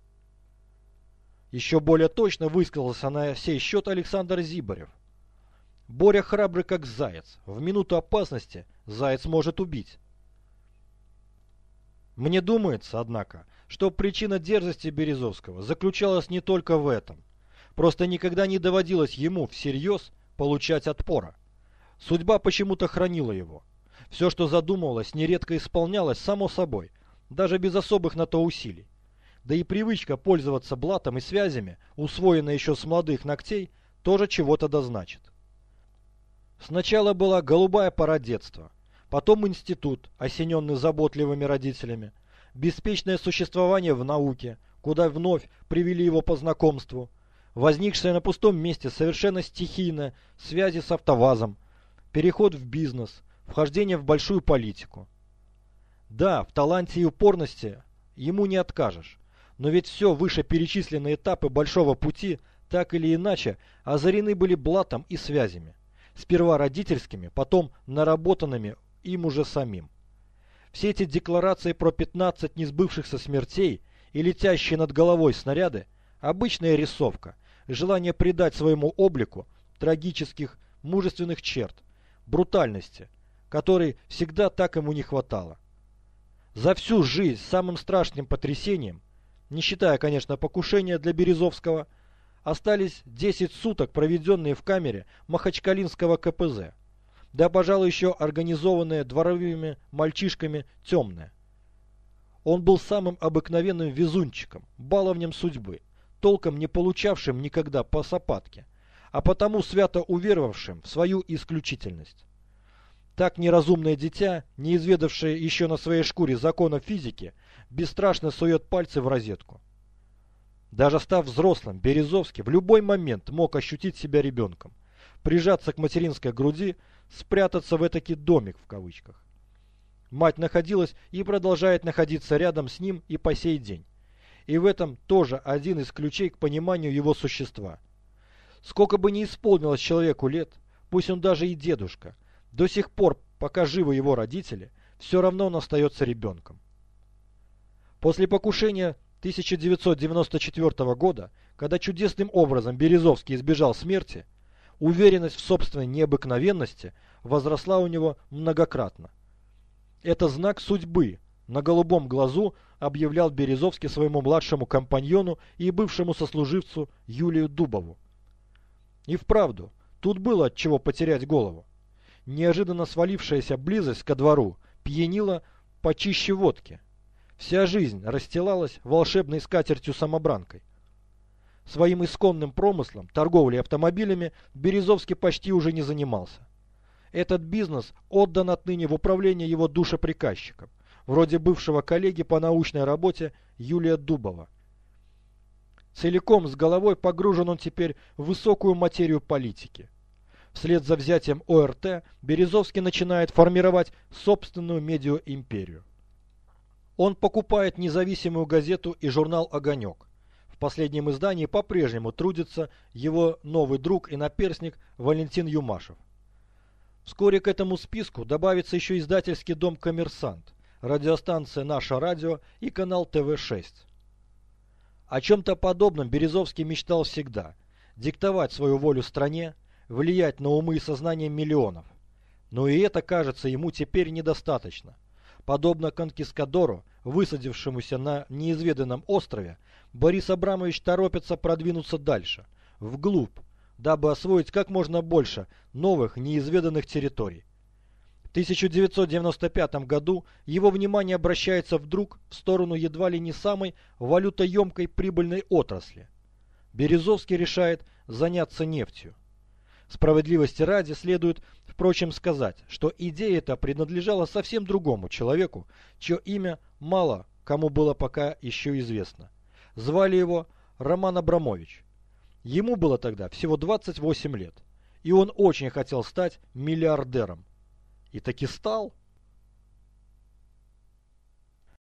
Еще более точно высказался на сей счет Александр Зибарев. Боря храбрый как заяц. В минуту опасности заяц может убить. Мне думается, однако, что причина дерзости Березовского заключалась не только в этом. Просто никогда не доводилось ему всерьез получать отпора. Судьба почему-то хранила его. Все, что задумывалось, нередко исполнялось само собой, даже без особых на то усилий. Да и привычка пользоваться блатом и связями, усвоенная еще с молодых ногтей, тоже чего-то дозначит. Сначала была голубая пора детства, потом институт, осененный заботливыми родителями, беспечное существование в науке, куда вновь привели его по знакомству, возникшая на пустом месте совершенно стихийно связи с автовазом, переход в бизнес – вхождение в большую политику. Да, в таланте и упорности ему не откажешь, но ведь все вышеперечисленные этапы большого пути так или иначе озарены были блатом и связями. Сперва родительскими, потом наработанными им уже самим. Все эти декларации про 15 несбывшихся смертей и летящие над головой снаряды Обычная рисовка, желание придать своему облику трагических, мужественных черт, брутальности, которой всегда так ему не хватало. За всю жизнь самым страшным потрясением, не считая, конечно, покушения для Березовского, остались 10 суток, проведенные в камере Махачкалинского КПЗ. Да, пожалуй, еще организованные дворовыми мальчишками темное. Он был самым обыкновенным везунчиком, баловнем судьбы, толком не получавшим никогда по а потому свято уверовавшим в свою исключительность. Так неразумное дитя, не изведавшее еще на своей шкуре закона физики, бесстрашно сует пальцы в розетку. Даже став взрослым, Березовский в любой момент мог ощутить себя ребенком, прижаться к материнской груди, спрятаться в этакий «домик» в кавычках. Мать находилась и продолжает находиться рядом с ним и по сей день. И в этом тоже один из ключей к пониманию его существа. Сколько бы ни исполнилось человеку лет, пусть он даже и дедушка – до сих пор, пока живы его родители, все равно он остается ребенком. После покушения 1994 года, когда чудесным образом Березовский избежал смерти, уверенность в собственной необыкновенности возросла у него многократно. Это знак судьбы, на голубом глазу объявлял Березовский своему младшему компаньону и бывшему сослуживцу Юлию Дубову. И вправду, тут было от чего потерять голову неожиданно свалившаяся близость ко двору пьянила почище водки. Вся жизнь расстилалась волшебной скатертью-самобранкой. Своим исконным промыслом, торговлей автомобилями, Березовский почти уже не занимался. Этот бизнес отдан отныне в управление его душеприказчикам, вроде бывшего коллеги по научной работе Юлия Дубова. Целиком с головой погружен он теперь в высокую материю политики. Вслед за взятием ОРТ Березовский начинает формировать собственную медиаимперию. Он покупает независимую газету и журнал «Огонек». В последнем издании по-прежнему трудится его новый друг и наперсник Валентин Юмашев. Вскоре к этому списку добавится еще издательский дом «Коммерсант», радиостанция «Наше радио» и канал ТВ-6. О чем-то подобном Березовский мечтал всегда – диктовать свою волю стране, влиять на умы и сознание миллионов. Но и это кажется ему теперь недостаточно. Подобно конкискадору, высадившемуся на неизведанном острове, Борис Абрамович торопится продвинуться дальше, вглубь, дабы освоить как можно больше новых неизведанных территорий. В 1995 году его внимание обращается вдруг в сторону едва ли не самой валютоемкой прибыльной отрасли. Березовский решает заняться нефтью. Справедливости ради следует, впрочем, сказать, что идея эта принадлежала совсем другому человеку, чье имя мало кому было пока еще известно. Звали его Роман Абрамович. Ему было тогда всего 28 лет, и он очень хотел стать миллиардером. И таки стал –